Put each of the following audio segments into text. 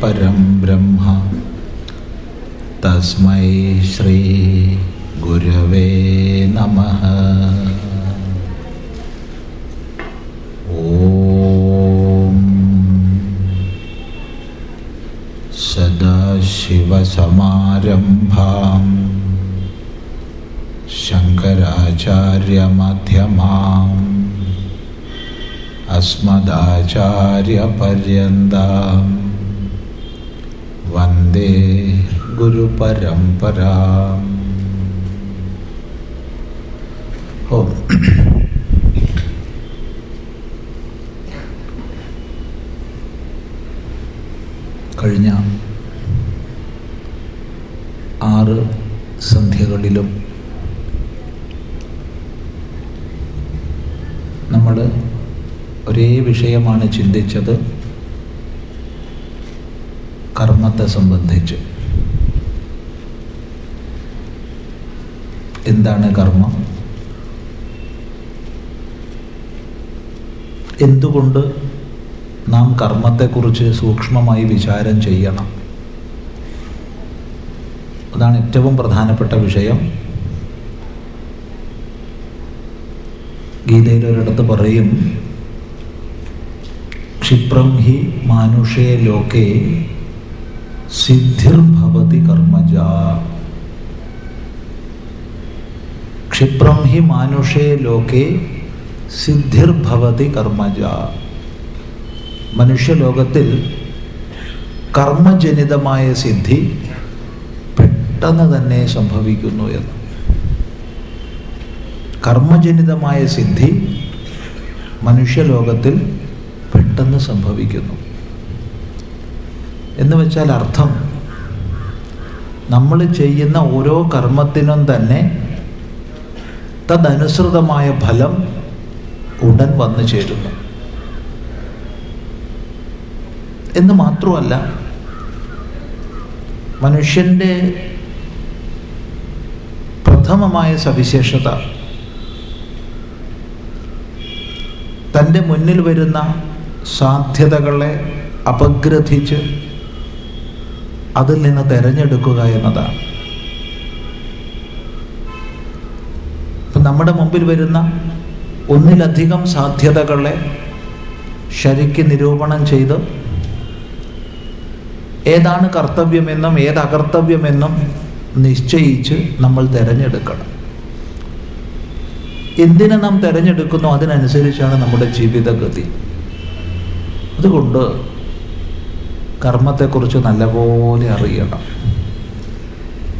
परं ब्रह्म। तस्मै श्रीगुरवे नमः। ॐ सदाशिवसमारम्भां शङ्कराचार्यमध्यमाम्। अस्मदाचार्यपर्यन्तां വന്ദേ ഗുരുപരമ്പരാ. ഓം. കഴിഞ്ഞ ആറ് സന്ധ്യകളിലും നമ്മൾ ഒരേ വിഷയമാണ് ചിന്തിച്ചത്. സംബന്ധിച്ച്. എന്താണ് കർമ്മം? എന്തുകൊണ്ട് നാം കർമ്മത്തെക്കുറിച്ച് സൂക്ഷ്മമായി വിചാരം ചെയ്യണം? അതാണ് ഏറ്റവും പ്രധാനപ്പെട്ട വിഷയം. ഗീതയിൽ ഒരിടത്ത് പറയും ക്ഷിപ്രം ഹി മാനുഷേ ലോകേ സിദ്ധിർഭവതി കർമ്മജ ക്ഷിപ്രം ഹി മാനുഷേ ലോകേ സിദ്ധിർഭവതി കർമ്മജ മനുഷ്യലോകത്തിൽ കർമ്മജനിതമായ സിദ്ധി പെട്ടെന്ന് തന്നെ സംഭവിക്കുന്നു എന്ന്. കർമ്മജനിതമായ സിദ്ധി മനുഷ്യലോകത്തിൽ പെട്ടെന്ന് സംഭവിക്കുന്നു. എന്ന് വെച്ചാൽ അർത്ഥം. നമ്മൾ ചെയ്യുന്ന ഓരോ കർമ്മത്തിനും തന്നെ തദനുസൃതമായ ഫലം ഉടൻ വന്നു ചേരുന്നു. എന്ന് മാത്രമല്ല മനുഷ്യന്റെ പ്രഥമമായ സവിശേഷത തന്റെ മുന്നിൽ വരുന്ന സാധ്യതകളെ അപഗ്രഥിച്ച് അതിൽ നിന്ന് തിരഞ്ഞെടുക്കുക എന്നതാണ്. നമ്മുടെ മുമ്പിൽ വരുന്ന ഒന്നിലധികം സാധ്യതകളെ ശരിക്ക് നിരൂപണം ചെയ്ത് ഏതാണ് കർത്തവ്യമെന്നും ഏത് അകർത്തവ്യമെന്നും നിശ്ചയിച്ച് നമ്മൾ തിരഞ്ഞെടുക്കണം. എന്തിനെ നാം തിരഞ്ഞെടുക്കുന്നു? അതിനനുസരിച്ചാണ് നമ്മുടെ ജീവിതഗതി. അതുകൊണ്ട് കർമ്മത്തെക്കുറിച്ച് നല്ലപോലെ അറിയണം.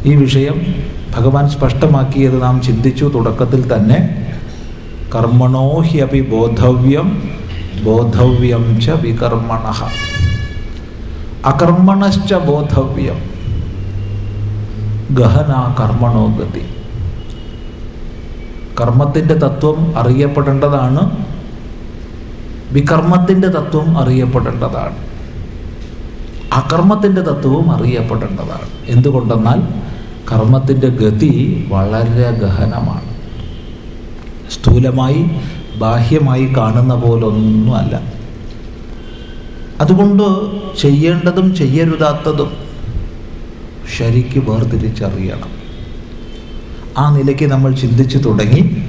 ഈ വിഷയം ഭഗവാൻ സ്പഷ്ടമാക്കിയത് നാം ചിന്തിച്ചു തുടക്കത്തിൽ തന്നെ കർമ്മണോ ഹി ബോധവ്യം ബോധവ്യം ച വികർമ്മണ. അകർമ്മണശ്ച ബോധവ്യം ഗഹന കർമ്മണോ ഗതി. കർമ്മത്തിന്റെ തത്വം അറിയപ്പെടേണ്ടതാണ് വികർമ്മത്തിന്റെ തത്വം അറിയപ്പെടേണ്ടതാണ്. അകർമ്മത്തിന്റെ തത്വവും അറിയപ്പെടേണ്ടതാണ്. എന്തുകൊണ്ടെന്നാൽ കർമ്മത്തിന്റെ ഗതി വളരെ ഗഹനമാണ്. സ്ഥൂലമായി ബാഹ്യമായി കാണുന്ന പോലൊന്നുമല്ല. അതുകൊണ്ട് ചെയ്യേണ്ടതും ചെയ്യരുതാത്തതും ശരിക്ക് വേർതിരിച്ചറിയണം. ആ നിലയ്ക്ക് നമ്മൾ ചിന്തിച്ചു തുടങ്ങി.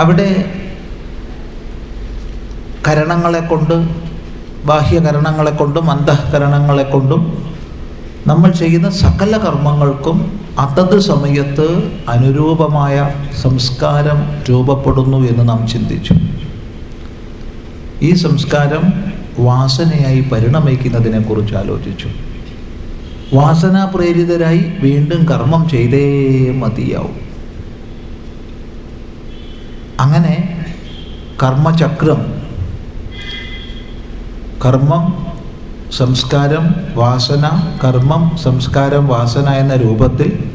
അവിടെ കരണങ്ങളെ കൊണ്ട് ബാഹ്യകരണങ്ങളെ കൊണ്ടും അന്തഃകരണങ്ങളെ കൊണ്ടും നമ്മൾ ചെയ്യുന്ന സകല കർമ്മങ്ങൾക്കും അതത് സമയത്ത് അനുരൂപമായ സംസ്കാരം രൂപപ്പെടുന്നു എന്ന് നാം ചിന്തിച്ചു. ഈ സംസ്കാരം വാസനയായി പരിണമിക്കുന്നതിനെ കുറിച്ച് ആലോചിച്ചു. വാസനാപ്രേരിതരായി വീണ്ടും കർമ്മം ചെയ്തേ മതിയാവും. അങ്ങനെ കർമ്മചക്രം കർമ്മം സംസ്കാരം വാസന കർമ്മം സംസ്കാരം വാസന എന്ന രൂപത്തിൽ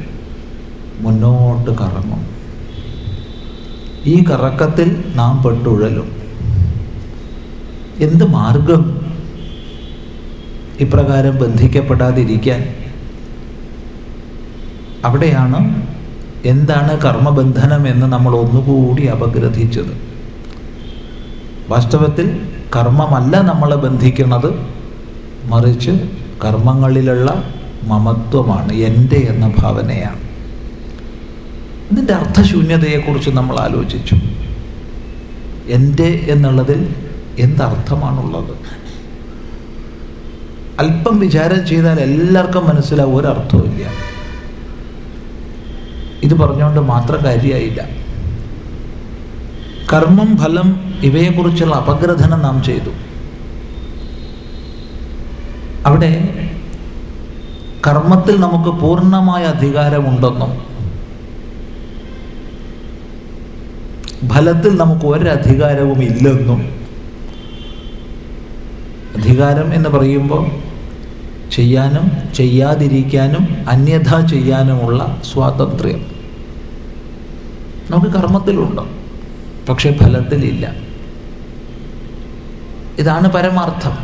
മുന്നോട്ട് കറങ്ങും. ഈ കറക്കത്തിൽ നാം പെട്ടുഴലും. എന്ത് മാർഗം? ഇപ്രകാരം ബന്ധിക്കപ്പെടാതിരിക്കാൻ. അവിടെയാണ് എന്താണ് കർമ്മബന്ധനം എന്ന് നമ്മൾ ഒന്നുകൂടി അപഗ്രഥിച്ചത്. വാസ്തവത്തിൽ കർമ്മമല്ല നമ്മളെ ബന്ധിക്കുന്നത്. മറിച്ച് കർമ്മങ്ങളിലുള്ള മമത്വമാണ് എന്റെ എന്ന ഭാവനയാണ്. ഇതിന്റെ അർത്ഥശൂന്യതയെക്കുറിച്ച് നമ്മൾ ആലോചിച്ചു. എന്റെ എന്നുള്ളതിൽ എന്തർത്ഥമാണുള്ളത്? അല്പം വിചാരം ചെയ്താൽ എല്ലാവർക്കും മനസ്സിലാവും ഒരർത്ഥവും ഇല്ല. ഇത് പറഞ്ഞുകൊണ്ട് മാത്രം കാര്യമായില്ല. കർമ്മം ഫലം ഇവയെക്കുറിച്ചുള്ള അപഗ്രഥനം നാം ചെയ്തു. അവിടെ കർമ്മത്തിൽ നമുക്ക് പൂർണമായ അധികാരമുണ്ടെന്നും ഫലത്തിൽ നമുക്ക് ഒരധികാരവും ഇല്ലെന്നും. അധികാരം എന്ന് പറയുമ്പോൾ ചെയ്യാനും ചെയ്യാതിരിക്കാനും അന്യഥ ചെയ്യാനുമുള്ള സ്വാതന്ത്ര്യം. നമുക്ക് കർമ്മത്തിലുണ്ട്. പക്ഷെ ഫലത്തിലില്ല. ഇതാണ് പരമാർത്ഥം.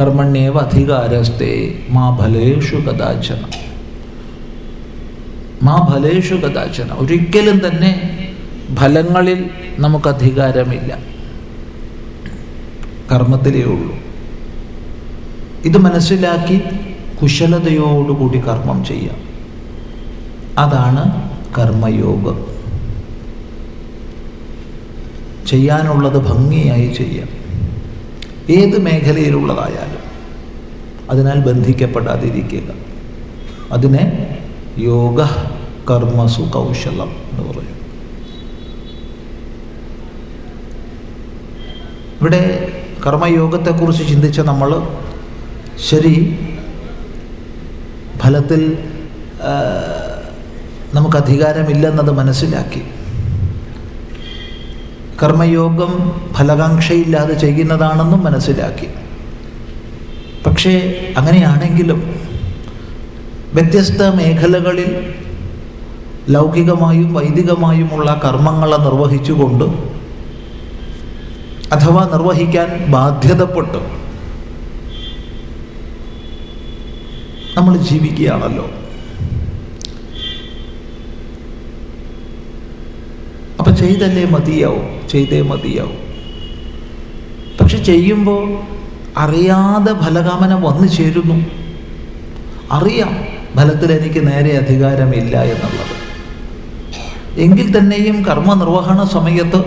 കർമ്മണ്യേവ അധികാരസ്ഥേ മാ ഫലേഷു കഥാചന. മാ ഫലേഷു കഥാചന. ഒരിക്കലും തന്നെ ഫലങ്ങളിൽ നമുക്ക് അധികാരമില്ല. കർമ്മത്തിലേ ഉള്ളൂ. ഇത് മനസ്സിലാക്കി കുശലതയോടുകൂടി കർമ്മം ചെയ്യാം. അതാണ് കർമ്മയോഗം. ചെയ്യാനുള്ളത് ഭംഗിയായി ചെയ്യാം. ഏത് മേഖലയിലുള്ളതായാലും അതിനാൽ ബന്ധിക്കപ്പെടാതിരിക്കുക. അതിനെ യോഗ കർമ്മസു കൗശലം എന്ന് പറയും. ഇവിടെ കർമ്മയോഗത്തെക്കുറിച്ച് ചിന്തിച്ച നമ്മൾ ശരി ഫലത്തിൽ നമുക്ക് അധികാരമില്ലെന്നത് മനസ്സിലാക്കി. കർമ്മയോഗം ഫലകാംക്ഷയില്ലാതെ ചെയ്യുന്നതാണെന്നും മനസ്സിലാക്കി. പക്ഷേ അങ്ങനെയാണെങ്കിലും വ്യത്യസ്ത മേഖലകളിൽ ലൗകികമായും വൈദികമായുമുള്ള കർമ്മങ്ങളെ നിർവഹിച്ചുകൊണ്ട് അഥവാ നിർവഹിക്കാൻ ബാധ്യതപ്പെട്ട്. നമ്മൾ ജീവിക്കുകയാണല്ലോ. അപ്പൊ ചെയ്തല്ലേ മതിയാവും ചെയ്തേ മതിയാവും. പക്ഷെ ചെയ്യുമ്പോൾ അറിയാതെ ഫലകാമന വന്നു ചേരുന്നു. അറിയാം ഫലത്തിൽ എനിക്ക് നേരെ അധികാരമില്ല എന്നുള്ളത്. എങ്കിൽ തന്നെയും കർമ്മനിർവഹണ സമയത്ത്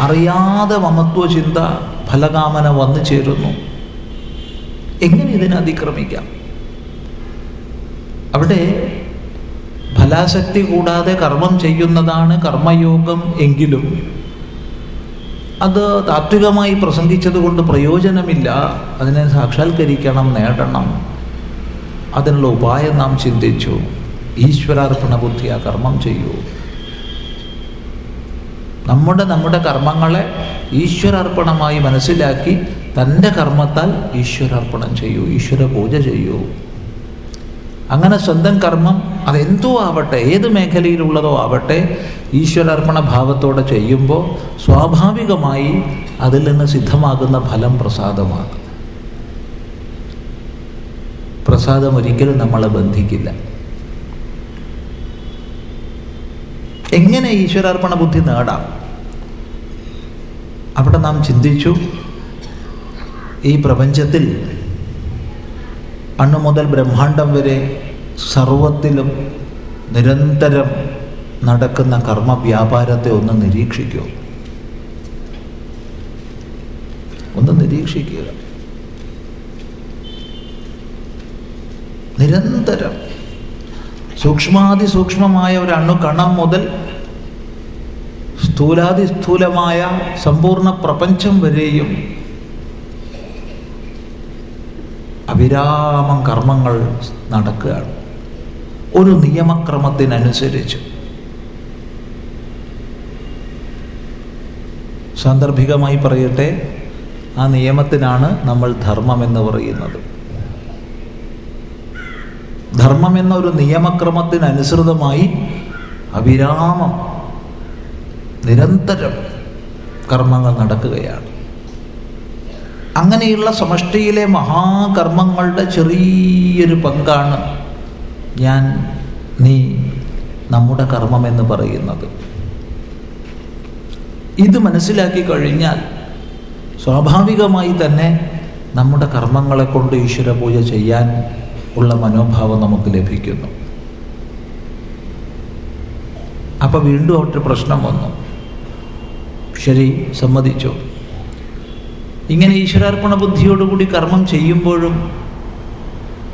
അറിയാതെ മമത്വചിന്ത ഫലകാമന വന്നു ചേരുന്നു. എങ്ങനെ ഇതിനെ അതിക്രമിക്കാം? അവിടെ ഫലാസക്തി കൂടാതെ കർമ്മം ചെയ്യുന്നതാണ് കർമ്മയോഗം എങ്കിലും അത് താത്വികമായി പ്രസംഗിച്ചത് കൊണ്ട് പ്രയോജനമില്ല. അതിനെ സാക്ഷാത്കരിക്കണം നേടണം. അതിനുള്ള ഉപായം നാം ചിന്തിച്ചു. ഈശ്വരാർപ്പണ ബുദ്ധിയ കർമ്മം ചെയ്യൂ. നമ്മുടെ നമ്മുടെ കർമ്മങ്ങളെ ഈശ്വരാർപ്പണമായി മനസ്സിലാക്കി തന്റെ കർമ്മത്താൽ ഈശ്വരാർപ്പണം ചെയ്യൂ ഈശ്വര പൂജ ചെയ്യൂ. അങ്ങനെ സ്വന്തം കർമ്മം അതെന്തോ ആവട്ടെ ഏത് മേഖലയിലുള്ളതോ ആവട്ടെ ഈശ്വരർപ്പണ ഭാവത്തോടെ ചെയ്യുമ്പോൾ സ്വാഭാവികമായി അതിൽ നിന്ന് സിദ്ധമാകുന്ന ഫലം പ്രസാദമാണ് പ്രസാദം ഒരിക്കലും നമ്മളെ ബന്ധിക്കില്ല. എങ്ങനെ ഈശ്വരാർപ്പണ ബുദ്ധി നേടാം? അവിടെ നാം ചിന്തിച്ചു ഈ പ്രപഞ്ചത്തിൽ അണ്ണു മുതൽ ബ്രഹ്മാണ്ടം വരെ സർവത്തിലും നിരന്തരം നടക്കുന്ന കർമ്മവ്യാപാരത്തെ ഒന്ന് നിരീക്ഷിക്കൂ. ഒന്ന് നിരീക്ഷിക്കുക. നിരന്തരം. സൂക്ഷ്മാതി സൂക്ഷ്മമായ ഒരു അണു കണം മുതൽ സ്ഥൂലാതി സ്ഥൂലമായ സമ്പൂർണ പ്രപഞ്ചം വരെയും അവിരാമം കർമ്മങ്ങൾ നടക്കുകയാണ്. ഒരു നിയമക്രമത്തിനനുസരിച്ച്. സാന്ദർഭികമായി പറയട്ടെ ആ നിയമത്തിനാണ് നമ്മൾ ധർമ്മം എന്ന് പറയുന്നത്. ധർമ്മം എന്ന ഒരു നിയമക്രമത്തിനനുസൃതമായി അവിരാമം നിരന്തരം കർമ്മങ്ങൾ നടക്കുകയാണ്. അങ്ങനെയുള്ള സമഷ്ടിയിലെ മഹാകർമ്മങ്ങളുടെ ചെറിയൊരു പങ്കാണ് ഞാൻ നീ നമ്മുടെ കർമ്മം എന്ന് പറയുന്നത്. ഇത് മനസ്സിലാക്കി കഴിഞ്ഞാൽ സ്വാഭാവികമായി തന്നെ നമ്മുടെ കർമ്മങ്ങളെ കൊണ്ട് ഈശ്വര പൂജ ചെയ്യാൻ ഉള്ള മനോഭാവം നമുക്ക് ലഭിക്കുന്നു. അപ്പൊ വീണ്ടും അവിടെ പ്രശ്നം വന്നു. ശരി സമ്മതിച്ചു? ഇങ്ങനെ ഈശ്വരാർപ്പണ ബുദ്ധിയോടുകൂടി കർമ്മം ചെയ്യുമ്പോഴും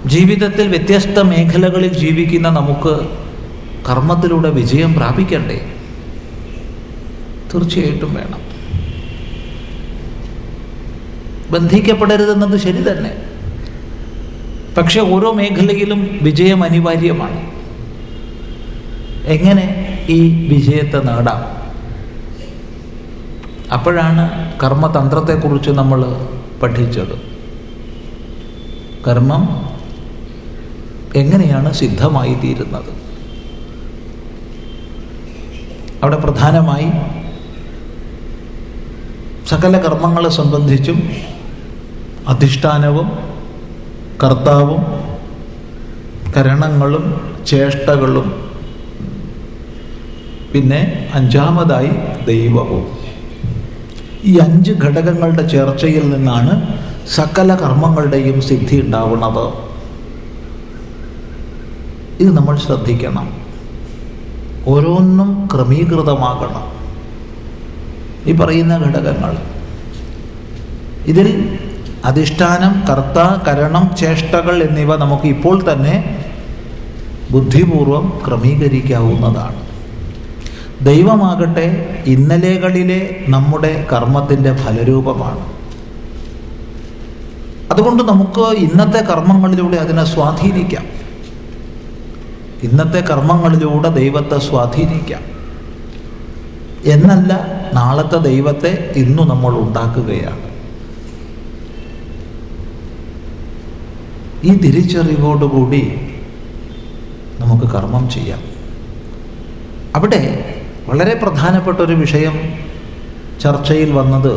ജീവിതത്തിൽ വ്യത്യസ്ത മേഖലകളിൽ ജീവിക്കുന്ന നമുക്ക് കർമ്മത്തിലൂടെ വിജയം പ്രാപിക്കണ്ടേ? തീർച്ചയായിട്ടും വേണം. ബന്ധിക്കപ്പെടരുതെന്നത് ശരി തന്നെ. പക്ഷെ ഓരോ മേഖലയിലും വിജയം അനിവാര്യമാണ്. എങ്ങനെ ഈ വിജയത്തെ നേടാം? അപ്പോഴാണ് കർമ്മതന്ത്രത്തെക്കുറിച്ച് നമ്മൾ പഠിച്ചത്. കർമ്മം എങ്ങനെയാണ് സിദ്ധമായി തീരുന്നത് അവിടെ പ്രധാനമായി സകല കർമ്മങ്ങളെ സംബന്ധിച്ചും അധിഷ്ഠാനവും കർത്താവും കരണങ്ങളും ചേഷ്ടകളും പിന്നെ അഞ്ചാമതായി ദൈവവും. ഈ അഞ്ച് ഘടകങ്ങളുടെ ചേർച്ചയിൽ നിന്നാണ് സകല കർമ്മങ്ങളുടെയും സിദ്ധി ഉണ്ടാവുന്നത്. ഇത് നമ്മൾ ശ്രദ്ധിക്കണം. ഓരോന്നും ക്രമീകൃതമാകണം. ഈ പറയുന്ന ഘടകങ്ങൾ. ഇതിൽ അധിഷ്ഠാനം കർത്ത കരണം ചേഷ്ടകൾ എന്നിവ നമുക്ക് ഇപ്പോൾ തന്നെ ബുദ്ധിപൂർവം ക്രമീകരിക്കാവുന്നതാണ്. ദൈവമാകട്ടെ ഇന്നലെകളിലെ നമ്മുടെ കർമ്മത്തിന്റെ ഫലരൂപമാണ്. അതുകൊണ്ട് നമുക്ക് ഇന്നത്തെ കർമ്മങ്ങളിലൂടെ അതിനെ സ്വാധീനിക്കാം. ഇന്നത്തെ കർമ്മങ്ങളിലൂടെ ദൈവത്തെ സ്വാധീനിക്കാം. എന്നല്ല നാളത്തെ ദൈവത്തെ ഇന്നു നമ്മൾ ഉണ്ടാക്കുകയാണ്. ഈ തിരിച്ചറിവോടുകൂടി നമുക്ക് കർമ്മം ചെയ്യാം. അവിടെ വളരെ പ്രധാനപ്പെട്ട ഒരു വിഷയം ചർച്ചയിൽ വന്നത്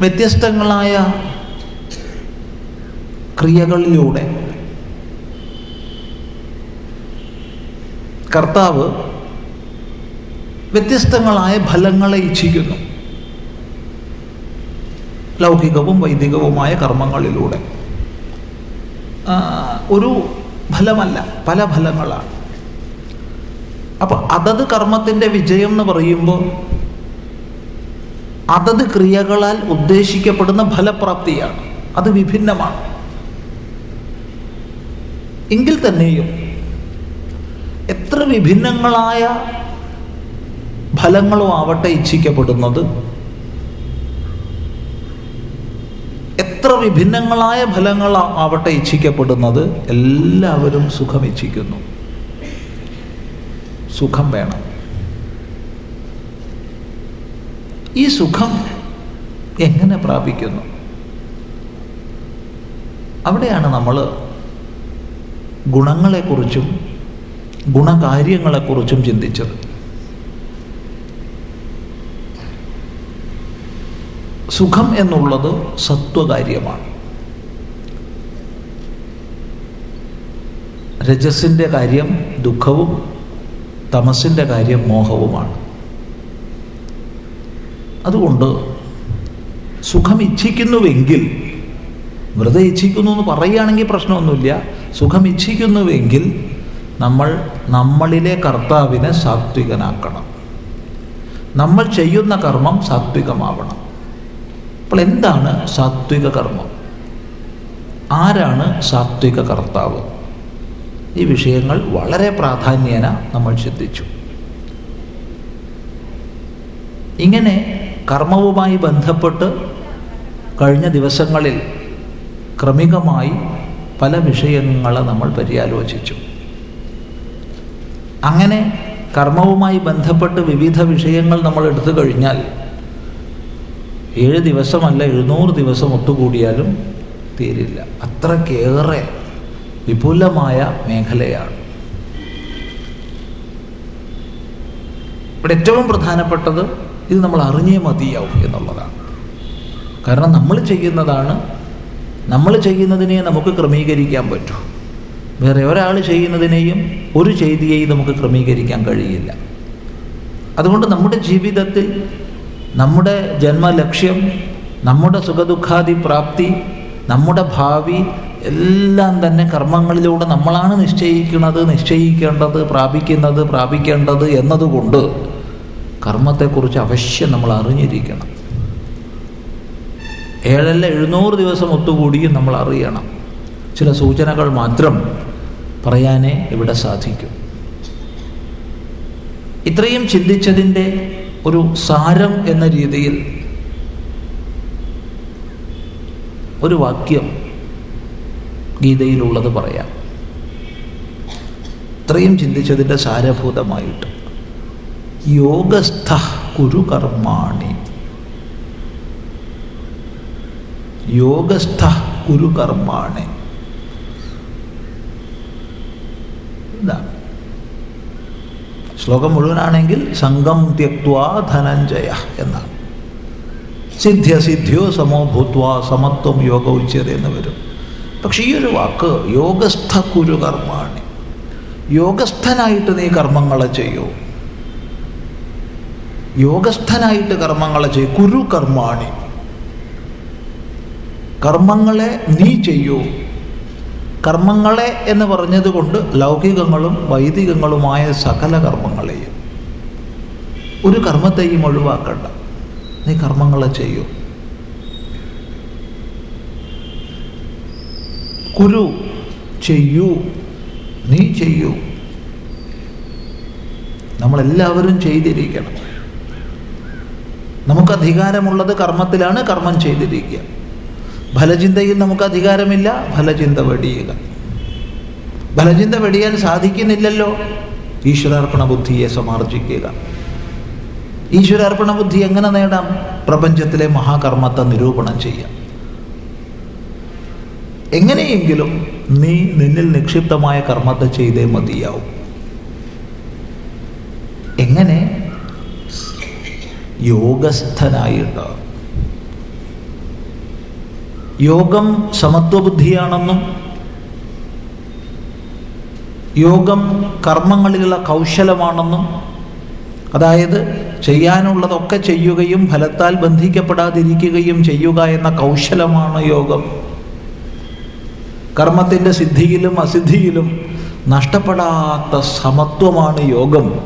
വ്യത്യസ്തങ്ങളായ ക്രിയകളിലൂടെ. കർത്താവ് വ്യത്യസ്തങ്ങളായ ഫലങ്ങളെ ഇച്ഛിക്കുന്നു. ലൗകികവും വൈദികവുമായ കർമ്മങ്ങളിലൂടെ. ഒരു ഫലമല്ല പല ഫലങ്ങളാണ്. അപ്പൊ അതത് കർമ്മത്തിന്റെ വിജയം എന്ന് പറയുമ്പോൾ അതത് ക്രിയകളാൽ ഉദ്ദേശിക്കപ്പെടുന്ന ഫലപ്രാപ്തിയാണ്. അത് വിഭിന്നമാണ്. എങ്കിൽ തന്നെയും എത്ര വിഭിന്നങ്ങളായ ഫലങ്ങളും ആവട്ടെ ഇച്ഛിക്കപ്പെടുന്നത് എത്ര വിഭിന്നങ്ങളായ ഫലങ്ങൾ ആവട്ടെ ഇച്ഛിക്കപ്പെടുന്നത് എല്ലാവരും സുഖം ഇച്ഛിക്കുന്നു സുഖം വേണം. ഈ സുഖം എങ്ങനെ പ്രാപിക്കുന്നു? അവിടെയാണ് നമ്മൾ ഗുണങ്ങളെക്കുറിച്ചും ഗുണകാര്യങ്ങളെക്കുറിച്ചും ചിന്തിച്ചത്. സുഖം എന്നുള്ളത് സത്വകാര്യമാണ്. രജസിന്റെ കാര്യം ദുഃഖവും തമസിന്റെ കാര്യം മോഹവുമാണ്. അതുകൊണ്ട് സുഖം ഇച്ഛിക്കുന്നുവെങ്കിൽ വെറുതെ ഇച്ഛിക്കുന്നു എന്ന് പറയുകയാണെങ്കിൽ പ്രശ്നമൊന്നുമില്ല. സുഖം ഇച്ഛിക്കുന്നുവെങ്കിൽ നമ്മൾ നമ്മളിലെ കർത്താവിനെ സാത്വികനാക്കണം. നമ്മൾ ചെയ്യുന്ന കർമ്മം സാത്വികമാവണം. അപ്പോൾ എന്താണ് സാത്വിക കർമ്മം? ആരാണ് സാത്വിക കർത്താവ്? ഈ വിഷയങ്ങൾ വളരെ പ്രാധാന്യേന നമ്മൾ ശ്രദ്ധിച്ചു ഇങ്ങനെ കർമ്മവുമായി ബന്ധപ്പെട്ട് കഴിഞ്ഞ ദിവസങ്ങളിൽ ക്രമികമായി പല വിഷയങ്ങളെ നമ്മൾ പര്യാലോചിച്ചു. അങ്ങനെ കർമ്മവുമായി ബന്ധപ്പെട്ട് വിവിധ വിഷയങ്ങൾ നമ്മൾ എടുത്തു കഴിഞ്ഞാൽ ഏഴ് ദിവസമല്ല എഴുന്നൂറ് ദിവസം ഒത്തുകൂടിയാലും തീരില്ല. അത്രക്കേറെ വിപുലമായ മേഖലയാണ്. ഇവിടെ ഏറ്റവും പ്രധാനപ്പെട്ടത് ഇത് നമ്മൾ അറിഞ്ഞേ മതിയാവും എന്നുള്ളതാണ്. കാരണം നമ്മൾ ചെയ്യുന്നതാണ് നമ്മൾ ചെയ്യുന്നതിനെ നമുക്ക് ക്രമീകരിക്കാൻ പറ്റൂ. വേറെ ഒരാൾ ചെയ്യുന്നതിനെയും ഒരു ചെയ്തിയെയും നമുക്ക് ക്രമീകരിക്കാൻ കഴിയില്ല. അതുകൊണ്ട് നമ്മുടെ ജീവിതത്തിൽ നമ്മുടെ ജന്മലക്ഷ്യം നമ്മുടെ സുഖദുഃഖാദി പ്രാപ്തി നമ്മുടെ ഭാവി എല്ലാം തന്നെ കർമ്മങ്ങളിലൂടെ നമ്മളാണ് നിശ്ചയിക്കുന്നത് നിശ്ചയിക്കേണ്ടത് പ്രാപിക്കുന്നത് പ്രാപിക്കേണ്ടത് എന്നതുകൊണ്ട് കർമ്മത്തെക്കുറിച്ച് അവശ്യം നമ്മൾ അറിഞ്ഞിരിക്കണം. ഏഴല്ല എഴുന്നൂറ് ദിവസം ഒത്തുകൂടിയും നമ്മൾ അറിയണം. ചില സൂചനകൾ മാത്രം പറയാനേ ഇവിടെ സാധിക്കും. ഇത്രയും ചിന്തിച്ചതിന്റെ ഒരു സാരം എന്ന രീതിയിൽ ഒരു വാക്യം ഗീതയിലുള്ളത് പറയാം. ഇത്രയും ചിന്തിച്ചതിന്റെ സാരഭൂതമായിട്ട്. യോഗസ്ഥ കുരുകർമാണി യോഗസ്ഥ കുരുകർമാണി ഇതാണ് ശ്ലോകം മുഴുവനാണെങ്കിൽ സംഘം ത്യക്വാ ധനഞ്ജയ എന്നാണ്. സിദ്ധ്യസിദ്ധ്യോ സമോഭൂത്വ സമോ ഭൂത്വ സമത്വം യോഗ ഉച്ചത എന്ന് വരും. പക്ഷെ ഈ ഒരു വാക്ക് യോഗസ്ഥ കുരു കർമാണി യോഗസ്ഥനായിട്ട് നീ കർമ്മങ്ങളെ ചെയ്യൂ. യോഗസ്ഥനായിട്ട് കർമ്മങ്ങളെ ചെയ്യൂ. കുരു കർമാണി കർമ്മങ്ങളെ നീ ചെയ്യൂ. കർമ്മങ്ങളെ എന്ന് പറഞ്ഞതുകൊണ്ട് ലൗകികങ്ങളും വൈദികങ്ങളുമായ സകല കർമ്മങ്ങളെയും. ഒരു കർമ്മത്തെയും ഒഴിവാക്കണ്ട. നീ കർമ്മങ്ങളെ ചെയ്യൂ. കുരു ചെയ്യൂ നീ ചെയ്യൂ. നമ്മളെല്ലാവരും ചെയ്തിരിക്കണം. നമുക്ക് അധികാരമുള്ളത് കർമ്മത്തിലാണ് കർമ്മം ചെയ്തിരിക്കുക. ഫലചിന്തയിൽ നമുക്ക് അധികാരമില്ല ഫലചിന്ത വെടിയുക. ഫലചിന്ത വെടിയാൻ സാധിക്കുന്നില്ലല്ലോ. ഈശ്വരാർപ്പണ ബുദ്ധിയെ സമാർജിക്കുക. ഈശ്വരാർപ്പണ ബുദ്ധി എങ്ങനെ നേടാം? പ്രപഞ്ചത്തിലെ മഹാകർമ്മത്തെ നിരൂപണം ചെയ്യാം. എങ്ങനെയെങ്കിലും നീ നിന്നിൽ നിക്ഷിപ്തമായ കർമ്മത്തെ ചെയ്തേ മതിയാവും. എങ്ങനെ? യോഗസ്ഥനായിട്ട്. യോഗം സമത്വബുദ്ധിയാണെന്നും യോഗം കർമ്മങ്ങളിലുള്ള കൗശലമാണെന്നും അതായത് ചെയ്യാനുള്ളതൊക്കെ ചെയ്യുകയും ഫലത്താൽ ബന്ധിക്കപ്പെടാതിരിക്കുകയും ചെയ്യുക എന്ന കൗശലമാണ് യോഗം. കർമ്മത്തിന്റെ സിദ്ധിയിലും അസിദ്ധിയിലും നഷ്ടപ്പെടാത്ത സമത്വമാണ് യോഗം.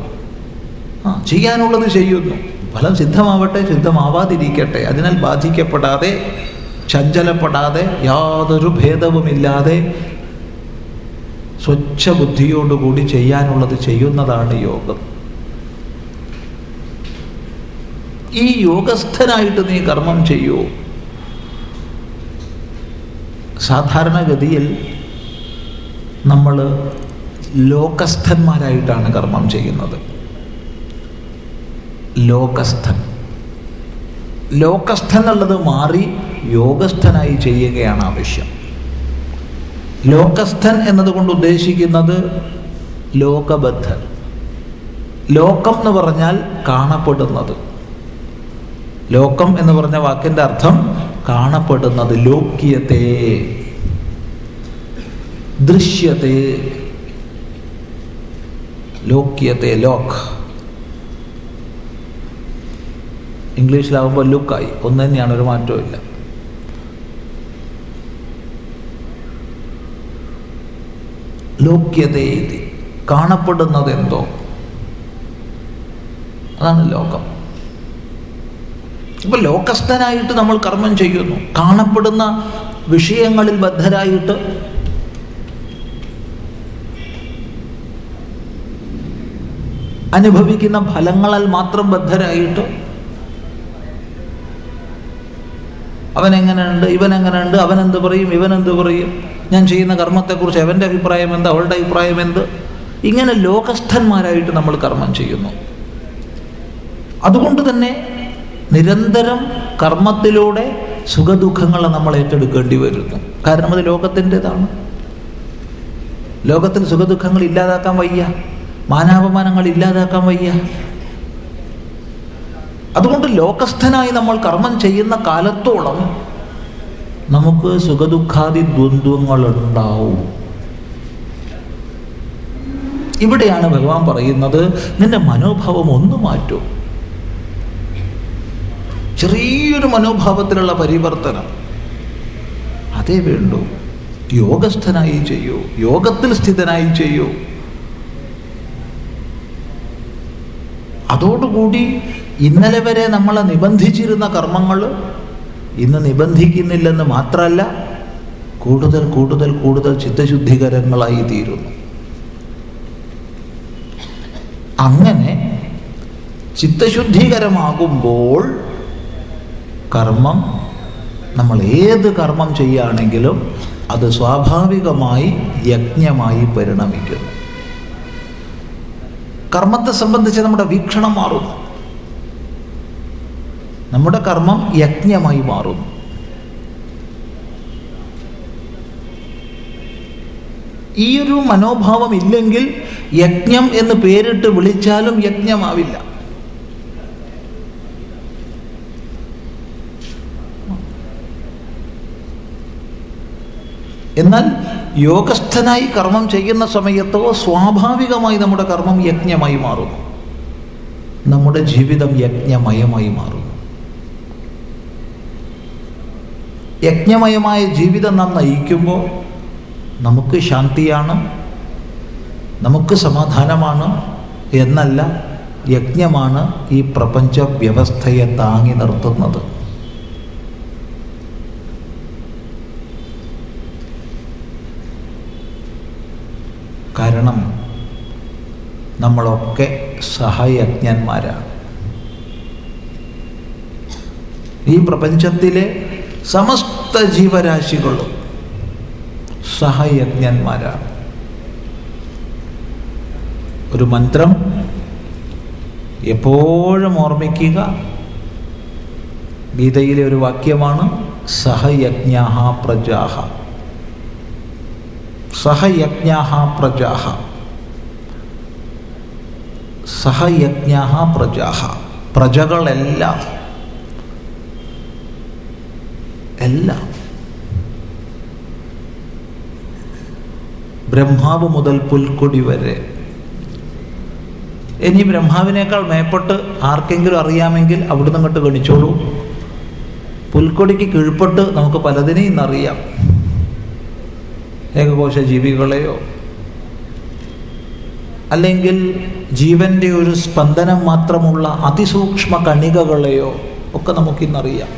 ആ ചെയ്യാനുള്ളത് ചെയ്യുന്നു. ഫലം സിദ്ധമാവട്ടെ സിദ്ധമാവാതിരിക്കട്ടെ. അതിനാൽ ബാധിക്കപ്പെടാതെ ചഞ്ചലപ്പെടാതെ യാതൊരു ഭേദവുമില്ലാതെ സ്വച്ഛ ബുദ്ധിയോടുകൂടി ചെയ്യാനുള്ളത് ചെയ്യുന്നതാണ് യോഗം. ഈ യോഗസ്ഥനായിട്ട് നീ കർമ്മം ചെയ്യൂ. സാധാരണഗതിയിൽ നമ്മൾ ലോകസ്ഥന്മാരായിട്ടാണ് കർമ്മം ചെയ്യുന്നത്. ലോകസ്ഥൻ. ലോകസ്ഥൻ എന്നുള്ളത് മാറി യോഗസ്ഥനായി ചെയ്യുകയാണ് ആവശ്യം. ലോകസ്ഥൻ എന്നതുകൊണ്ട് ഉദ്ദേശിക്കുന്നത് ലോകബദ്ധൻ. ലോകം എന്ന് പറഞ്ഞാൽ കാണപ്പെടുന്നത്. ലോകം എന്ന് പറഞ്ഞ വാക്കിന്റെ അർത്ഥം കാണപ്പെടുന്നത് ലോക്യത്തെ ദൃശ്യത്തെ. ലോക്യത്തെ ലോക്. ഇംഗ്ലീഷിലാവുമ്പോൾ ലുക്കായി. ഒന്ന് തന്നെയാണ് ഒരു മാറ്റവും ലോക്യതേ കാണപ്പെടുന്നത് എന്തോ അതാണ് ലോകം. ഇപ്പൊ ലോകസ്ഥനായിട്ട് നമ്മൾ കർമ്മം ചെയ്യുന്നു. കാണപ്പെടുന്ന വിഷയങ്ങളിൽ ബദ്ധരായിട്ട് അനുഭവിക്കുന്ന ഫലങ്ങളാൽ മാത്രം ബദ്ധരായിട്ട് എങ്ങനെയുണ്ട് അവൻ എന്ത് പറയും ഇവൻ എന്ത് പറയും ഞാൻ ചെയ്യുന്ന കർമ്മത്തെക്കുറിച്ച് അവന്റെ അഭിപ്രായം എന്ത് അവളുടെ അഭിപ്രായം എന്ത്? ഇങ്ങനെ ലോകസ്ഥന്മാരായിട്ട് നമ്മൾ കർമ്മം ചെയ്യുന്നു. അതുകൊണ്ട് തന്നെ നിരന്തരം കർമ്മത്തിലൂടെ സുഖദുഃഖങ്ങളെ നമ്മൾ ഏറ്റെടുക്കേണ്ടി വരുന്നു. കാരണം അത് ലോകത്തിന്റെതാണ്. ലോകത്തിൽ സുഖദുഃഖങ്ങൾ ഇല്ലാതാക്കാൻ വയ്യ. മാനാപമാനങ്ങൾ ഇല്ലാതാക്കാൻ വയ്യ. അതുകൊണ്ട് ലോകസ്ഥനായി നമ്മൾ കർമ്മം ചെയ്യുന്ന കാലത്തോളം നമുക്ക് സുഖദുഃഖാദി ദ്വന്ദ്വങ്ങളുണ്ടാവും ഇവിടെയാണ് ഭഗവാൻ പറയുന്നത് നിന്റെ മനോഭാവം ഒന്ന് മാറ്റൂ. ചെറിയൊരു മനോഭാവത്തിലുള്ള പരിവർത്തനം. അതേ വേണ്ടു. യോഗസ്ഥനായി ചെയ്യൂ. യോഗത്തിൽ സ്ഥിതനായി ചെയ്യൂ. അതോടുകൂടി ഇന്നലെ വരെ നമ്മളെ നിബന്ധിച്ചിരുന്ന കർമ്മങ്ങൾ ഇന്ന് നിബന്ധിക്കുന്നില്ലെന്ന് മാത്രമല്ല കൂടുതൽ കൂടുതൽ കൂടുതൽ ചിത്തശുദ്ധികരങ്ങളായി തീരുന്നു. അങ്ങനെ ചിത്തശുദ്ധികരമാകുമ്പോൾ കർമ്മം നമ്മൾ ഏത് കർമ്മം ചെയ്യുകയാണെങ്കിലും അത് സ്വാഭാവികമായി യജ്ഞമായി പരിണമിക്കുന്നു കർമ്മത്തെ സംബന്ധിച്ച് നമ്മുടെ വീക്ഷണം മാറുന്നു നമ്മുടെ കർമ്മം യജ്ഞമായി മാറുന്നു ഈ ഒരു മനോഭാവം ഇല്ലെങ്കിൽ യജ്ഞം എന്ന് പേരിട്ട് വിളിച്ചാലും യജ്ഞമാവില്ല. എന്നാൽ യോഗസ്ഥനായി കർമ്മം ചെയ്യുന്ന സമയത്തോ സ്വാഭാവികമായി നമ്മുടെ കർമ്മം യജ്ഞമായി മാറുന്നു. നമ്മുടെ ജീവിതം യജ്ഞമയമായി മാറുന്നു. യജ്ഞമയമായ ജീവിതം നാം നയിക്കുമ്പോൾ നമുക്ക് ശാന്തിയാണ് നമുക്ക് സമാധാനമാണ് എന്നല്ല യജ്ഞമാണ് ഈ പ്രപഞ്ച വ്യവസ്ഥയെ താങ്ങി നിർത്തുന്നത്. കാരണം നമ്മളൊക്കെ സഹയജ്ഞന്മാരാണ്. ഈ പ്രപഞ്ചത്തിലെ സമസ്ത ജീവരാശികളും സഹയജ്ഞന്മാരാണ്. ഒരു മന്ത്രം എപ്പോഴും ഓർമ്മിക്കുക. ഗീതയിലെ ഒരു വാക്യമാണ് സഹയജ്ഞാഹ പ്രജാഹ. സഹയജ്ഞാഹ പ്രജാഹ. സഹയജ്ഞാഹ പ്രജാഹ. പ്രജകളെല്ലാം. എല്ലാം. ബ്രഹ്മാവ് മുതൽ പുൽക്കൊടി വരെ. ഇനി ബ്രഹ്മാവിനേക്കാൾ മേപ്പെട്ട് ആർക്കെങ്കിലും അറിയാമെങ്കിൽ അവിടുന്ന് അങ്ങോട്ട് ഗണിച്ചോളൂ. പുൽക്കൊടിക്ക് കീഴ്പ്പെട്ട് നമുക്ക് പലതിനെയും ഇന്നറിയാം ഏകകോശ ജീവികളെയോ? അല്ലെങ്കിൽ ജീവന്റെ ഒരു സ്പന്ദനം മാത്രമുള്ള അതിസൂക്ഷ്മ കണികകളെയോ ഒക്കെ നമുക്കിന്നറിയാം.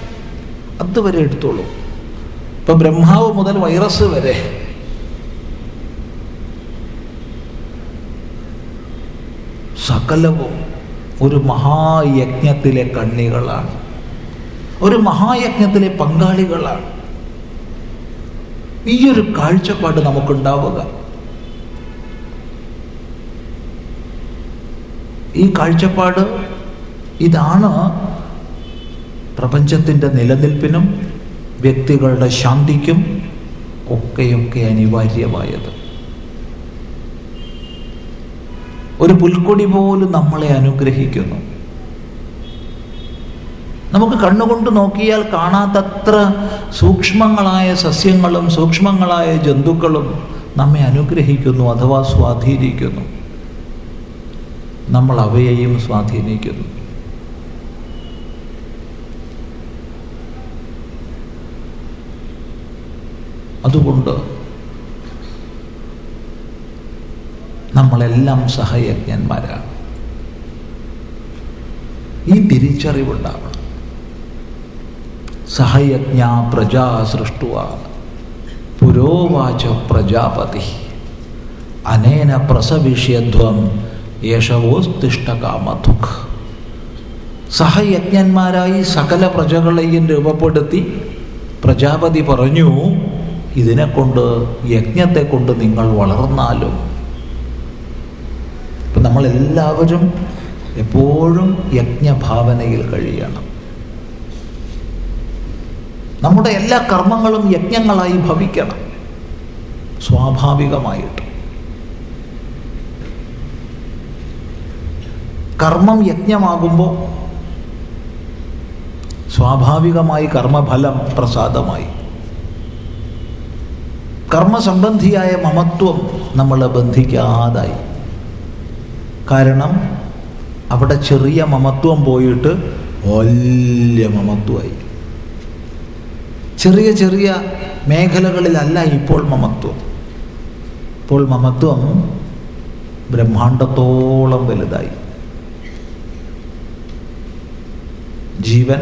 അതുവരെ എടുത്തോളൂ. ഇപ്പൊ ബ്രഹ്മാവ് മുതൽ വൈറസ് വരെ സകലവും ഒരു മഹായജ്ഞത്തിലെ കണ്ണികളാണ്. ഒരു മഹായജ്ഞത്തിലെ പങ്കാളികളാണ്. ഈ ഒരു കാഴ്ചപ്പാട് നമുക്കുണ്ടാവുക. ഈ കാഴ്ചപ്പാട് ഇതാണ് പ്രപഞ്ചത്തിന്റെ നിലനിൽപ്പിനും വ്യക്തികളുടെ ശാന്തിക്കും ഒക്കെയൊക്കെ അനിവാര്യമായത്. ഒരു പുൽക്കൊടി പോലും നമ്മളെ അനുഗ്രഹിക്കുന്നു. നമുക്ക് കണ്ണുകൊണ്ട് നോക്കിയാൽ കാണാത്തത്ര സൂക്ഷ്മങ്ങളായ സസ്യങ്ങളും സൂക്ഷ്മങ്ങളായ ജന്തുക്കളും നമ്മെ അനുഗ്രഹിക്കുന്നു അഥവാ സ്വാധീനിക്കുന്നു. നമ്മൾ അവയെയും സ്വാധീനിക്കുന്നു. അതുകൊണ്ട് നമ്മളെല്ലാം സഹയജ്ഞന്മാരാണ്. ഈ തിരിച്ചറിവുണ്ടാവണം. സഹയജ്ഞ പ്രജാ സൃഷ്ടുവ. പുരോവാച പ്രജാപതി. അനേന പ്രസവിഷ്യധ്വം യേശവോസ്തിഷ്ടകാമധുഖ് സഹയജ്ഞന്മാരായി സകല പ്രജകളെയും രൂപപ്പെടുത്തി പ്രജാപതി പറഞ്ഞു ഇതിനെ കൊണ്ട് യജ്ഞത്തെ കൊണ്ട് നിങ്ങൾ വളർന്നാലും. ഇപ്പം നമ്മളെല്ലാവരും എപ്പോഴും യജ്ഞഭാവനയിൽ കഴിയണം. നമ്മുടെ എല്ലാ കർമ്മങ്ങളും യജ്ഞങ്ങളായി ഭവിക്കണം. സ്വാഭാവികമായിട്ട്. കർമ്മം യജ്ഞമാകുമ്പോൾ സ്വാഭാവികമായി കർമ്മഫലം പ്രസാദമായി. കർമ്മസംബന്ധിയായ മമത്വം നമ്മളെ ബന്ധിക്കാതായി. കാരണം അവിടെ ചെറിയ മമത്വം പോയിട്ട് വലിയ മമത്വമായി. ചെറിയ ചെറിയ മേഖലകളിലല്ല ഇപ്പോൾ മമത്വം. ഇപ്പോൾ മമത്വം ബ്രഹ്മാണ്ടത്തോളം വലുതായി. ജീവൻ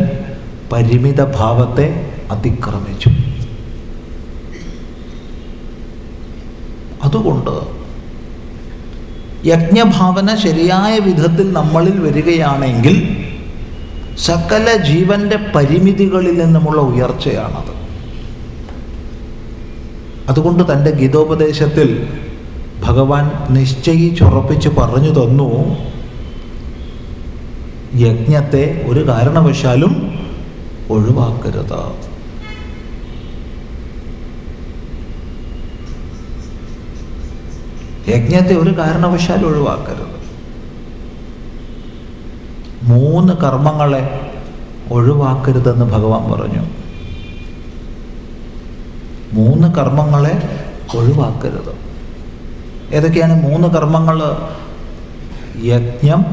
പരിമിത ഭാവത്തെ അതിക്രമിച്ചു. അതുകൊണ്ട് യജ്ഞഭാവന ശരിയായ വിധത്തിൽ നമ്മളിൽ വരികയാണെങ്കിൽ സകല ജീവന്റെ പരിമിതികളിൽ നിന്നുമുള്ള ഉയർച്ചയാണത്. അതുകൊണ്ട് തന്റെ ഗീതോപദേശത്തിൽ ഭഗവാൻ നിശ്ചയിച്ചുറപ്പിച്ച് പറഞ്ഞു തന്നു യജ്ഞത്തെ ഒരു കാരണവശാലും ഒഴിവാക്കരുത്. യജ്ഞത്തെ ഒരു കാരണവശാലും ഒഴിവാക്കരുത്. മൂന്ന് കർമ്മങ്ങളെ ഒഴിവാക്കരുതെന്ന് ഭഗവാൻ പറഞ്ഞു. മൂന്ന് കർമ്മങ്ങളെ ഒഴിവാക്കരുത്. ഏതൊക്കെയാണ് മൂന്ന് കർമ്മങ്ങൾ? യജ്ഞം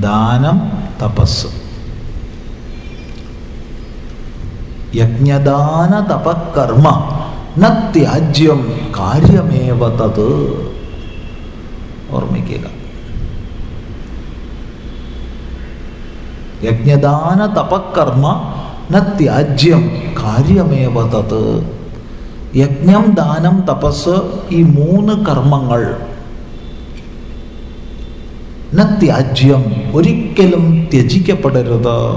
ദാനം തപസ്. യജ്ഞദാന തപകർമ്മ നത്യാജ്യം ത്യാജ്യം കാര്യമേവ തത്. ഓർമ്മിക്കുക. യജ്ഞദാന തപകർമ്മ ന ത്യാജ്യം കാര്യമേവ തത്. യജ്ഞം ദാനം തപസ് ഈ മൂന്ന് കർമ്മങ്ങൾ നത്യാജ്യം ത്യാജ്യം ഒരിക്കലും ത്യജിക്കപ്പെടരുത്.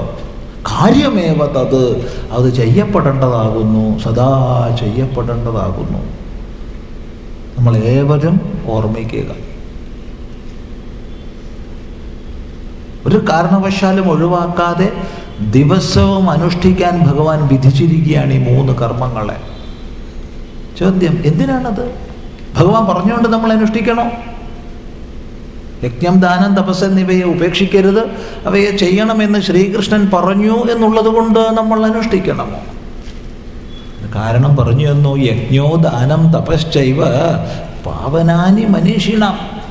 കാര്യമേവ തത്. അത് ചെയ്യപ്പെടേണ്ടതാകുന്നു സദാ ചെയ്യപ്പെടേണ്ടതാകുന്നു. നമ്മൾ ഏവരും ഓർമ്മിക്കുക. ഒരു കാരണവശാലും ഒഴിവാക്കാതെ ദിവസവും അനുഷ്ഠിക്കാൻ ഭഗവാൻ വിധിച്ചിരിക്കുകയാണ് ഈ മൂന്ന് കർമ്മങ്ങളെ. ചോദ്യം എന്തിനാണത്? ഭഗവാൻ പറഞ്ഞുകൊണ്ട് നമ്മൾ അനുഷ്ഠിക്കണോ? യജ്ഞം ദാനം തപസ് എന്നിവയെ ഉപേക്ഷിക്കരുത്. അവയെ ചെയ്യണമെന്ന് ശ്രീകൃഷ്ണൻ പറഞ്ഞു എന്നുള്ളത് കൊണ്ട് നമ്മൾ അനുഷ്ഠിക്കണമോ? കാരണം പറഞ്ഞു തന്നു യജ്ഞോ ദാനം തപശ്ചൈവ പാവനാനി മനീഷിണം.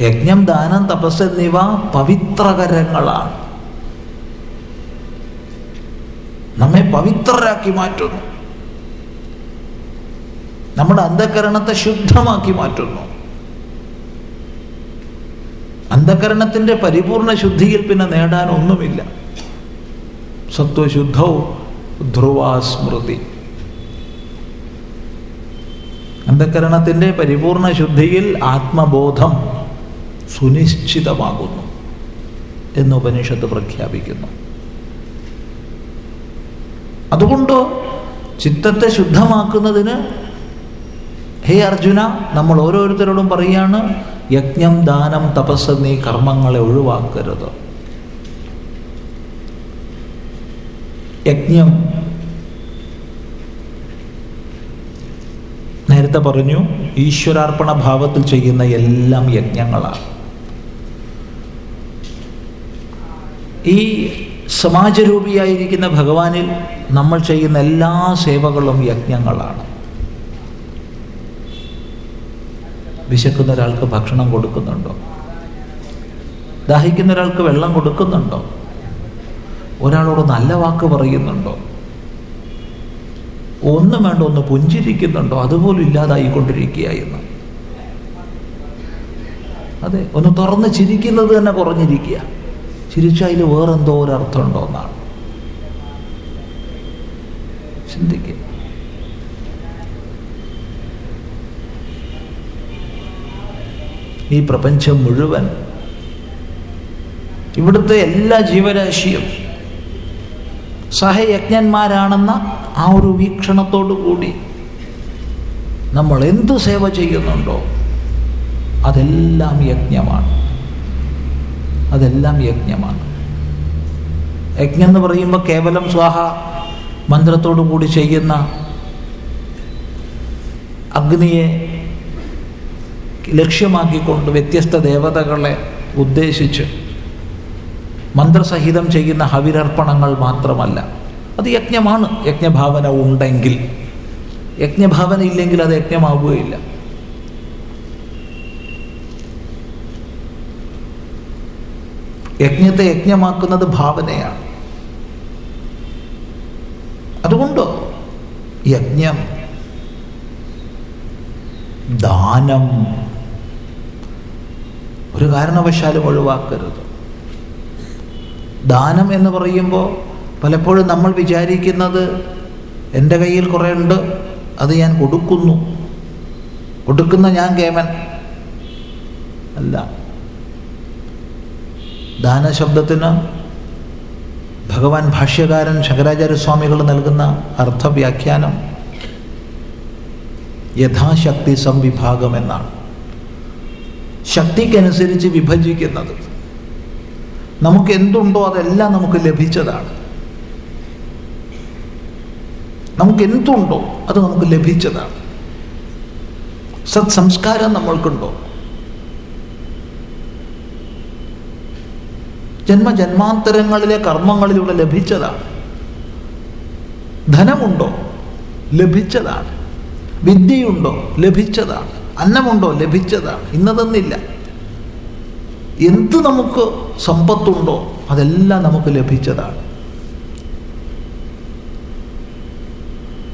യജ്ഞം ദാനം തപസ് എന്നിവ പവിത്രകരങ്ങളാണ്. നമ്മെ പവിത്രരാക്കി മാറ്റുന്നു. നമ്മുടെ അന്ധകരണത്തെ ശുദ്ധമാക്കി മാറ്റുന്നു. അന്ധകരണത്തിന്റെ പരിപൂർണ ശുദ്ധിയിൽ പിന്നെ നേടാൻ ഒന്നുമില്ല. സത്വശുദ്ധവും ധ്രുവാസ്മൃതി. അന്ധകരണത്തിന്റെ പരിപൂർണ ശുദ്ധിയിൽ ആത്മബോധം. സുനിശ്ചിതമാകുന്നു എന്ന് ഉപനിഷത്ത് പ്രഖ്യാപിക്കുന്നു. അതുകൊണ്ട് ചിത്തത്തെ ശുദ്ധമാക്കുന്നതിന് ഹേ അർജുന നമ്മൾ ഓരോരുത്തരോടും പറയാണ് യജ്ഞം ദാനം തപസ് എന്നീ കർമ്മങ്ങളെ ഒഴിവാക്കരുത്. യജ്ഞം നേരത്തെ പറഞ്ഞു ഈശ്വരാർപ്പണ ഭാവത്തിൽ ചെയ്യുന്ന എല്ലാം യജ്ഞങ്ങളാണ്. ഈ സമാജരൂപിയായിരിക്കുന്ന ഭഗവാനിൽ നമ്മൾ ചെയ്യുന്ന എല്ലാ സേവകളും യജ്ഞങ്ങളാണ്. വിശക്കുന്ന ഒരാൾക്ക് ഭക്ഷണം കൊടുക്കുന്നുണ്ടോ? ദാഹിക്കുന്ന ഒരാൾക്ക് വെള്ളം കൊടുക്കുന്നുണ്ടോ? ഒരാളോട് നല്ല വാക്ക് പറയുന്നുണ്ടോ? ഒന്നും വേണ്ട ഒന്ന് പുഞ്ചിരിക്കുന്നുണ്ടോ? അതുപോലും ഇല്ലാതായിക്കൊണ്ടിരിക്കുകയായിരുന്നു. അതെ ഒന്ന് തുറന്ന് ചിരിക്കുന്നത് തന്നെ കുറഞ്ഞിരിക്കുക. ചിരിച്ചതിൽ വേറെന്തോ ഒരർത്ഥമുണ്ടോ എന്നാണ്. ചിന്തിക്കുക ഈ പ്രപഞ്ചം മുഴുവൻ ഇവിടുത്തെ എല്ലാ ജീവരാശിയും സഹയജ്ഞന്മാരാണെന്ന ആ ഒരു വീക്ഷണത്തോടു കൂടി നമ്മൾ എന്ത് സേവ ചെയ്യുന്നുണ്ടോ അതെല്ലാം യജ്ഞമാണ്. അതെല്ലാം യജ്ഞമാണ്. യജ്ഞം എന്ന് പറയുമ്പോൾ കേവലം സ്വാഹ മന്ത്രത്തോടു കൂടി ചെയ്യുന്ന അഗ്നിയെ ലക്ഷ്യമാക്കിക്കൊണ്ട് വ്യത്യസ്ത ദേവതകളെ ഉദ്ദേശിച്ച് മന്ത്രസഹിതം ചെയ്യുന്ന ഹവിരർപ്പണങ്ങൾ മാത്രമല്ല. അത് യജ്ഞമാണ്. യജ്ഞഭാവന ഉണ്ടെങ്കിൽ. യജ്ഞഭാവന ഇല്ലെങ്കിൽ അത് യജ്ഞമാവുകയില്ല. യജ്ഞത്തെ യജ്ഞമാക്കുന്നത് ഭാവനയാണ്. അതുകൊണ്ടോ? യജ്ഞം ദാനം ഒരു കാരണവശാലും ഒഴിവാക്കരുത്. ദാനം എന്ന് പറയുമ്പോൾ പലപ്പോഴും നമ്മൾ വിചാരിക്കുന്നത് എന്റെ കയ്യിൽ കുറേ ഉണ്ട് അത് ഞാൻ കൊടുക്കുന്നു. കൊടുക്കുന്ന ഞാൻ കേമൻ. അല്ല. ദാനശബ്ദത്തിന് ഭഗവാൻ ഭാഷ്യകാരൻ ശങ്കരാചാര്യസ്വാമികൾ നൽകുന്ന അർത്ഥവ്യാഖ്യാനം യഥാശക്തി സംവിഭാഗം എന്നാണ്. ശക്തിക്കനുസരിച്ച് വിഭജിക്കുന്നത്. നമുക്ക് എന്തുണ്ടോ അതെല്ലാം നമുക്ക് ലഭിച്ചതാണ്. നമുക്ക് എന്തുണ്ടോ അത് നമുക്ക് ലഭിച്ചതാണ്. സത്സംസ്കാരം നമ്മൾക്കുണ്ടോ? ജന്മജന്മാന്തരങ്ങളിലെ കർമ്മങ്ങളിലൂടെ ലഭിച്ചതാണ്. ധനമുണ്ടോ? ലഭിച്ചതാണ്. വിദ്യയുണ്ടോ? ലഭിച്ചതാണ്. അന്നമുണ്ടോ? ലഭിച്ചതാണ്. ഇന്നതെന്നില്ല. എന്ത് നമുക്ക് സമ്പത്തുണ്ടോ? അതെല്ലാം നമുക്ക് ലഭിച്ചതാണ്.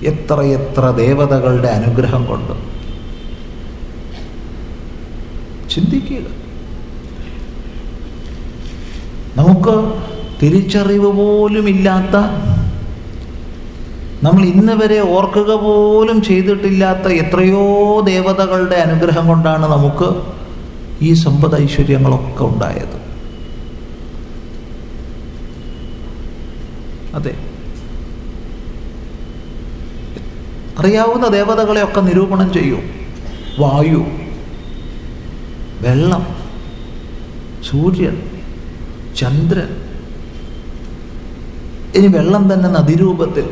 എത്ര എത്ര ദേവതകളുടെ അനുഗ്രഹം കൊണ്ട്. ചിന്തിക്കുക. നമുക്ക് തിരിച്ചറിവ് പോലുമില്ലാത്ത നമ്മൾ ഇന്ന് വരെ ഓർക്കുക പോലും ചെയ്തിട്ടില്ലാത്ത എത്രയോ ദേവതകളുടെ അനുഗ്രഹം കൊണ്ടാണ് നമുക്ക് ഈ സമ്പദ് ഐശ്വര്യങ്ങളൊക്കെ ഉണ്ടായത്. അതെ. അറിയാവുന്ന ദേവതകളെയൊക്കെ നിരൂപണം ചെയ്യൂ. വായു വെള്ളം സൂര്യൻ ചന്ദ്രൻ. ഇനി വെള്ളം തന്നെ നദിരൂപത്തിൽ.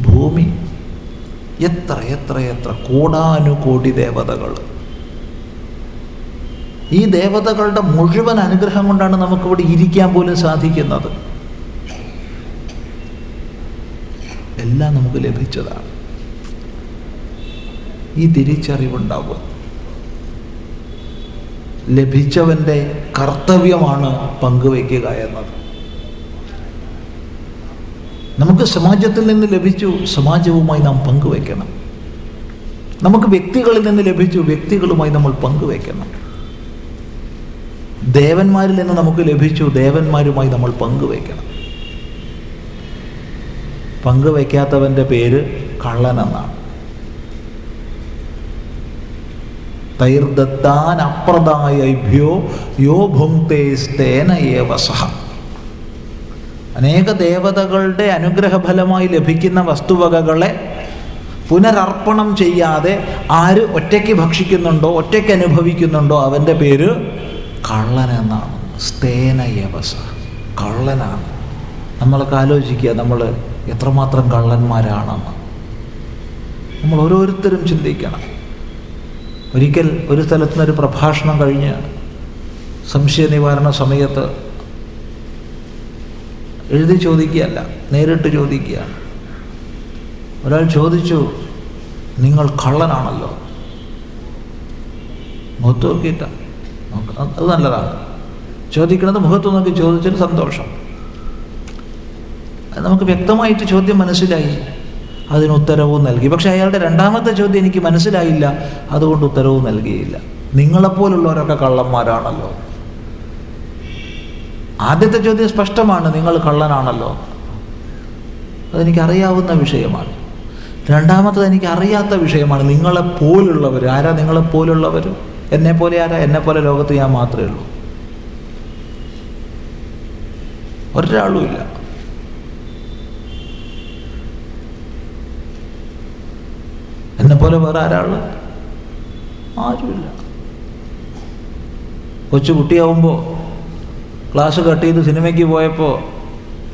ഭൂമി. എത്ര എത്ര എത്ര കോടാനുകോടി ദേവതകൾ. ഈ ദേവതകളുടെ മുഴുവൻ അനുഗ്രഹം കൊണ്ടാണ് നമുക്കിവിടെ ഇരിക്കാൻ പോലും സാധിക്കുന്നത്. എല്ലാം നമുക്ക് ലഭിച്ചതാണ്. ഈ തിരിച്ചറിവുണ്ടാവുക ലഭിച്ചവന്റെ കർത്തവ്യമാണ് പങ്കുവയ്ക്കുക എന്നത്. നമുക്ക് സമാജത്തിൽ നിന്ന് ലഭിച്ചു സമാജവുമായി നാം പങ്കുവയ്ക്കണം. നമുക്ക് വ്യക്തികളിൽ നിന്ന് ലഭിച്ചു വ്യക്തികളുമായി നമ്മൾ പങ്കുവയ്ക്കണം. ദേവന്മാരിൽ നിന്ന് നമുക്ക് ലഭിച്ചു ദേവന്മാരുമായി നമ്മൾ പങ്കുവയ്ക്കണം. പങ്കുവയ്ക്കാത്തവന്റെ പേര് കള്ളനെന്നാണ് തൈർദത്താൻ അപ്രദായഭ്യോ യോ ഭുങ്തേസ്തേന അനേക ദേവതകളുടെ അനുഗ്രഹഫലമായി ലഭിക്കുന്ന വസ്തുവകകളെ പുനരർപ്പണം ചെയ്യാതെ ആര് ഒറ്റയ്ക്ക് ഭക്ഷിക്കുന്നുണ്ടോ ഒറ്റയ്ക്ക് അനുഭവിക്കുന്നുണ്ടോ അവന്റെ പേര് കള്ളൻ എന്നാണ്. സ്തേനയവസ കള്ളനാണ്. നമ്മളൊക്കെ ആലോചിക്കുക നമ്മൾ എത്രമാത്രം കള്ളന്മാരാണെന്ന്. നമ്മൾ ഓരോരുത്തരും ചിന്തിക്കണം. ഒരിക്കൽ ഒരു സ്ഥലത്തു നിന്നൊരു പ്രഭാഷണം കഴിഞ്ഞ് സംശയ നിവാരണ സമയത്ത് എഴുതി ചോദിക്കുകയല്ല നേരിട്ട് ചോദിക്കുകയാണ്. ഒരാൾ ചോദിച്ചു നിങ്ങൾ കള്ളനാണല്ലോ? മുഖത്ത് നോക്കിയിട്ട അത് നല്ലതാണ്. ചോദിക്കുന്നത് മുഖത്ത് നോക്കി ചോദിച്ചൊരു സന്തോഷം. നമുക്ക് വ്യക്തമായിട്ട് ചോദ്യം മനസ്സിലായി. അതിന് ഉത്തരവും നൽകി. പക്ഷെ അയാളുടെ രണ്ടാമത്തെ ചോദ്യം എനിക്ക് മനസ്സിലായില്ല. അതുകൊണ്ട് ഉത്തരവും നൽകിയില്ല. നിങ്ങളെപ്പോലുള്ളവരൊക്കെ കള്ളന്മാരാണല്ലോ. ആദ്യത്തെ ചോദ്യം സ്പഷ്ടമാണ്. നിങ്ങൾ കള്ളനാണല്ലോ. അതെനിക്കറിയാവുന്ന വിഷയമാണ്. രണ്ടാമത്തത് എനിക്ക് അറിയാത്ത വിഷയമാണ്. നിങ്ങളെപ്പോലുള്ളവർ ആരാ? നിങ്ങളെപ്പോലുള്ളവർ? എന്നെ പോലെ ആരാ? എന്നെ പോലെ ലോകത്ത് ഞാൻ മാത്രമേ ഉള്ളൂ. ഒരാളുമില്ല പോലെ വേറെ ആരാൾ? ആരുമില്ല. കൊച്ചു കുട്ടിയാവുമ്പോൾ ക്ലാസ് കട്ട് ചെയ്ത് സിനിമയ്ക്ക് പോയപ്പോൾ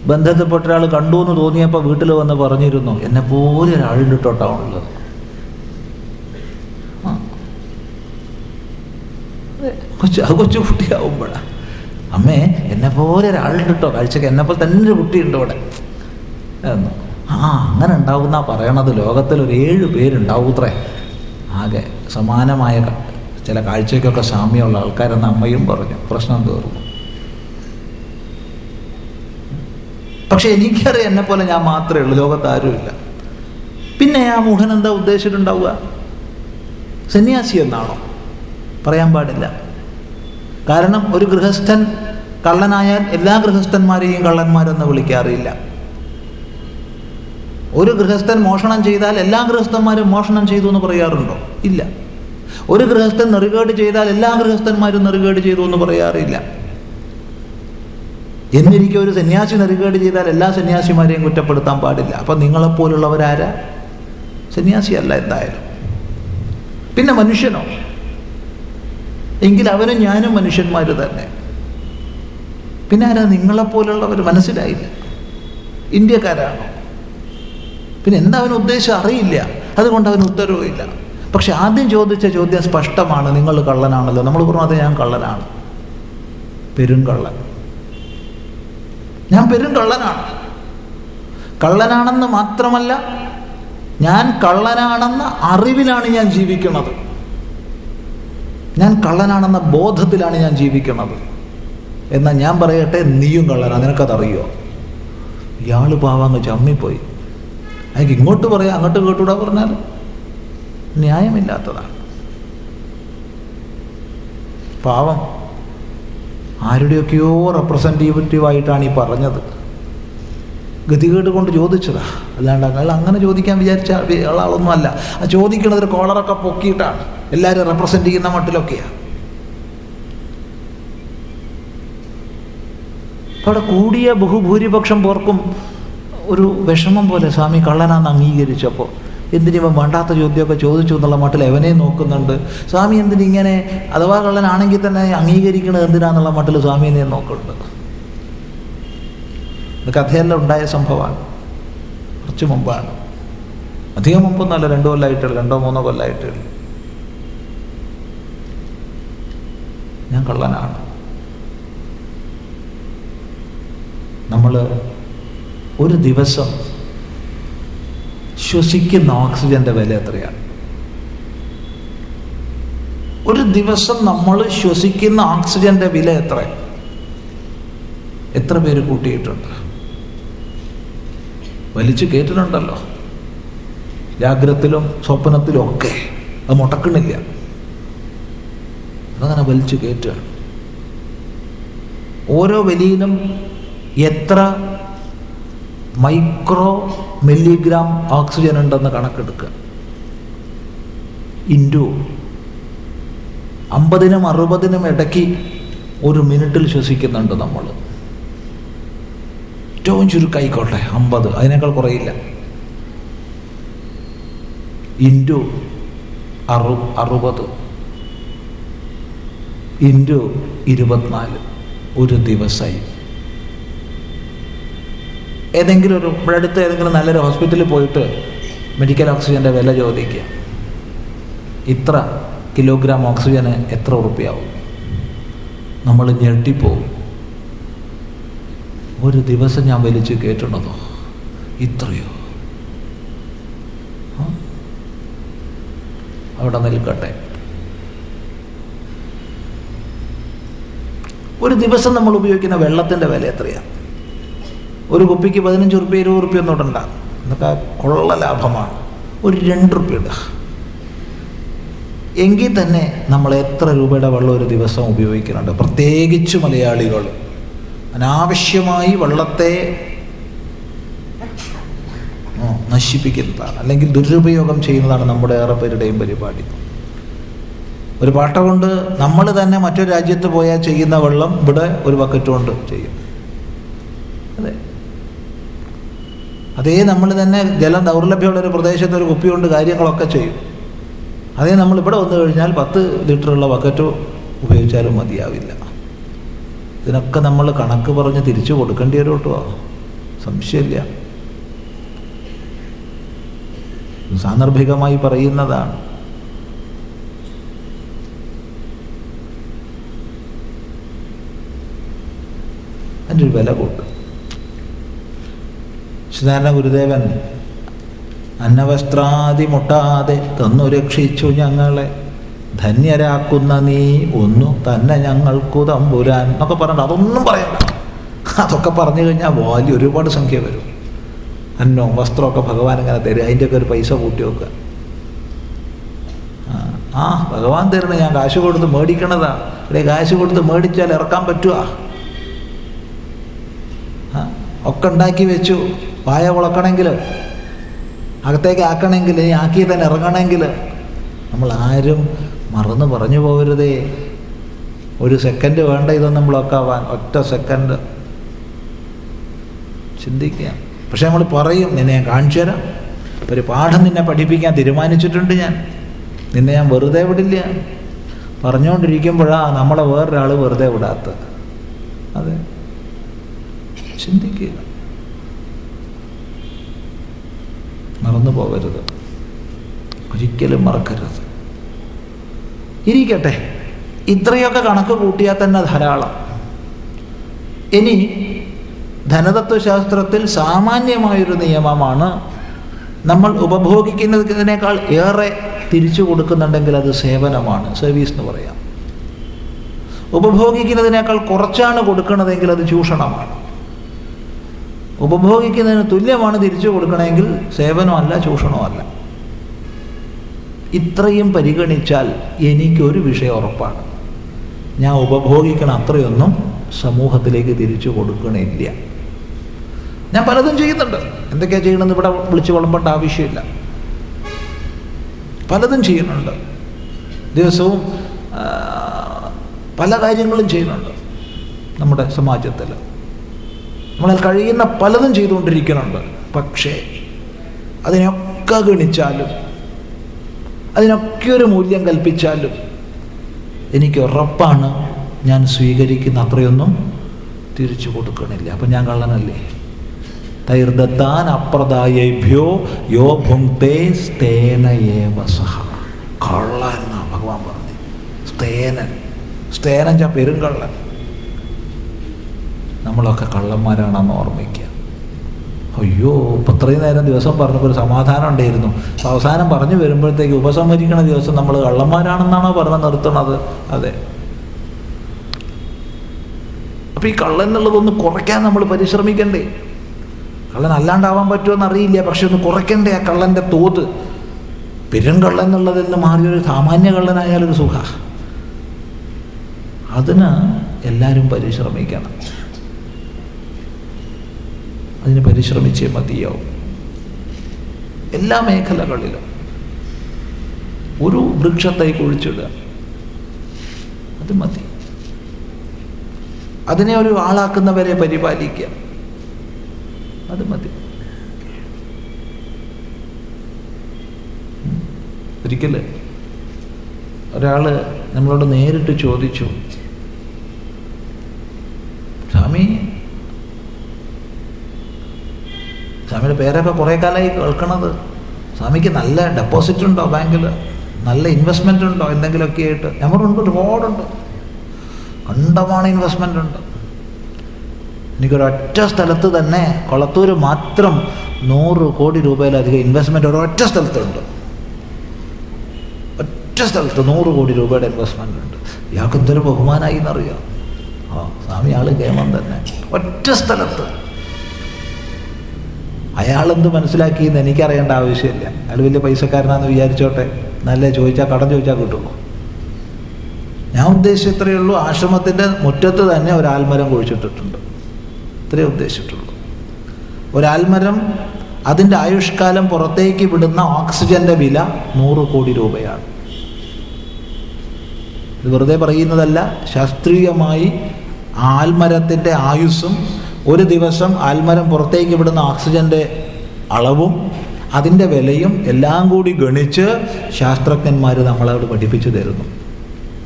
ബന്ധത്തിൽപ്പെട്ട ഒരാൾ കണ്ടു എന്ന് തോന്നിയപ്പോൾ വീട്ടിൽ വന്ന് പറഞ്ഞിരുന്നു എന്നെ പോലെ ഒരാളുണ്ട് കേട്ടോ കൊച്ചു ആ. കൊച്ചു കുട്ടിയാവുമ്പോഴാണ് അമ്മേ എന്നെ പോലെ ഒരാളുണ്ട് കേട്ടോ കാഴ്ചക്ക് എന്നെ തന്നെ ഒരു കുട്ടിയുണ്ട് ഇവിടെ. എന്ന്. ആ അങ്ങനെ ഉണ്ടാവുന്ന പറയണത്. ലോകത്തിൽ ഒരു ഏഴ് പേരുണ്ടാവൂത്രേ. ആകെ സമാനമായ ചില കാഴ്ചയ്ക്കൊക്കെ സാമ്യമുള്ള ആൾക്കാരെന്ന് അമ്മയും പറഞ്ഞു. പ്രശ്നം തീർന്നു. പക്ഷെ എനിക്കറിയാം എന്നെ പോലെ ഞാൻ മാത്രമേ ഉള്ളൂ. ലോകത്ത് ആരുമില്ല പിന്നെ ആ മുഖൻ എന്താ ഉദ്ദേശിച്ചിട്ടുണ്ടാവുക? സന്യാസി എന്നാണോ? പറയാൻ പാടില്ല. കാരണം ഒരു ഗൃഹസ്ഥൻ കള്ളനായാൽ എല്ലാ ഗൃഹസ്ഥന്മാരെയും കള്ളന്മാരെന്ന് വിളിക്കാറില്ല. ഒരു ഗൃഹസ്ഥൻ മോഷണം ചെയ്താൽ എല്ലാ ഗൃഹസ്ഥന്മാരും മോഷണം ചെയ്തു എന്ന് പറയാറുണ്ടോ? ഇല്ല. ഒരു ഗൃഹസ്ഥൻ നെറുകേട് ചെയ്താൽ എല്ലാ ഗൃഹസ്ഥന്മാരും നെറുകേട് ചെയ്തു എന്ന് പറയാറില്ല. എന്നിരിക്കും ഒരു സന്യാസി നെറുകേട് ചെയ്താൽ എല്ലാ സന്യാസിമാരെയും കുറ്റപ്പെടുത്താൻ പാടില്ല. അപ്പം നിങ്ങളെപ്പോലുള്ളവരാരാ? സന്യാസിയല്ല എന്തായാലും. പിന്നെ മനുഷ്യനോ? എങ്കിൽ അവനും ഞാനും മനുഷ്യന്മാർ തന്നെ. പിന്നെ ആരാ നിങ്ങളെപ്പോലുള്ളവർ മനസ്സിലായില്ല. ഇന്ത്യക്കാരാണോ? പിന്നെ എന്താ അവന് ഉദ്ദേശം? അറിയില്ല. അതുകൊണ്ട് അവന് ഉത്തരവുമില്ല. പക്ഷെ ആദ്യം ചോദിച്ച ചോദ്യം സ്പഷ്ടമാണ്. നിങ്ങൾ കള്ളനാണല്ലോ. നമ്മൾ പറഞ്ഞു അത് ഞാൻ കള്ളനാണ്. പെരും കള്ളൻ. ഞാൻ പെരും കള്ളനാണ്. കള്ളനാണെന്ന് മാത്രമല്ല ഞാൻ കള്ളനാണെന്ന അറിവിലാണ് ഞാൻ ജീവിക്കുന്നത്. ഞാൻ കള്ളനാണെന്ന ബോധത്തിലാണ് ഞാൻ ജീവിക്കുന്നത്. എന്നാൽ ഞാൻ പറയട്ടെ നീയും കള്ളനാ. നിനക്കതറിയോ? ഇയാൾ പാവാങ്ങ് ചമ്മിപ്പോയി. അയാൾക്ക് ഇങ്ങോട്ട് പറയാം അങ്ങോട്ട് കേട്ടൂടാ പറഞ്ഞാൽ ന്യായമില്ലാത്തതാണ്. പാവം. ആരുടെയൊക്കെയോ റെപ്രസെന്റേറ്റീവായിട്ടാണ് ഈ പറഞ്ഞത്. ഗതികേട് കൊണ്ട് ചോദിച്ചതാ. അല്ലാണ്ട് അയാൾ അങ്ങനെ ചോദിക്കാൻ വിചാരിച്ച ആളൊന്നും അല്ല. ആ ചോദിക്കുന്നത് ഒരു കോളറൊക്കെ പൊക്കിയിട്ടാണ്. എല്ലാവരും റെപ്രസെന്റ് ചെയ്യുന്ന മട്ടിലൊക്കെയാണ് അവിടെ കൂടിയ ബഹുഭൂരിപക്ഷം പേർക്കും ഒരു വിഷമം പോലെ സ്വാമി കള്ളനാന്ന് അംഗീകരിച്ചപ്പോൾ എന്തിനിവൻ വേണ്ടാത്ത ചോദ്യമൊക്കെ ചോദിച്ചു എന്നുള്ള മട്ടിൽ എവനെ നോക്കുന്നുണ്ട്. സ്വാമി എന്തിനിങ്ങനെ അഥവാ കള്ളനാണെങ്കിൽ തന്നെ അംഗീകരിക്കണത് എന്തിനാന്നുള്ള മട്ടിൽ സ്വാമിനെ നോക്കുന്നുണ്ട്. ഇത് കഥയെല്ലാം ഉണ്ടായ സംഭവമാണ്. കുറച്ച് മുമ്പാണ്. അധികം മുമ്പൊന്നല്ല രണ്ടു കൊല്ലമായിട്ടുള്ളൂ രണ്ടോ മൂന്നോ കൊല്ലമായിട്ടുള്ളൂ ഞാൻ കള്ളനാണ്. നമ്മൾ ഒരു ദിവസം ശ്വസിക്കുന്ന ഓക്സിജന്റെ വില എത്രയാണ്? ഒരു ദിവസം നമ്മൾ ശ്വസിക്കുന്ന ഓക്സിജന്റെ വില എത്ര? എത്ര പേര് കൂട്ടിയിട്ടുണ്ട്? വലിച്ചു കേട്ടിട്ടുണ്ടല്ലോ. ജാഗ്രത്തിലും സ്വപ്നത്തിലും ഒക്കെ അത് മുടക്കണില്ല. അതങ്ങനെ വലിച്ചു കയറ്റുകയാണ് ഓരോ വലിയിലും എത്ര മൈക്രോ മില്ലിഗ്രാം ഓക്സിജൻ ഉണ്ടെന്ന് കണക്കെടുക്കുക. ഇന്റു അമ്പതിനും അറുപതിനും ഇടയ്ക്ക് ഒരു മിനിറ്റിൽ ശ്വസിക്കുന്നുണ്ട് നമ്മൾ ഏറ്റവും ചുരുക്കായിക്കോട്ടെ അമ്പത്. അതിനേക്കാൾ കുറയില്ല. ഇന്റു അറു അറുപത്. ഇന്റു ഇരുപത്തിനാല്. ഒരു ദിവസമായി ഏതെങ്കിലും ഒരു ഇവിടെ ഏതെങ്കിലും നല്ലൊരു ഹോസ്പിറ്റലിൽ പോയിട്ട് മെഡിക്കൽ ഓക്സിജന്റെ വില ചോദിക്കുക. ഇത്ര കിലോഗ്രാം ഓക്സിജന് എത്ര ഉറുപ്പ്യാവും? നമ്മൾ ഞെട്ടിപ്പോവും ഒരു ദിവസം ഞാൻ വലിച്ച് കേട്ടിട്ടുണ്ടോ? ഇത്രയോ? അവിടെ നിൽക്കട്ടെ. ഒരു ദിവസം നമ്മൾ ഉപയോഗിക്കുന്ന വെള്ളത്തിന്റെ വില എത്രയാണ്? ഒരു കുപ്പിക്ക് പതിനഞ്ച് റുപ്യ ഇരുപത് റുപ്യ ഒന്നും ഇടണ്ട. എന്നൊക്കെ കൊള്ള ലാഭമാണ്. ഒരു രണ്ട് റുപ്യ ഇടുക എങ്കിൽ തന്നെ നമ്മൾ എത്ര രൂപയുടെ വെള്ളം ഒരു ദിവസം ഉപയോഗിക്കുന്നുണ്ട്. പ്രത്യേകിച്ച് മലയാളികൾ. അനാവശ്യമായി വെള്ളത്തെ നശിപ്പിക്കുന്നതാണ്. അല്ലെങ്കിൽ ദുരുപയോഗം ചെയ്യുന്നതാണ് നമ്മുടെ ഏറെ പേരുടെയും പരിപാടി. ഒരു പാട്ട കൊണ്ട് നമ്മൾ തന്നെ മറ്റൊരു രാജ്യത്ത് പോയാൽ ചെയ്യുന്ന വെള്ളം ഇവിടെ ഒരു ബക്കറ്റ് കൊണ്ട് ചെയ്യും. അതെ. അതേ നമ്മൾ തന്നെ ജലം ദൗർലഭ്യമുള്ള ഒരു പ്രദേശത്ത് ഒരു കുപ്പി കൊണ്ട് കാര്യങ്ങളൊക്കെ ചെയ്യും. അതേ നമ്മൾ ഇവിടെ വന്നു കഴിഞ്ഞാൽ പത്ത് ലിറ്ററുള്ള ബക്കറ്റ് ഉപയോഗിച്ചാലും മതിയാവില്ല. ഇതിനൊക്കെ നമ്മൾ കണക്ക് പറഞ്ഞ് തിരിച്ചു കൊടുക്കേണ്ടി വരും കേട്ടോ. സംശയമില്ല. സാന്ദർഭികമായി പറയുന്നതാണ്. അതിന്റെ ഒരു വില കൂട്ടും. ശ്രീനാരായണ ഗുരുദേവൻ അന്നവസ്ത്രാദി മുട്ടാതെ തന്നു രക്ഷിച്ചു ഞങ്ങളെ. ധന്യരാക്കുന്ന നീ ഒന്നു തന്നെ ഞങ്ങൾക്കു തമ്പുരാൻ എന്നൊക്കെ പറഞ്ഞിട്ട് അതൊന്നും പറയണ്ട. അതൊക്കെ പറഞ്ഞു കഴിഞ്ഞാൽ വലിയ ഒരുപാട് സംഖ്യ വരും. അന്നോ വസ്ത്രമൊക്കെ ഭഗവാൻ ഇങ്ങനെ തരും. അതിന്റെയൊക്കെ ഒരു പൈസ കൂട്ടി വെക്കുക. ആ, ആ ഭഗവാൻ തരണം ഞാൻ കാശ് കൊടുത്ത് മേടിക്കണതാ. ഇവിടെ കാശ് കൊടുത്ത് മേടിച്ചാൽ ഇറക്കാൻ പറ്റുക ഒക്കെ ഉണ്ടാക്കി വെച്ചു. വായ കുളക്കണമെങ്കിൽ അകത്തേക്ക് ആക്കണമെങ്കിൽ ആക്കി തന്നെ ഇറങ്ങണമെങ്കിൽ നമ്മൾ ആരും മറന്നു പറഞ്ഞു പോകരുതേ. ഒരു സെക്കൻഡ് വേണ്ട ഇതൊന്നും ബ്ലോക്കാവാൻ ഒറ്റ സെക്കൻഡ് ചിന്തിക്കുക. പക്ഷെ നമ്മൾ പറയും നിന്നെ ഞാൻ കാണിച്ചു തരാം. ഒരു പാഠം നിന്നെ പഠിപ്പിക്കാൻ തീരുമാനിച്ചിട്ടുണ്ട് ഞാൻ. നിന്നെ ഞാൻ വെറുതെ വിടില്ല. പറഞ്ഞുകൊണ്ടിരിക്കുമ്പോഴാണ് നമ്മളെ വേറൊരാൾ വെറുതെ വിടാത്തത്. അതെ. ചിന്തിക്കുക. മറന്നു പോകരുത്. ഒരിക്കലും മറക്കരുത്. ഇരിക്കട്ടെ. ഇത്രയൊക്കെ കണക്ക് കൂട്ടിയാൽ തന്നെ ധാരാളം. ഇനി ധനതത്വശാസ്ത്രത്തിൽ സാമാന്യമായൊരു നിയമമാണ് നമ്മൾ ഉപഭോഗിക്കുന്നതിനേക്കാൾ ഏറെ തിരിച്ചു കൊടുക്കുന്നുണ്ടെങ്കിൽ അത് സേവനമാണ്. സർവീസ് എന്ന് പറയാം. ഉപഭോഗിക്കുന്നതിനേക്കാൾ കുറച്ചാണ് കൊടുക്കുന്നതെങ്കിൽ അത് ചൂഷണമാണ്. ഉപഭോഗിക്കുന്നതിന് തുല്യമാണ് തിരിച്ചു കൊടുക്കണമെങ്കിൽ സേവനമല്ല ചൂഷണമല്ല ഇത്രയും പരിഗണിച്ചാൽ എനിക്കൊരു വിഷയം ഉറപ്പാണ്. ഞാൻ ഉപഭോഗിക്കണ അത്രയൊന്നും സമൂഹത്തിലേക്ക് തിരിച്ചു കൊടുക്കണില്ല. ഞാൻ പലതും ചെയ്യുന്നുണ്ട്. എന്തൊക്കെയാണ് ചെയ്യണമെന്ന് ഇവിടെ വിളിച്ചു വിളമ്പേണ്ട ആവശ്യമില്ല. പലതും ചെയ്യുന്നുണ്ട്. ദിവസവും പല കാര്യങ്ങളും ചെയ്യുന്നുണ്ട് നമ്മുടെ സമാജത്തിൽ. നമ്മളിൽ കഴിയുന്ന പലതും ചെയ്തുകൊണ്ടിരിക്കുന്നുണ്ട്. പക്ഷേ അതിനൊക്കെ ഗണിച്ചാലും അതിനൊക്കെ ഒരു മൂല്യം കൽപ്പിച്ചാലും എനിക്ക് ഉറപ്പാണ് ഞാൻ സ്വീകരിക്കുന്ന അത്രയൊന്നും തിരിച്ചു കൊടുക്കണില്ല. അപ്പം ഞാൻ കള്ളനല്ലേ? തൈർദത്താൻ അപ്രദായേഭ്യോ യോ സഹ. കള്ളൻ ഭഗവാൻ പറഞ്ഞു സ്തേനൻ. സ്തേനൻ ചാ പെരുങ്കള്ളൻ നമ്മളൊക്കെ കള്ളന്മാരാണെന്ന് ഓർമ്മിക്കുക. അയ്യോ ഇപ്പം ഇത്രയും നേരം ദിവസം പറഞ്ഞപ്പോൾ ഒരു സമാധാനം ഉണ്ടായിരുന്നു. അവസാനം പറഞ്ഞു വരുമ്പോഴത്തേക്ക് ഉപസംഹരിക്കണ ദിവസം നമ്മൾ കള്ളന്മാരാണെന്നാണോ പറഞ്ഞ് നിർത്തണത് അതെ. അപ്പം ഈ കള്ളൻ എന്നുള്ളതൊന്ന് കുറയ്ക്കാൻ നമ്മൾ പരിശ്രമിക്കണ്ടേ? കള്ളൻ അല്ലാണ്ടാവാൻ പറ്റുമെന്ന് അറിയില്ല പക്ഷെ ഒന്ന് കുറയ്ക്കണ്ടേ ആ കള്ളന്റെ തോത്? പെരുംകള്ളൻ എന്നുള്ളതിൽ നിന്ന് മാറിയൊരു സാമാന്യ കള്ളനായാലൊരു സുഖ. അതിന് എല്ലാവരും പരിശ്രമിക്കണം. അതിന് പരിശ്രമിച്ചേ മതിയാവും. എല്ലാ മേഖലകളിലും ഒരു വൃക്ഷത്തെ കുഴിച്ചിടുക അത് മതി. അതിനെ ഒരു ആളാക്കുന്നവരെ പരിപാലിക്കുക അത് മതി. ഒരിക്കൽ ഒരാൾ നമ്മളോട് നേരിട്ട് ചോദിച്ചു സ്വാമി സ്വാമിയുടെ പേരൊക്കെ കുറേ കാലമായി കേൾക്കണത്. സ്വാമിക്ക് നല്ല ഡെപ്പോസിറ്റ് ഉണ്ടോ ബാങ്കിൽ നല്ല ഇൻവെസ്റ്റ്മെന്റ് ഉണ്ടോ? എന്തെങ്കിലുമൊക്കെ ആയിട്ട്. ഞമ്മറുണ്ട് ഒരുപാടുണ്ട്. കണ്ടമാണ് ഇൻവെസ്റ്റ്മെന്റ് ഉണ്ട്. എനിക്കൊരൊറ്റ സ്ഥലത്ത് തന്നെ കൊളത്തൂർ മാത്രം നൂറ് കോടി രൂപയിലധികം ഇൻവെസ്റ്റ്മെന്റ് ഒരൊറ്റ സ്ഥലത്തുണ്ട് ഒറ്റ സ്ഥലത്ത് നൂറ് കോടി രൂപയുടെ ഇൻവെസ്റ്റ്മെന്റ് ഉണ്ട്. ഇയാൾക്ക് എന്തൊരു ബഹുമാനമായി എന്നറിയാം. ആ സ്വാമി ആൾ കേമം തന്നെ. ഒറ്റ സ്ഥലത്ത്. അയാളെന്ത് മനസ്സിലാക്കിയെന്ന് എനിക്കറിയേണ്ട ആവശ്യമില്ല. അയാൾ വലിയ പൈസക്കാരനാന്ന് വിചാരിച്ചോട്ടെ. നല്ല ചോദിച്ചാൽ കടം ചോദിച്ചാൽ കിട്ടുമോ? ഞാൻ ഉദ്ദേശിച്ച ഇത്രയേ ഉള്ളൂ. ആശ്രമത്തിന്റെ മുറ്റത്ത് തന്നെ ഒരു ആൽമരം കുഴിച്ചിട്ടിട്ടുണ്ട്. ഇത്രയേ ഉദ്ദേശിച്ചിട്ടുള്ളൂ. ഒരാൽമരം അതിന്റെ ആയുഷ്കാലം പുറത്തേക്ക് വിടുന്ന ഓക്സിജന്റെ വില നൂറ് കോടി രൂപയാണ്. ഇത് വെറുതെ പറയുന്നതല്ല ശാസ്ത്രീയമായി ആൽമരത്തിന്റെ ആയുസ്സും ഒരു ദിവസം ആൽമരം പുറത്തേക്ക് വിടുന്ന ഓക്സിജന്റെ അളവും അതിന്റെ വിലയും എല്ലാം കൂടി ഗണിച്ച് ശാസ്ത്രജ്ഞന്മാർ നമ്മളോട് പഠിപ്പിച്ചു തരുന്നു.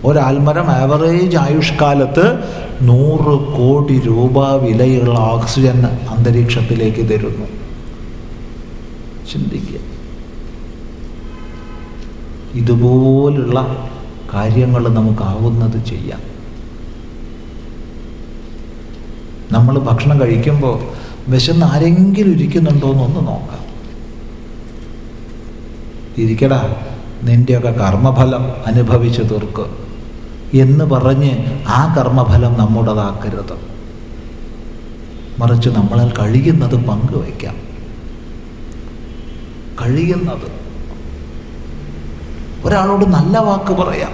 ഒരാൽമരം ആവറേജ് ആയുഷ്കാലത്ത് നൂറ് കോടി രൂപ വിലയുള്ള ഓക്സിജൻ അന്തരീക്ഷത്തിലേക്ക് തരുന്നു. ചിന്തിക്കുക. ഇതുപോലുള്ള കാര്യങ്ങൾ നമുക്കാവുന്നത് ചെയ്യാം. നമ്മൾ ഭക്ഷണം കഴിക്കുമ്പോൾ വിശന്ന് ആരെങ്കിലും ഇരിക്കുന്നുണ്ടോ എന്നൊന്ന് നോക്കാം. ഇരിക്കടാ നിന്റെയൊക്കെ കർമ്മഫലം അനുഭവിച്ചു തീർക്ക്. എന്ന് പറഞ്ഞ് ആ കർമ്മഫലം നമ്മുടേതാക്കരുത്. മറിച്ച് നമ്മളിൽ കഴിയുന്നത് പങ്കുവയ്ക്കാം കഴിയുന്നത്. ഒരാളോട് നല്ല വാക്ക് പറയാം.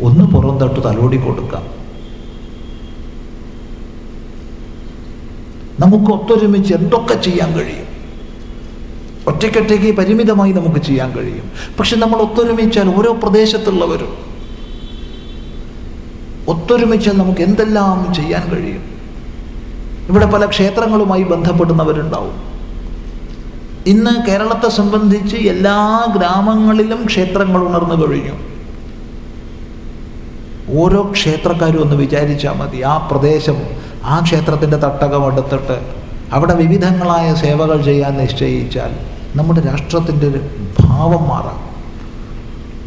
ഒന്ന് പുറം തട്ട് തലോടി കൊടുക്കാം. നമുക്ക് ഒത്തൊരുമിച്ച് എന്തൊക്കെ ചെയ്യാൻ കഴിയും? ഒറ്റയ്ക്കൊറ്റയ്ക്ക് പരിമിതമായി നമുക്ക് ചെയ്യാൻ കഴിയും. പക്ഷെ നമ്മൾ ഒത്തൊരുമിച്ചാൽ ഓരോ പ്രദേശത്തുള്ളവരും ഒത്തൊരുമിച്ചാൽ നമുക്ക് എന്തെല്ലാം ചെയ്യാൻ കഴിയും? ഇവിടെ പല ക്ഷേത്രങ്ങളുമായി ബന്ധപ്പെടുന്നവരുണ്ടാവും. ഇന്ന് കേരളത്തെ സംബന്ധിച്ച് എല്ലാ ഗ്രാമങ്ങളിലും ക്ഷേത്രങ്ങൾ ഉണർന്നു കഴിഞ്ഞു. ഓരോ ക്ഷേത്രക്കാരും ഒന്ന് വിചാരിച്ചാൽ മതി ആ പ്രദേശം ആ ക്ഷേത്രത്തിന്റെ തട്ടകം എടുത്തിട്ട് അവിടെ വിവിധങ്ങളായ സേവകൾ ചെയ്യാൻ നിശ്ചയിച്ചാൽ നമ്മുടെ രാഷ്ട്രത്തിന്റെ ഒരു ഭാവം മാറാം.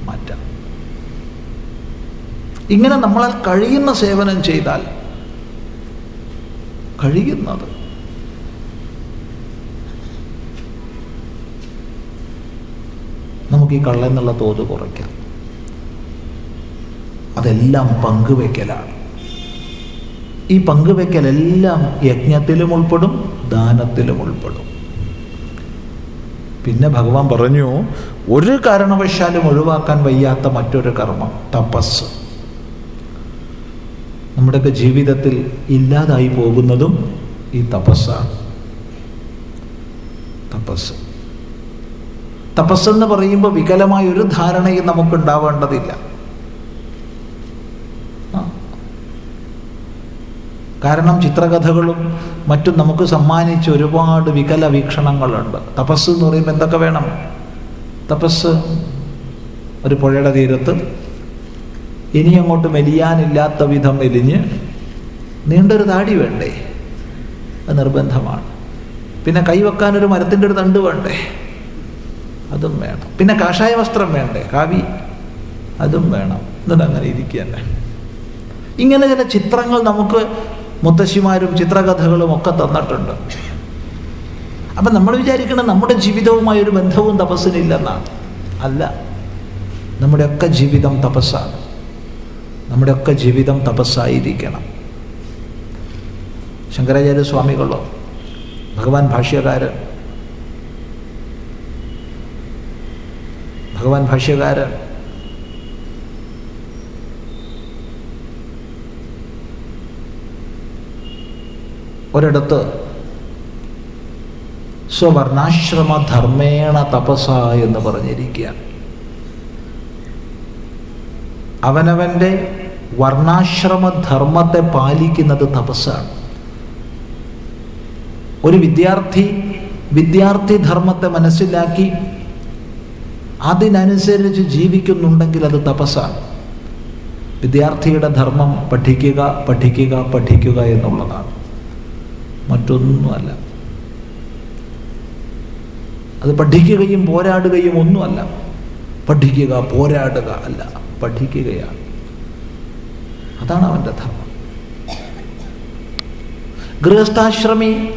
മാറ്റാം. ഇങ്ങനെ നമ്മളാൽ കഴിയുന്ന സേവനം ചെയ്താൽ കഴിയുന്നത് നമുക്ക് ഈ കള്ളെന്നുള്ള തോത് കുറയ്ക്കാം. അതെല്ലാം പങ്കുവെക്കലാണ്. ഈ പങ്കുവെക്കലെല്ലാം യജ്ഞത്തിലും ഉൾപ്പെടും ദാനത്തിലും ഉൾപ്പെടും. പിന്നെ ഭഗവാൻ പറഞ്ഞു ഒരു കാരണവശാലും ഒഴിവാക്കാൻ വയ്യാത്ത മറ്റൊരു കർമ്മം തപസ്. നമ്മുടെയൊക്കെ ജീവിതത്തിൽ ഇല്ലാതായി പോകുന്നതും ഈ തപസ്സാണ്. തപസ്. തപസ്സെന്ന് പറയുമ്പോൾ വികലമായ ഒരു ധാരണയും നമുക്ക് കാരണം ചിത്രകഥകളും മറ്റും നമുക്ക് സമ്മാനിച്ച ഒരുപാട് വികല വീക്ഷണങ്ങളുണ്ട്. തപസ് എന്ന് പറയുമ്പോൾ എന്തൊക്കെ വേണം? തപസ് ഒരു പുഴയുടെ തീരത്ത് ഇനി അങ്ങോട്ട് മെലിയാനില്ലാത്ത വിധം മെലിഞ്ഞ് നീണ്ടൊരു താടി വേണ്ടേ? അത് നിർബന്ധമാണ്. പിന്നെ കൈവെക്കാനൊരു മരത്തിന്റെ ഒരു തണ്ട് വേണ്ടേ? അതും വേണം. പിന്നെ കാഷായ വസ്ത്രം വേണ്ടേ? കാവി അതും വേണം. എന്നിട്ട് അങ്ങനെ ഇരിക്കുകയല്ലേ ഇങ്ങനെ ചില ചിത്രങ്ങൾ നമുക്ക് മുത്തശ്ശിമാരും ചിത്രകഥകളും ഒക്കെ തന്നിട്ടുണ്ട്. അപ്പം നമ്മൾ വിചാരിക്കണം നമ്മുടെ ജീവിതവുമായി ഒരു ബന്ധവും തപസ്സിനില്ലെന്നാണ് അല്ല. നമ്മുടെയൊക്കെ ജീവിതം തപസ്സാണ്. നമ്മുടെയൊക്കെ ജീവിതം തപസ്സായിരിക്കണം. ശങ്കരാചാര്യ സ്വാമികളോ ഭഗവാൻ ഭാഷ്യകാരൻ ഭഗവാൻ ഭാഷ്യകാരൻ ഒരിടത്ത് സ്വവർണാശ്രമ ധർമ്മേണ തപസ എന്ന് പറഞ്ഞിരിക്കുക അവനവന്റെ വർണാശ്രമ ധർമ്മത്തെ പാലിക്കുന്നത് തപസ്സാണ്. ഒരു വിദ്യാർത്ഥി വിദ്യാർത്ഥി ധർമ്മത്തെ മനസ്സിലാക്കി അതിനനുസരിച്ച് ജീവിക്കുന്നുണ്ടെങ്കിൽ അത് തപസ്സാണ്. വിദ്യാർത്ഥിയുടെ ധർമ്മം പഠിക്കുക പഠിക്കുക പഠിക്കുക എന്നുള്ളതാണ്. മറ്റൊന്നുമല്ല. അത് പഠിക്കുകയും പോരാടുകയും ഒന്നുമല്ല. പഠിക്കുക പോരാടുക അല്ല. പഠിക്കുകയാണ്. അതാണ് അവന്റെ ധർമ്മം. ഗൃഹസ്ഥാശ്രമി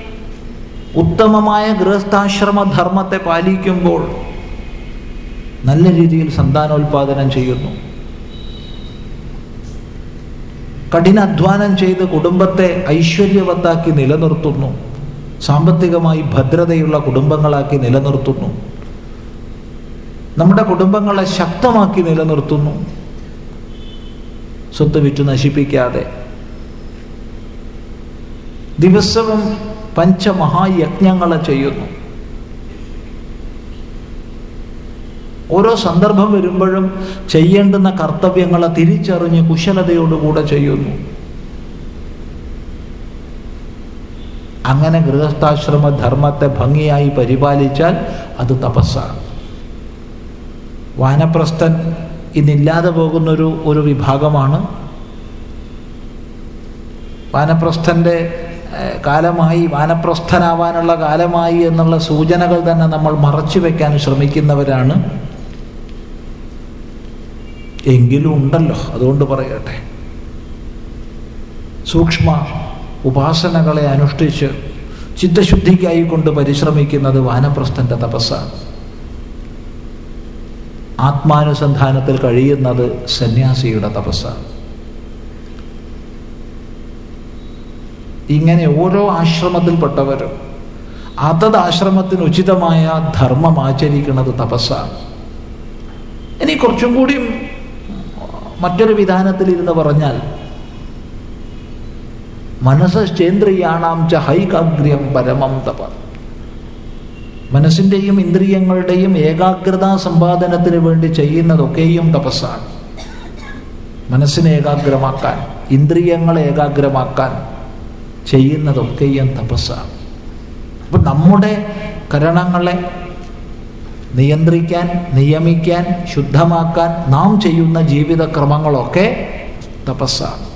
ഉത്തമമായ ഗൃഹസ്ഥാശ്രമ ധർമ്മത്തെ പാലിക്കുമ്പോൾ നല്ല രീതിയിൽ സന്താനോൽപാദനം ചെയ്യുന്നു. കഠിനാധ്വാനം ചെയ്ത് കുടുംബത്തെ ഐശ്വര്യവത്താക്കി നിലനിർത്തുന്നു. സാമ്പത്തികമായി ഭദ്രതയുള്ള കുടുംബങ്ങളാക്കി നിലനിർത്തുന്നു. നമ്മുടെ കുടുംബങ്ങളെ ശക്തമാക്കി നിലനിർത്തുന്നു. സ്വത്ത് വിറ്റ് നശിപ്പിക്കാതെ. ദിവസവും പഞ്ചമഹായജ്ഞങ്ങളെ ചെയ്യുന്നു. ഓരോ സന്ദർഭം വരുമ്പോഴും ചെയ്യേണ്ടുന്ന കർത്തവ്യങ്ങളെ തിരിച്ചറിഞ്ഞ് കുശലതയോടുകൂടെ ചെയ്യുന്നു. അങ്ങനെ ഗൃഹസ്ഥാശ്രമ ധർമ്മത്തെ ഭംഗിയായി പരിപാലിച്ചാൽ അത് തപസ്സാണ്. വാനപ്രസ്ഥൻ ഇന്നില്ലാതെ പോകുന്നൊരു ഒരു വിഭാഗമാണ്. വാനപ്രസ്ഥന്റെ കാലമായി വാനപ്രസ്ഥനാവാനുള്ള കാലമായി എന്നുള്ള സൂചനകൾ തന്നെ നമ്മൾ മറച്ചു വയ്ക്കാൻ ശ്രമിക്കുന്നവരാണ്. എങ്കിലും ഉണ്ടല്ലോ അതുകൊണ്ട് പറയട്ടെ. സൂക്ഷ്മ ഉപാസനകളെ അനുഷ്ഠിച്ച് ചിത്തശുദ്ധിക്കായി കൊണ്ട് പരിശ്രമിക്കുന്നത് വാനപ്രസ്ഥന്റെ തപസ്സാണ്. ആത്മാനുസന്ധാനത്തിൽ കഴിയുന്നത് സന്യാസിയുടെ തപസ്സാണ്. ഇങ്ങനെ ഓരോ ആശ്രമത്തിൽപ്പെട്ടവരും അതത് ആശ്രമത്തിന് ഉചിതമായ ധർമ്മം ആചരിക്കുന്നത് തപസ്സാണ്. ഇനി കുറച്ചും കൂടിയും മറ്റൊരു വിധാനത്തിൽ ഇരുന്ന് പറഞ്ഞാൽ മനസ്സേന്ദ്രിയാണാം ച ഹൈകാഗ്ര്യം പരമം തപ. മനസ്സിന്റെയും ഇന്ദ്രിയങ്ങളുടെയും ഏകാഗ്രതാ സമ്പാദനത്തിന് വേണ്ടി ചെയ്യുന്നതൊക്കെയും തപസ്സാണ്. മനസ്സിനെ ഏകാഗ്രമാക്കാൻ ഇന്ദ്രിയങ്ങളെ ഏകാഗ്രമാക്കാൻ ചെയ്യുന്നതൊക്കെയും തപസ്സാണ്. അപ്പം നമ്മുടെ കരണങ്ങളെ നിയന്ത്രിക്കാൻ നിയമിക്കാൻ ശുദ്ധമാക്കാൻ നാം ചെയ്യുന്ന ജീവിതക്രമങ്ങളൊക്കെ തപസ്സാണ്.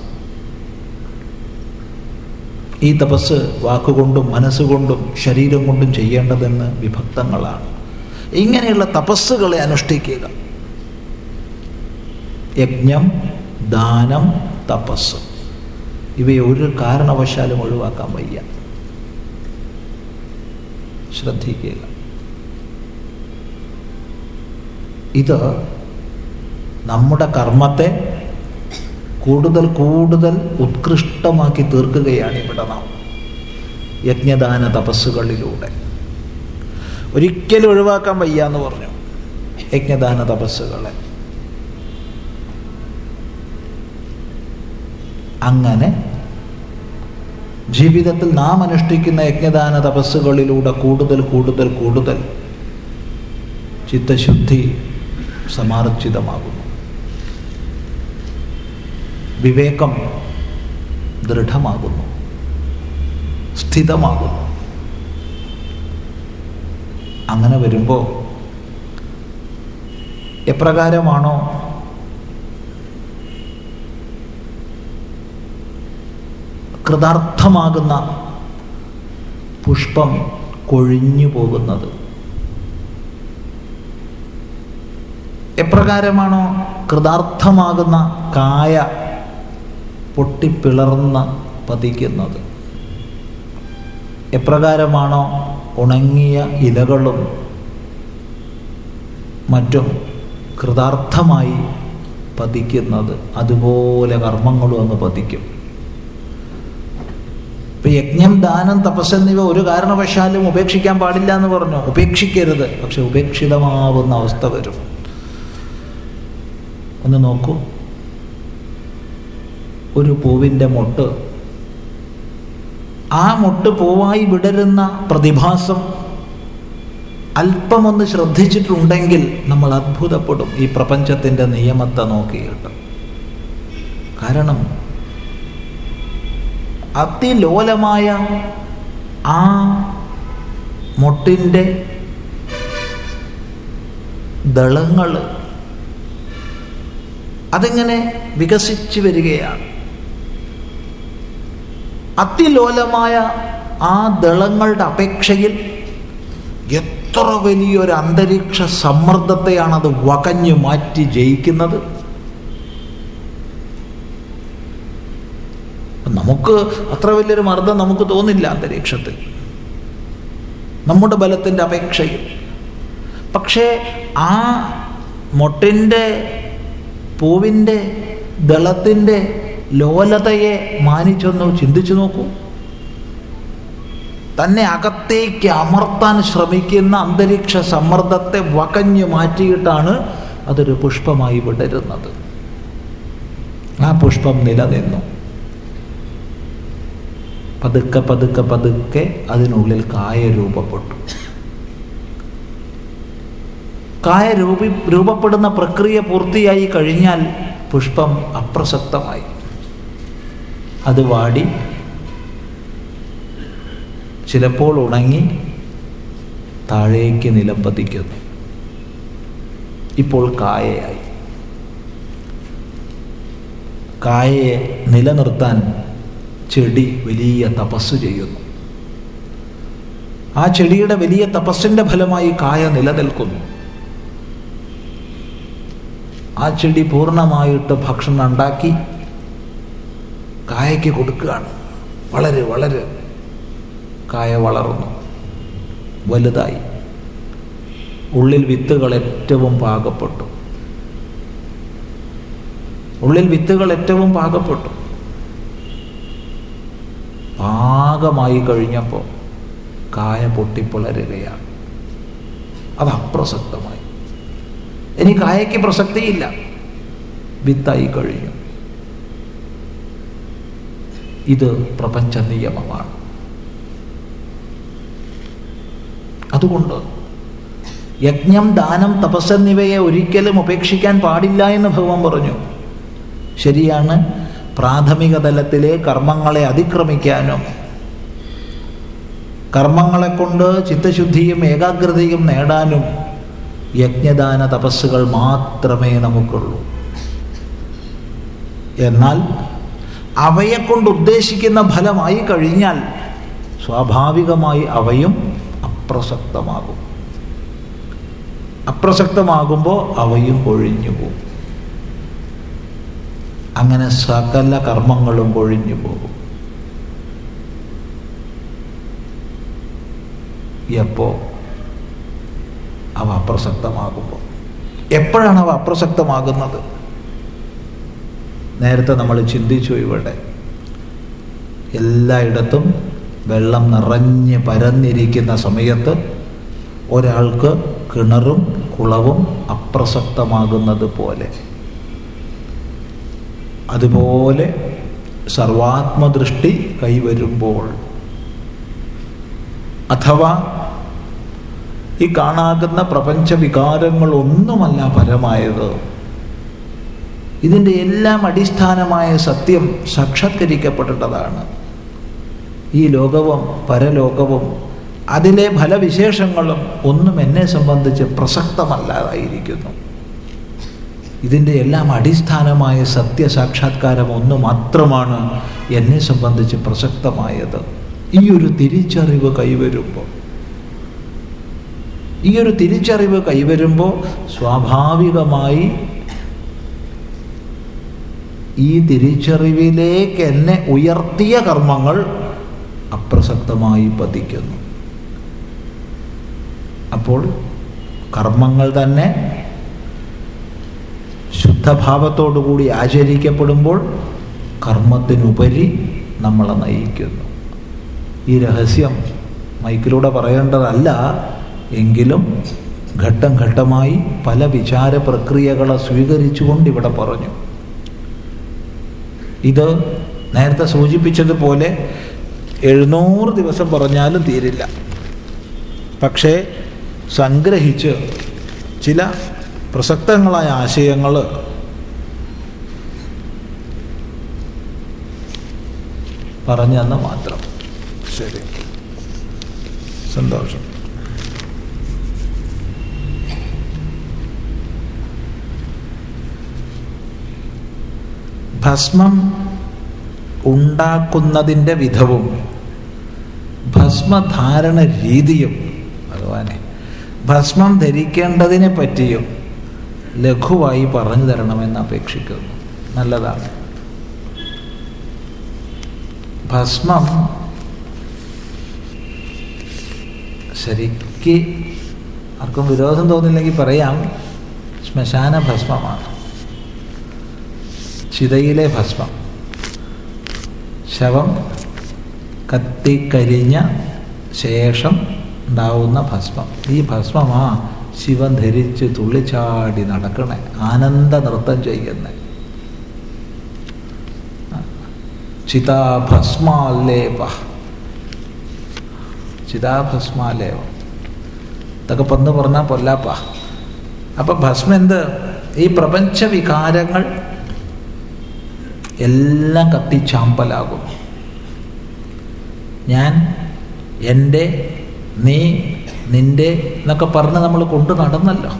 ഈ തപസ് വാക്കുകൊണ്ടും മനസ്സുകൊണ്ടും ശരീരം കൊണ്ടും ചെയ്യേണ്ടതെന്ന് വിഭക്തങ്ങളാണ്. ഇങ്ങനെയുള്ള തപസ്സുകളെ അനുഷ്ഠിക്കുക. യജ്ഞം ദാനം തപസ് ഇവയെ ഒരു കാരണവശാലും ഒഴിവാക്കാൻ വയ്യ. ശ്രദ്ധിക്കുക. ഇത് നമ്മുടെ കർമ്മത്തെ കൂടുതൽ കൂടുതൽ ഉത്കൃഷ്ടമാക്കി തീർക്കുകയാണ് ഇവിടെ നാം യജ്ഞദാന തപസ്സുകളിലൂടെ. ഒരിക്കലും ഒഴിവാക്കാൻ വയ്യ എന്ന് പറഞ്ഞു യജ്ഞദാന തപസ്സുകളെ. അങ്ങനെ ജീവിതത്തിൽ നാം അനുഷ്ഠിക്കുന്ന യജ്ഞദാന തപസ്സുകളിലൂടെ കൂടുതൽ കൂടുതൽ കൂടുതൽ ചിത്തശുദ്ധി സമാർജിതമാകുന്നു വിവേകം ദൃഢമാകുന്നു. സ്ഥിതമാകുന്നു. അങ്ങനെ വരുമ്പോൾ എപ്രകാരമാണോ കൃതാർത്ഥമാകുന്ന പുഷ്പം കൊഴിഞ്ഞു പോകുന്നത്? എപ്രകാരമാണോ കൃതാർത്ഥമാകുന്ന കായ പൊട്ടിപ്പിളർന്ന് പതിക്കുന്നത്? എപ്രകാരമാണോ ഉണങ്ങിയ ഇലകളും മറ്റും കൃതാർത്ഥമായി പതിക്കുന്നത്? അതുപോലെ കർമ്മങ്ങളും അങ്ങ് പതിക്കും. ഇപ്പൊ യജ്ഞം ദാനം തപസ് എന്നിവ ഒരു കാരണവശാലും ഉപേക്ഷിക്കാൻ പാടില്ല എന്ന് പറഞ്ഞു. ഉപേക്ഷിക്കരുത്. പക്ഷെ ഉപേക്ഷിതമാവുന്ന അവസ്ഥ വരും. ഒന്ന് നോക്കൂ. ഒരു പൂവിന്റെ മൊട്ട്. ആ മൊട്ട് പൂവായി വിടരുന്ന പ്രതിഭാസം അല്പമൊന്ന് ശ്രദ്ധിച്ചിട്ടുണ്ടെങ്കിൽ നമ്മൾ അത്ഭുതപ്പെടും ഈ പ്രപഞ്ചത്തിന്റെ നിയമത്തെ നോക്കിയിട്ട്. കാരണം അതിലോലമായ ആ മൊട്ടിന്റെ ദളങ്ങൾ അതിങ്ങനെ വികസിച്ചു വരികയാണ്? അതിലോലമായ ആ ദളങ്ങളുടെ അപേക്ഷയിൽ എത്ര വലിയൊരു അന്തരീക്ഷ സമ്മർദ്ദത്തെയാണ് അത് വകഞ്ഞു മാറ്റി ജയിക്കുന്നത്? നമുക്ക് അത്ര വലിയൊരു മർദ്ദം നമുക്ക് തോന്നില്ല അന്തരീക്ഷത്തിൽ. നമ്മുടെ ബലത്തിന്റെ അപേക്ഷയിൽ. പക്ഷേ ആ മൊട്ടിന്റെ പൂവിന്റെ ദളത്തിന്റെ ലോലതയെ മാനിച്ചൊന്ന് ചിന്തിച്ചു നോക്കൂ. തന്നെ അകത്തേക്ക് അമർത്താൻ ശ്രമിക്കുന്ന അന്തരീക്ഷ സമ്മർദ്ദത്തെ വകഞ്ഞു മാറ്റിയിട്ടാണ് അതൊരു പുഷ്പമായി വിടരുന്നത്. ആ പുഷ്പം നിലനിന്നു. പതുക്കെ പതുക്കെ പതുക്കെ അതിനുള്ളിൽ കായ രൂപപ്പെട്ടു കായ രൂപി രൂപപ്പെടുന്ന പ്രക്രിയ പൂർത്തിയായി കഴിഞ്ഞാൽ പുഷ്പം അപ്രസക്തമായി. അത് വാടി ചിലപ്പോൾ ഉണങ്ങി താഴേക്ക് നിലംപതിക്കുന്നു. ഇപ്പോൾ കായയായി. കായയെ നിലനിർത്താൻ ചെടി വലിയ തപസ് ചെയ്യുന്നു. ആ ചെടിയുടെ വലിയ തപസ്സിന്റെ ഫലമായി കായ നിലനിൽക്കുന്നു. ആ ചെടി പൂർണമായിട്ട് ഭക്ഷണം ഉണ്ടാക്കി കായയ്ക്ക് കൊടുക്കുകയാണ്. വളരെ വളരെ കായ വളർന്നു. വലുതായി. ഉള്ളിൽ വിത്തുകൾ ഏറ്റവും പാകപ്പെട്ടു. ഉള്ളിൽ വിത്തുകൾ ഏറ്റവും പാകപ്പെട്ടു. പാകമായി കഴിഞ്ഞപ്പോൾ കായ പൊട്ടിപ്പിളരുകയാണ്. അത് അപ്രസക്തമായി. ഇനി കായയ്ക്ക് പ്രസക്തിയില്ല. വിത്തായി കഴിഞ്ഞു. ഇത് പ്രപഞ്ച നിയമമാണ്. അതുകൊണ്ട് യജ്ഞം ദാനം തപസ് എന്നിവയെ ഒരിക്കലും ഉപേക്ഷിക്കാൻ പാടില്ല എന്ന് ഭഗവാൻ പറഞ്ഞു. ശരിയാണ് പ്രാഥമിക തലത്തിലെ കർമ്മങ്ങളെ അതിക്രമിക്കാനും കർമ്മങ്ങളെ കൊണ്ട് ചിത്തശുദ്ധിയും ഏകാഗ്രതയും നേടാനും യജ്ഞദാന തപസ്സുകൾ മാത്രമേ നമുക്കുള്ളൂ. എന്നാൽ അവയെ കൊണ്ട് ഉദ്ദേശിക്കുന്ന ഫലമായി കഴിഞ്ഞാൽ സ്വാഭാവികമായി അവയും അപ്രസക്തമാകും. അപ്രസക്തമാകുമ്പോൾ അവയും കൊഴിഞ്ഞു പോകും. അങ്ങനെ സകല കർമ്മങ്ങളും കൊഴിഞ്ഞു പോകും. എപ്പോ? അവ അപ്രസക്തമാകുമ്പോൾ. എപ്പോഴാണ് അവ അപ്രസക്തമാകുന്നത്? നേരത്തെ നമ്മൾ ചിന്തിച്ചു ഇവിടെ. എല്ലായിടത്തും വെള്ളം നിറഞ്ഞ് പരന്നിരിക്കുന്ന സമയത്ത് ഒരാൾക്ക് കിണറും കുളവും അപ്രസക്തമാകുന്നത് പോലെ. അതുപോലെ സർവാത്മദൃഷ്ടി കൈവരുമ്പോൾ. അഥവാ ഈ കാണാകുന്ന പ്രപഞ്ച വികാരങ്ങളൊന്നുമല്ല പരമായത്. ഇതിന്റെ എല്ലാം അടിസ്ഥാനമായ സത്യം സാക്ഷാത്കരിക്കപ്പെടേണ്ടതാണ്. ഈ ലോകവും പരലോകവും അതിലെ ഫലവിശേഷങ്ങളും ഒന്നും എന്നെ സംബന്ധിച്ച് പ്രസക്തമല്ലാതായിരിക്കുന്നു. ഇതിന്റെ എല്ലാം അടിസ്ഥാനമായ സത്യസാക്ഷാത്കാരം ഒന്ന് മാത്രമാണ് എന്നെ സംബന്ധിച്ച് പ്രസക്തമായത്. ഈ ഒരു തിരിച്ചറിവ് കൈവരുമ്പോൾ ഈ ഒരു തിരിച്ചറിവ് കൈവരുമ്പോൾ സ്വാഭാവികമായി ഈ തിരിച്ചറിവിലേക്ക് എന്നെ ഉയർത്തിയ കർമ്മങ്ങൾ അപ്രസക്തമായി പതിക്കുന്നു. അപ്പോൾ കർമ്മങ്ങൾ തന്നെ ശുദ്ധഭാവത്തോടുകൂടി ആചരിക്കപ്പെടുമ്പോൾ കർമ്മത്തിനുപരി നമ്മളെ നയിക്കുന്നു. ഈ രഹസ്യം മൈക്കിലൂടെ പറയേണ്ടതല്ല എങ്കിലും ഘട്ടം ഘട്ടമായി പല വിചാര പ്രക്രിയകളെ സ്വീകരിച്ചുകൊണ്ട് ഇവിടെ പറഞ്ഞു. ഇത് നേരത്തെ സൂചിപ്പിച്ചതുപോലെ എഴുന്നൂറ് ദിവസം പറഞ്ഞാലും തീരില്ല. പക്ഷേ സംഗ്രഹിച്ച് ചില പ്രസക്തങ്ങളായ ആശയങ്ങൾ പറഞ്ഞെന്ന് മാത്രം. ശരി. സന്തോഷം. ഭസ്മം ഉണ്ടാക്കുന്നതിന്റെ വിധവും ഭസ്മധാരണ രീതിയും ഭഗവാനെ ഭസ്മം ധരിക്കേണ്ടതിനെ പറ്റിയും ലഘുവായി പറഞ്ഞു തരണമെന്ന് അപേക്ഷിക്കുന്നു. നല്ലതാണ്. ഭസ്മം ശരിക്ക് ആർക്കും വിരോധം തോന്നില്ലെങ്കിൽ പറയാം ശ്മശാന ഭസ്മമാണ് ചിതയിലെ ഭസ്മം. ശവം കത്തിക്കരിഞ്ഞ ശേഷം ഉണ്ടാവുന്ന ഭസ്മം. ഈ ഭസ്മമാ ശിവൻ ധരിച്ച് തുള്ളിച്ചാടി നടക്കണേ. ആനന്ദ നൃത്തം ചെയ്യുന്നേ. ചിതാഭസ്മാലേപ ചിതാഭസ്മാലേപ ഇതൊക്കെ പന്ന് പറഞ്ഞാൽ പൊല്ലാപ്പ. അപ്പം ഭസ്മം എന്ത് ഈ പ്രപഞ്ച വികാരങ്ങൾ എല്ലാം കത്തിച്ചാമ്പലാകും ഞാൻ എന്റെ നീ നിന്റെ എന്നൊക്കെ പറഞ്ഞ് നമ്മൾ കൊണ്ടു നടന്നല്ലോ.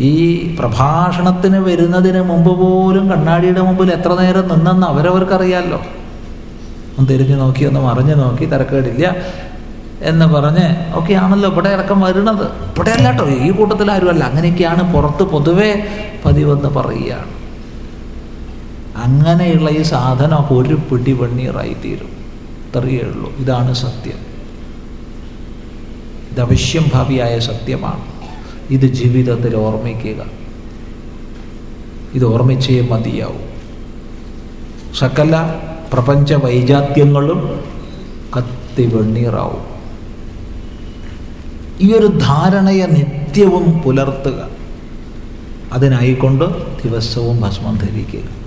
ഈ പ്രഭാഷണത്തിന് വരുന്നതിന് മുമ്പ് പോലും കണ്ണാടിയുടെ മുമ്പിൽ എത്ര നേരം നിന്നെന്ന് അവരവർക്കറിയാമല്ലോ ഒന്ന് തിരിഞ്ഞു നോക്കി ഒന്ന് മറിഞ്ഞു നോക്കി തിരക്കേടില്ല എന്ന് പറഞ്ഞ് ഒക്കെ ആണല്ലോ ഇവിടെ ഇറക്കം വരുന്നത്. ഇവിടെ അല്ല കേട്ടോ ഈ കൂട്ടത്തിൽ ആരുമല്ല അങ്ങനെയൊക്കെയാണ് പുറത്ത് പൊതുവെ പതിവെന്ന് പറയുകയാണ് അങ്ങനെയുള്ള ഈ സാധനം ഒരു പിടി വണ്ണീറായി തീരും ഇത്രയേ ഉള്ളൂ. ഇതാണ് സത്യം. ഇത് അവശ്യം ഭാവിയായ സത്യമാണ്. ഇത് ജീവിതത്തിൽ ഓർമ്മിക്കുക. ഇത് ഓർമ്മിച്ചേ മതിയാവും. സകല പ്രപഞ്ച വൈജാത്യങ്ങളും കത്തി വെണ്ണീറാവും. ഈ ഒരു ധാരണയെ നിത്യവും പുലർത്തുക. അതിനായിക്കൊണ്ട് ദിവസവും ഭസ്മം ധരിക്കുക.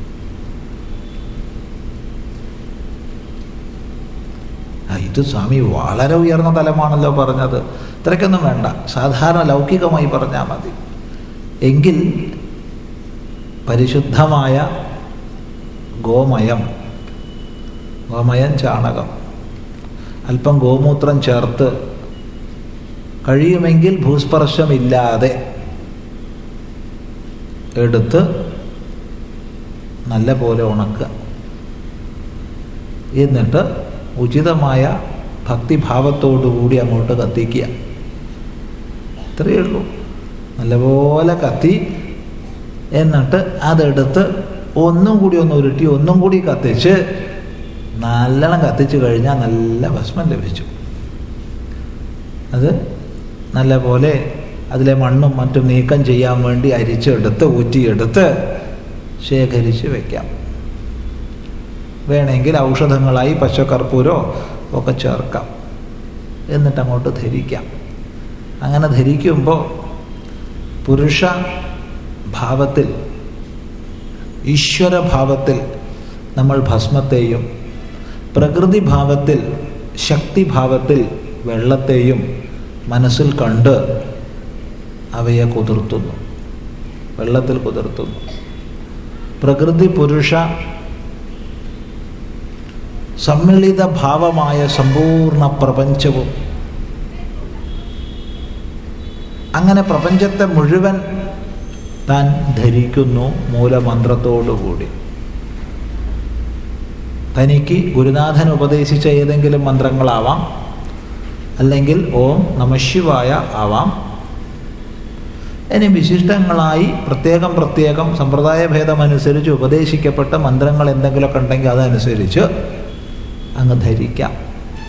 ഇത് സ്വാമി വളരെ ഉയർന്ന തലമാണല്ലോ പറഞ്ഞത്. ഇത്രയ്ക്കൊന്നും വേണ്ട. സാധാരണ ലൗകികമായി പറഞ്ഞാൽ മതി. എങ്കിൽ പരിശുദ്ധമായ ഗോമയം ഗോമയം ചാണകം അല്പം ഗോമൂത്രം ചേർത്ത് കഴിയുമെങ്കിൽ ഭൂസ്പർശമില്ലാതെ എടുത്ത് നല്ല പോലെ ഉണക്കുക. എന്നിട്ട് ഉചിതമായ ഭക്തിഭാവത്തോടുകൂടി അങ്ങോട്ട് കത്തിക്കുക. ഇത്രയേ ഉള്ളൂ നല്ലപോലെ കത്തി എന്നിട്ട് അതെടുത്ത് ഒന്നും കൂടി ഒന്ന് ഉരുട്ടി ഒന്നും കൂടി കത്തിച്ച് നല്ലോണം കത്തിച്ചു കഴിഞ്ഞാൽ നല്ല ഭസ്മം ലഭിച്ചു. അത് നല്ലപോലെ അതിലെ മണ്ണും മറ്റും നീക്കം ചെയ്യാൻ വേണ്ടി അരിച്ചെടുത്ത് ഊറ്റിയെടുത്ത് ശേഖരിച്ച് വയ്ക്കാം വേണമെങ്കിൽ ഔഷധങ്ങളായി പച്ചക്കർപ്പൂരോ ഒക്കെ ചേർക്കാം. എന്നിട്ട് അങ്ങോട്ട് ധരിക്കാം. അങ്ങനെ ധരിക്കുമ്പോൾ പുരുഷ ഭാവത്തിൽ ഈശ്വരഭാവത്തിൽ നമ്മൾ ഭസ്മത്തെയും പ്രകൃതി ഭാവത്തിൽ ശക്തിഭാവത്തിൽ വെള്ളത്തെയും മനസ്സിൽ കണ്ട് അവയെ കുതിർത്തുന്നു. വെള്ളത്തിൽ കുതിർത്തുന്നു. പ്രകൃതി പുരുഷ സമ്മിളിത ഭാവമായ സമ്പൂർണ പ്രപഞ്ചവും. അങ്ങനെ പ്രപഞ്ചത്തെ മുഴുവൻ താൻ ധരിക്കുന്നു മൂലമന്ത്രത്തോടുകൂടി. തനിക്ക് ഗുരുനാഥൻ ഉപദേശിച്ച ഏതെങ്കിലും മന്ത്രങ്ങളാവാം അല്ലെങ്കിൽ ഓം നമശിവായ ആവാം. ഇനി വിശിഷ്ടങ്ങളായി പ്രത്യേകം പ്രത്യേകം സമ്പ്രദായ ഭേദമനുസരിച്ച് ഉപദേശിക്കപ്പെട്ട മന്ത്രങ്ങൾ എന്തെങ്കിലുമൊക്കെ ഉണ്ടെങ്കിൽ അതനുസരിച്ച് അങ്ങ് ധരിക്കാം.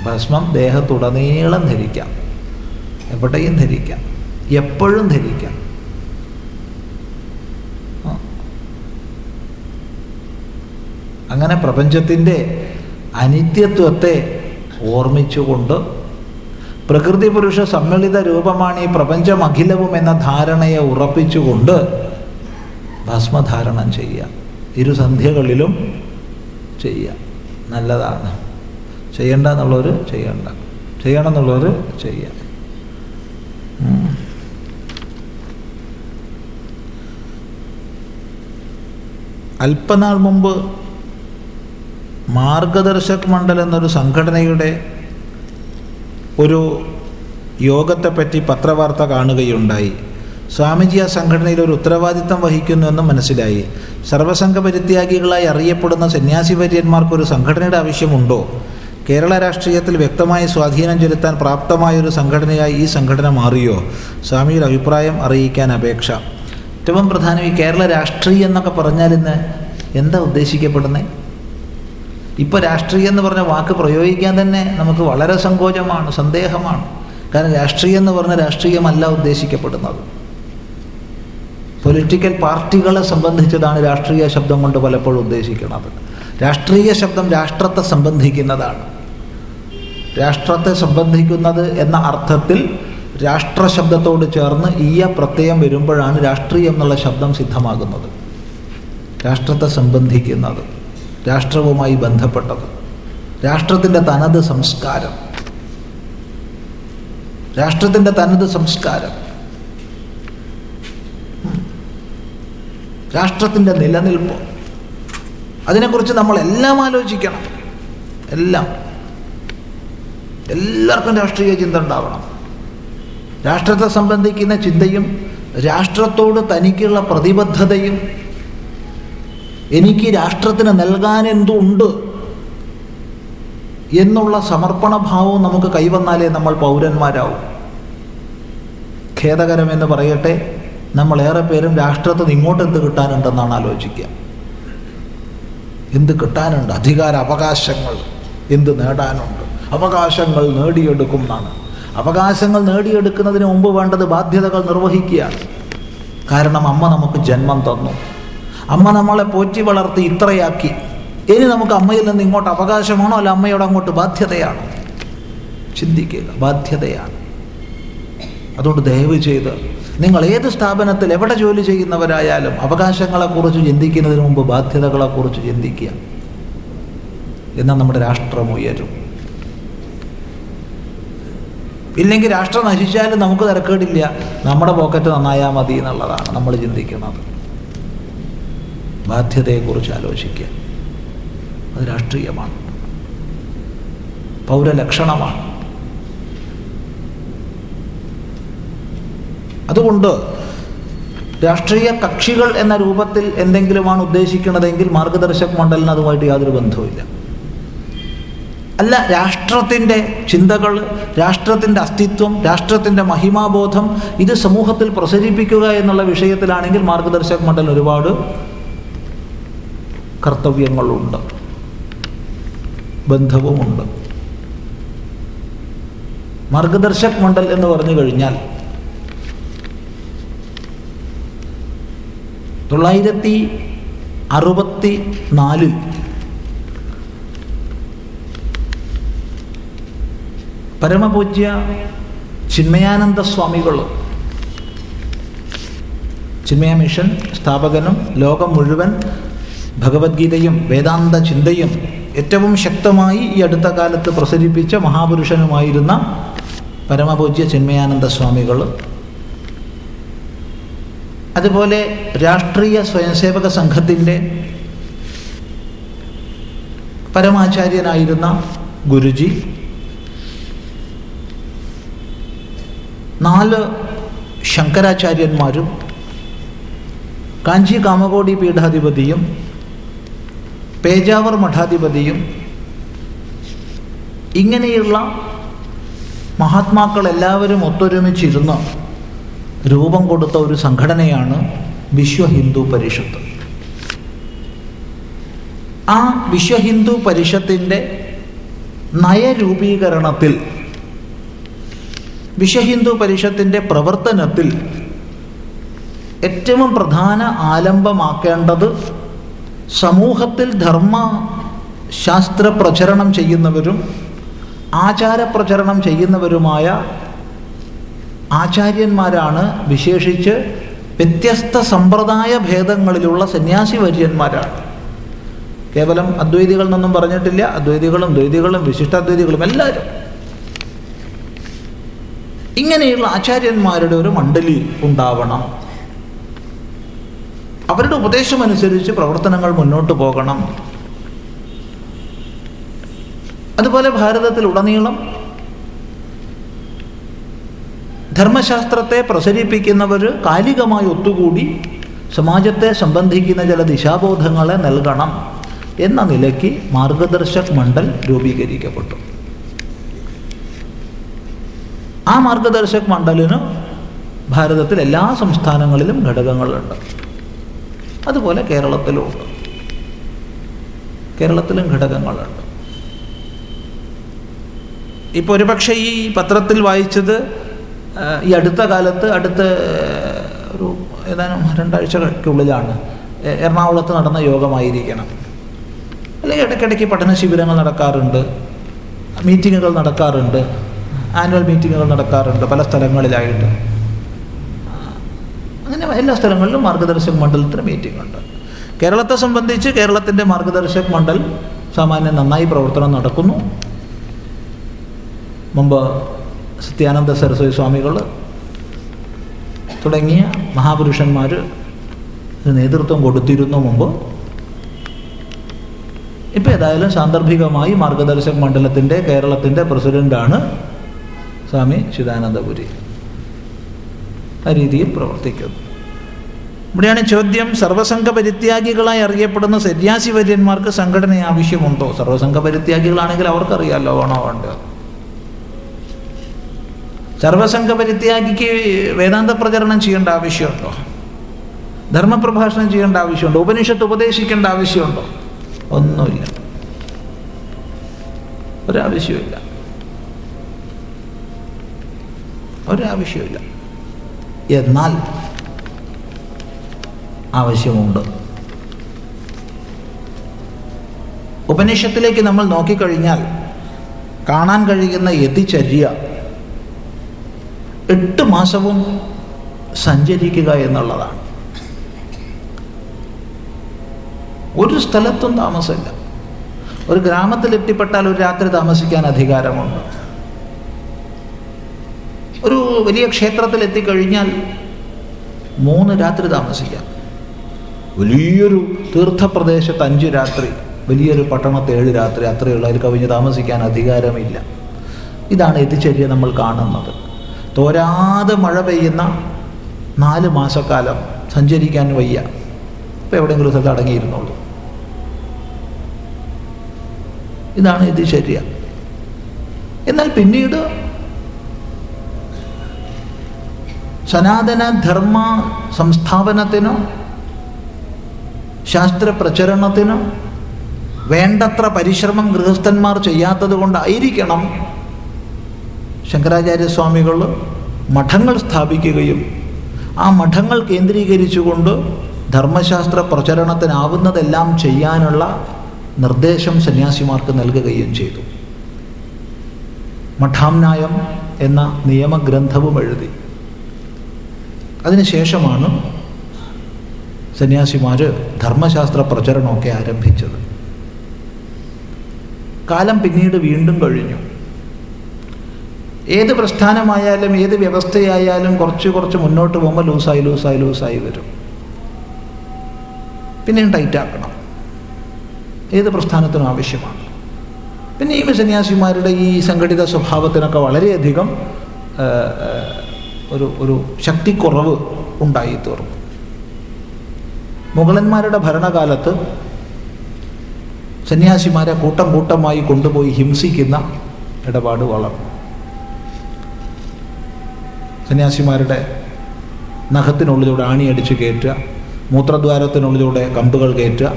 ഭസ്മം ദേഹത്തുടനീളം ധരിക്കാം. എവിടെയും ധരിക്കാം. എപ്പോഴും ധരിക്കാം. അങ്ങനെ പ്രപഞ്ചത്തിന്റെ അനിത്യത്വത്തെ ഓർമ്മിച്ചുകൊണ്ട് പ്രകൃതി പുരുഷ സമ്മിളിത രൂപമാണ് ഈ പ്രപഞ്ചം അഖിലവും എന്ന ധാരണയെ ഉറപ്പിച്ചുകൊണ്ട് ഭസ്മധാരണം ചെയ്യുക. ഇരുസന്ധ്യകളിലും ചെയ്യുക. നല്ലതാണ്. ചെയ്യണ്ട എന്നുള്ളവർ ചെയ്യണ്ട. ചെയ്യണം എന്നുള്ളവർ ചെയ്യുക അല്പനാൾ മുമ്പ് മാർഗദർശക് മണ്ഡൽ എന്നൊരു സംഘടനയുടെ ഒരു യോഗത്തെപ്പറ്റി പത്രവാർത്ത കാണുകയുണ്ടായി. സ്വാമിജി ആ സംഘടനയിൽ ഒരു ഉത്തരവാദിത്തം വഹിക്കുന്നുവെന്ന് മനസ്സിലായി. സർവസംഘ പരിത്യാഗികളായി അറിയപ്പെടുന്ന സന്യാസി വര്യന്മാർക്കൊരു സംഘടനയുടെ ആവശ്യമുണ്ടോ? കേരള രാഷ്ട്രീയത്തിൽ വ്യക്തമായ സ്വാധീനം ചെലുത്താൻ പ്രാപ്തമായൊരു സംഘടനയായി ഈ സംഘടന മാറിയോ? സ്വാമിയുടെ അഭിപ്രായം അറിയിക്കാൻ അപേക്ഷ. ഏറ്റവും പ്രധാനം ഈ കേരള രാഷ്ട്രീയം എന്നൊക്കെ പറഞ്ഞാൽ ഇന്ന് എന്താ ഉദ്ദേശിക്കപ്പെടുന്നത് ഇപ്പോൾ രാഷ്ട്രീയം എന്ന് പറഞ്ഞ വാക്ക് പ്രയോഗിക്കാൻ തന്നെ നമുക്ക് വളരെ സങ്കോചമാണ് സന്ദേഹമാണ്. കാരണം രാഷ്ട്രീയം എന്ന് പറഞ്ഞ രാഷ്ട്രീയമല്ല ഉദ്ദേശിക്കപ്പെടുന്നത്. പൊളിറ്റിക്കൽ പാർട്ടികളെ സംബന്ധിച്ചതാണ് രാഷ്ട്രീയ ശബ്ദം കൊണ്ട് പലപ്പോഴും ഉദ്ദേശിക്കുന്നത്. രാഷ്ട്രീയ ശബ്ദം രാഷ്ട്രത്തെ സംബന്ധിക്കുന്നതാണ്. രാഷ്ട്രത്തെ സംബന്ധിക്കുന്നത് എന്ന അർത്ഥത്തിൽ രാഷ്ട്ര ശബ്ദത്തോട് ചേർന്ന് ഈയ പ്രത്യയം വരുമ്പോഴാണ് രാഷ്ട്രീയം എന്നുള്ള ശബ്ദം സിദ്ധമാകുന്നത്. രാഷ്ട്രത്തെ സംബന്ധിക്കുന്നത് രാഷ്ട്രവുമായി ബന്ധപ്പെട്ടത്. രാഷ്ട്രത്തിന്റെ തനത് സംസ്കാരം. രാഷ്ട്രത്തിന്റെ തനത് സംസ്കാരം. രാഷ്ട്രത്തിന്റെ നിലനിൽപ്പ്. അതിനെക്കുറിച്ച് നമ്മൾ എല്ലാം ആലോചിക്കണം. എല്ലാം. എല്ലാവർക്കും രാഷ്ട്രീയ ചിന്ത ഉണ്ടാവണം. രാഷ്ട്രത്തെ സംബന്ധിക്കുന്ന ചിന്തയും രാഷ്ട്രത്തോട് തനിക്കുള്ള പ്രതിബദ്ധതയും എനിക്ക് രാഷ്ട്രത്തിന് നൽകാൻ എന്തുണ്ട് എന്നുള്ള സമർപ്പണഭാവവും നമുക്ക് കൈവന്നാലേ നമ്മൾ പൗരന്മാരാവും. ഖേദകരമെന്ന് പറയട്ടെ നമ്മൾ ഏറെ പേരും രാഷ്ട്രത്തിന് ഇങ്ങോട്ട് എന്ത് കിട്ടാനുണ്ടെന്നാണ് ആലോചിക്കുക. എന്ത് കിട്ടാനുണ്ട്? അധികാര അവകാശങ്ങൾ എന്ത് നേടാനുണ്ട്? അവകാശങ്ങൾ നേടിയെടുക്കും എന്നാണ് അവകാശങ്ങൾ നേടിയെടുക്കുന്നതിന് മുമ്പ് വേണ്ടത് ബാധ്യതകൾ നിർവഹിക്കുകയാണ്. കാരണം അമ്മ നമുക്ക് ജന്മം തന്നു. അമ്മ നമ്മളെ പോറ്റി വളർത്തി ഇത്രയാക്കി. ഇനി നമുക്ക് അമ്മയിൽ നിന്ന് ഇങ്ങോട്ട് അവകാശമാണോ അല്ല അമ്മയോട് അങ്ങോട്ട് ബാധ്യതയാണോ? ചിന്തിക്കുക. ബാധ്യതയാണ്. അതുകൊണ്ട് ദയവ് ചെയ്ത് നിങ്ങൾ ഏത് സ്ഥാപനത്തിൽ എവിടെ ജോലി ചെയ്യുന്നവരായാലും അവകാശങ്ങളെക്കുറിച്ച് ചിന്തിക്കുന്നതിന് മുമ്പ് ബാധ്യതകളെക്കുറിച്ച് ചിന്തിക്കുക. എന്നാൽ നമ്മുടെ രാഷ്ട്രം ഉയരും. ഇല്ലെങ്കിൽ രാഷ്ട്രം നശിച്ചാലും നമുക്ക് തിരക്കേടില്ല. നമ്മുടെ പോക്കറ്റ് നന്നായാൽ മതി എന്നുള്ളതാണ് നമ്മൾ ചിന്തിക്കുന്നത്. ബാധ്യതയെക്കുറിച്ച് ആലോചിക്കുക. അത് രാഷ്ട്രീയമാണ്. പൗരലക്ഷണമാണ്. അതുകൊണ്ട് രാഷ്ട്രീയ കക്ഷികൾ എന്ന രൂപത്തിൽ എന്തെങ്കിലുമാണ് ഉദ്ദേശിക്കുന്നതെങ്കിൽ മാർഗദർശക് മണ്ഡലിന് അതുമായിട്ട് യാതൊരു ബന്ധവുമില്ല. അല്ല രാഷ്ട്രത്തിന്റെ ചിന്തകൾ രാഷ്ട്രത്തിന്റെ അസ്തിത്വം രാഷ്ട്രത്തിന്റെ മഹിമാബോധം ഇത് സമൂഹത്തിൽ പ്രസരിപ്പിക്കുക എന്നുള്ള വിഷയത്തിലാണെങ്കിൽ മാർഗദർശക് മണ്ഡലം ഒരുപാട് കർത്തവ്യങ്ങളുണ്ട്. ബന്ധവുമുണ്ട്. മാർഗദർശക് മണ്ഡൽ എന്ന് പറഞ്ഞു കഴിഞ്ഞാൽ തൊള്ളായിരത്തി അറുപത്തി നാലിൽ പരമപൂജ്യ ചിന്മയാനന്ദ സ്വാമികൾ. ചിന്മയ മിഷൻ സ്ഥാപകനും ലോകം മുഴുവൻ ഭഗവത്ഗീതയും വേദാന്ത ചിന്തയും ഏറ്റവും ശക്തമായി ഈ അടുത്ത കാലത്ത് പ്രസരിപ്പിച്ച മഹാപുരുഷനുമായിരുന്ന പരമപൂജ്യ ചിന്മയാനന്ദ സ്വാമികൾ. അതുപോലെ രാഷ്ട്രീയ സ്വയംസേവക സംഘത്തിന്റെ പരമാചാര്യനായിരുന്ന ഗുരുജി. നാല് ശങ്കരാചാര്യന്മാരും കാഞ്ചി കാമകോടി പീഠാധിപതിയും പേജാവർ മഠാധിപതിയും ഇങ്ങനെയുള്ള മഹാത്മാക്കൾ എല്ലാവരും ഒത്തൊരുമിച്ചിരുന്ന് രൂപം കൊടുത്ത ഒരു സംഘടനയാണ് വിശ്വ ഹിന്ദു പരിഷത്ത്. ആ വിശ്വ ഹിന്ദു പരിഷത്തിന്റെ നയരൂപീകരണത്തിൽ വിശ്വ ഹിന്ദു പരിഷത്തിന്റെ പ്രവർത്തനത്തിൽ ഏറ്റവും പ്രധാന ആലംബമാക്കേണ്ടത് സമൂഹത്തിൽ ധർമ്മ ശാസ്ത്ര പ്രചരണം ചെയ്യുന്നവരും ആചാര പ്രചരണം ചെയ്യുന്നവരുമായ ആചാര്യന്മാരാണ് വിശേഷിച്ച് വ്യത്യസ്ത സമ്പ്രദായ ഭേദങ്ങളിലുള്ള സന്യാസി വര്യന്മാരാണ് കേവലം അദ്വൈതികൾ എന്നൊന്നും പറഞ്ഞിട്ടില്ല. അദ്വൈതികളും ദ്വൈതികളും വിശിഷ്ടാദ്വൈതികളും എല്ലാവരും ഇങ്ങനെയുള്ള ആചാര്യന്മാരുടെ ഒരു മണ്ഡലി ഉണ്ടാവണം. അവരുടെ ഉപദേശം അനുസരിച്ച് പ്രവർത്തനങ്ങൾ മുന്നോട്ട് പോകണം. അതുപോലെ ഭാരതത്തിൽ ഉടനീളം ധർമ്മശാസ്ത്രത്തെ പ്രസരിപ്പിക്കുന്നവർ കാലികമായി ഒത്തുകൂടി സമാജത്തെ സംബന്ധിക്കുന്ന ചില ദിശാബോധങ്ങളെ നൽകണം എന്ന നിലയ്ക്ക് മാർഗദർശക് മണ്ഡൽ രൂപീകരിക്കപ്പെട്ടു. ആ മാർഗദർശക് മണ്ഡലിന് ഭാരതത്തിൽ എല്ലാ സംസ്ഥാനങ്ങളിലും ഘടകങ്ങളുണ്ട്. അതുപോലെ കേരളത്തിലുമുണ്ട്. കേരളത്തിലും ഘടകങ്ങളുണ്ട്. ഇപ്പോൾ ഒരുപക്ഷെ ഈ പത്രത്തിൽ വായിച്ചത് ഈ അടുത്ത കാലത്ത് അടുത്ത ഒരു ഏതാനും രണ്ടാഴ്ചക്കുള്ളിലാണ് എറണാകുളത്ത് നടന്ന യോഗമായിരിക്കണം. അല്ലെങ്കിൽ ഇടയ്ക്കിടയ്ക്ക് പഠന ശിബിരങ്ങൾ നടക്കാറുണ്ട് മീറ്റിങ്ങുകൾ നടക്കാറുണ്ട്. ആനുവൽ മീറ്റിങ്ങുകൾ നടക്കാറുണ്ട് പല സ്ഥലങ്ങളിലായിട്ട്. അങ്ങനെ എല്ലാ സ്ഥലങ്ങളിലും മാർഗദർശക് മണ്ഡലത്തിന് മീറ്റിംഗ് ഉണ്ട് കേരളത്തെ സംബന്ധിച്ച് കേരളത്തിന്റെ മാർഗദർശക് മണ്ഡൽ സാമാന്യം നന്നായി പ്രവർത്തനം നടക്കുന്നു. മുമ്പ് സത്യാനന്ദ സരസ്വതി സ്വാമികൾ തുടങ്ങിയ മഹാപുരുഷന്മാർ നേതൃത്വം കൊടുത്തിരുന്നു മുമ്പ്. ഇപ്പം ഏതായാലും സാന്ദർഭികമായി മാർഗദർശക് മണ്ഡലത്തിന്റെ കേരളത്തിന്റെ പ്രസിഡന്റാണ് സ്വാമി ചിദാനന്ദപുരി. ആ രീതിയിൽ പ്രവർത്തിക്കുന്നു. ഇവിടെയാണ് ചോദ്യം സർവസംഘ പരിത്യാഗികളായി അറിയപ്പെടുന്ന സന്യാസി വര്യന്മാർക്ക് സംഘടന ആവശ്യമുണ്ടോ? സർവസംഘ പരിത്യാഗികളാണെങ്കിൽ അവർക്കറിയാമല്ലോ വേണോ വേണ്ടോ സർവസംഘ പരിത്യാഗിക്ക് വേദാന്ത പ്രചരണം ചെയ്യേണ്ട ആവശ്യമുണ്ടോ? ധർമ്മപ്രഭാഷണം ചെയ്യേണ്ട ആവശ്യമുണ്ടോ? ഉപനിഷത്ത് ഉപദേശിക്കേണ്ട ആവശ്യമുണ്ടോ? ഒന്നുമില്ല. ഒരാവശ്യമില്ല ഒരാവശ്യമില്ല എന്നാൽ ആവശ്യമുണ്ട്. ഉപനിഷത്തിലേക്ക് നമ്മൾ നോക്കിക്കഴിഞ്ഞാൽ കാണാൻ കഴിയുന്ന യതിചര്യ എട്ട് മാസവും സഞ്ചരിക്കുക എന്നുള്ളതാണ്. ഒരു സ്ഥലത്തും താമസമില്ല. ഒരു ഗ്രാമത്തിൽ എത്തിപ്പെട്ടാൽ ഒരു രാത്രി താമസിക്കാൻ അധികാരമുണ്ട്. ഒരു വലിയ ക്ഷേത്രത്തിൽ എത്തിക്കഴിഞ്ഞാൽ മൂന്ന് രാത്രി താമസിക്കാം. വലിയൊരു തീർത്ഥപ്രദേശത്ത് അഞ്ച് രാത്രി വലിയൊരു പട്ടണത്തെ ഏഴ് രാത്രി അത്രയുള്ള അതിൽ കവിഞ്ഞ് താമസിക്കാൻ അധികാരമില്ല. ഇതാണ് എത്തിച്ചേരിയ നമ്മൾ കാണുന്നത്. തോരാതെ മഴ പെയ്യുന്ന നാല് മാസക്കാലം സഞ്ചരിക്കാൻ വയ്യ. ഇപ്പം എവിടെയെങ്കിലും സ്ഥലത്ത് അടങ്ങിയിരുന്നുള്ളൂ ഇതാണ് എത്തിച്ചേരിയ. എന്നാൽ പിന്നീട് സനാതന ധർമ്മ സംസ്ഥാപനത്തിനോ ശാസ്ത്ര പ്രചരണത്തിനോ വേണ്ടത്ര പരിശ്രമം ഗൃഹസ്ഥന്മാർ ചെയ്യാത്തത് കൊണ്ടായിരിക്കണം ശങ്കരാചാര്യസ്വാമികൾ മഠങ്ങൾ സ്ഥാപിക്കുകയും ആ മഠങ്ങൾ കേന്ദ്രീകരിച്ചുകൊണ്ട് ധർമ്മശാസ്ത്ര പ്രചരണത്തിനാവുന്നതെല്ലാം ചെയ്യാനുള്ള നിർദ്ദേശം സന്യാസിമാർക്ക് നൽകുകയും ചെയ്തു. മഠാംനായം എന്ന നിയമഗ്രന്ഥവും എഴുതി. അതിനുശേഷമാണ് സന്യാസിമാർ ധർമ്മശാസ്ത്ര പ്രചരണമൊക്കെ ആരംഭിച്ചത്. കാലം പിന്നീട് വീണ്ടും കഴിഞ്ഞു. ഏത് പ്രസ്ഥാനമായാലും ഏത് വ്യവസ്ഥയായാലും കുറച്ച് കുറച്ച് മുന്നോട്ട് പോകുമ്പോൾ ലൂസായി ലൂസായി ലൂസായി വരും. പിന്നെയും ടൈറ്റാക്കണം ഏത് പ്രസ്ഥാനത്തിനും ആവശ്യമാണ്. പിന്നെ ഈ സന്യാസിമാരുടെ ഈ സംഘടിത സ്വഭാവത്തിനൊക്കെ വളരെയധികം ഒരു ഒരു ശക്തിക്കുറവ് ഉണ്ടായി തീർന്നു മുഗളന്മാരുടെ ഭരണകാലത്ത് സന്യാസിമാരെ കൂട്ടം കൂട്ടമായി കൊണ്ടുപോയി ഹിംസിക്കുന്ന ഇടപാട് വളർന്നു. സന്യാസിമാരുടെ നഖത്തിനുള്ളിലൂടെ ആണിയടിച്ച് കയറ്റുക മൂത്രദ്വാരത്തിനുള്ളിലൂടെ കമ്പുകൾ കയറ്റുക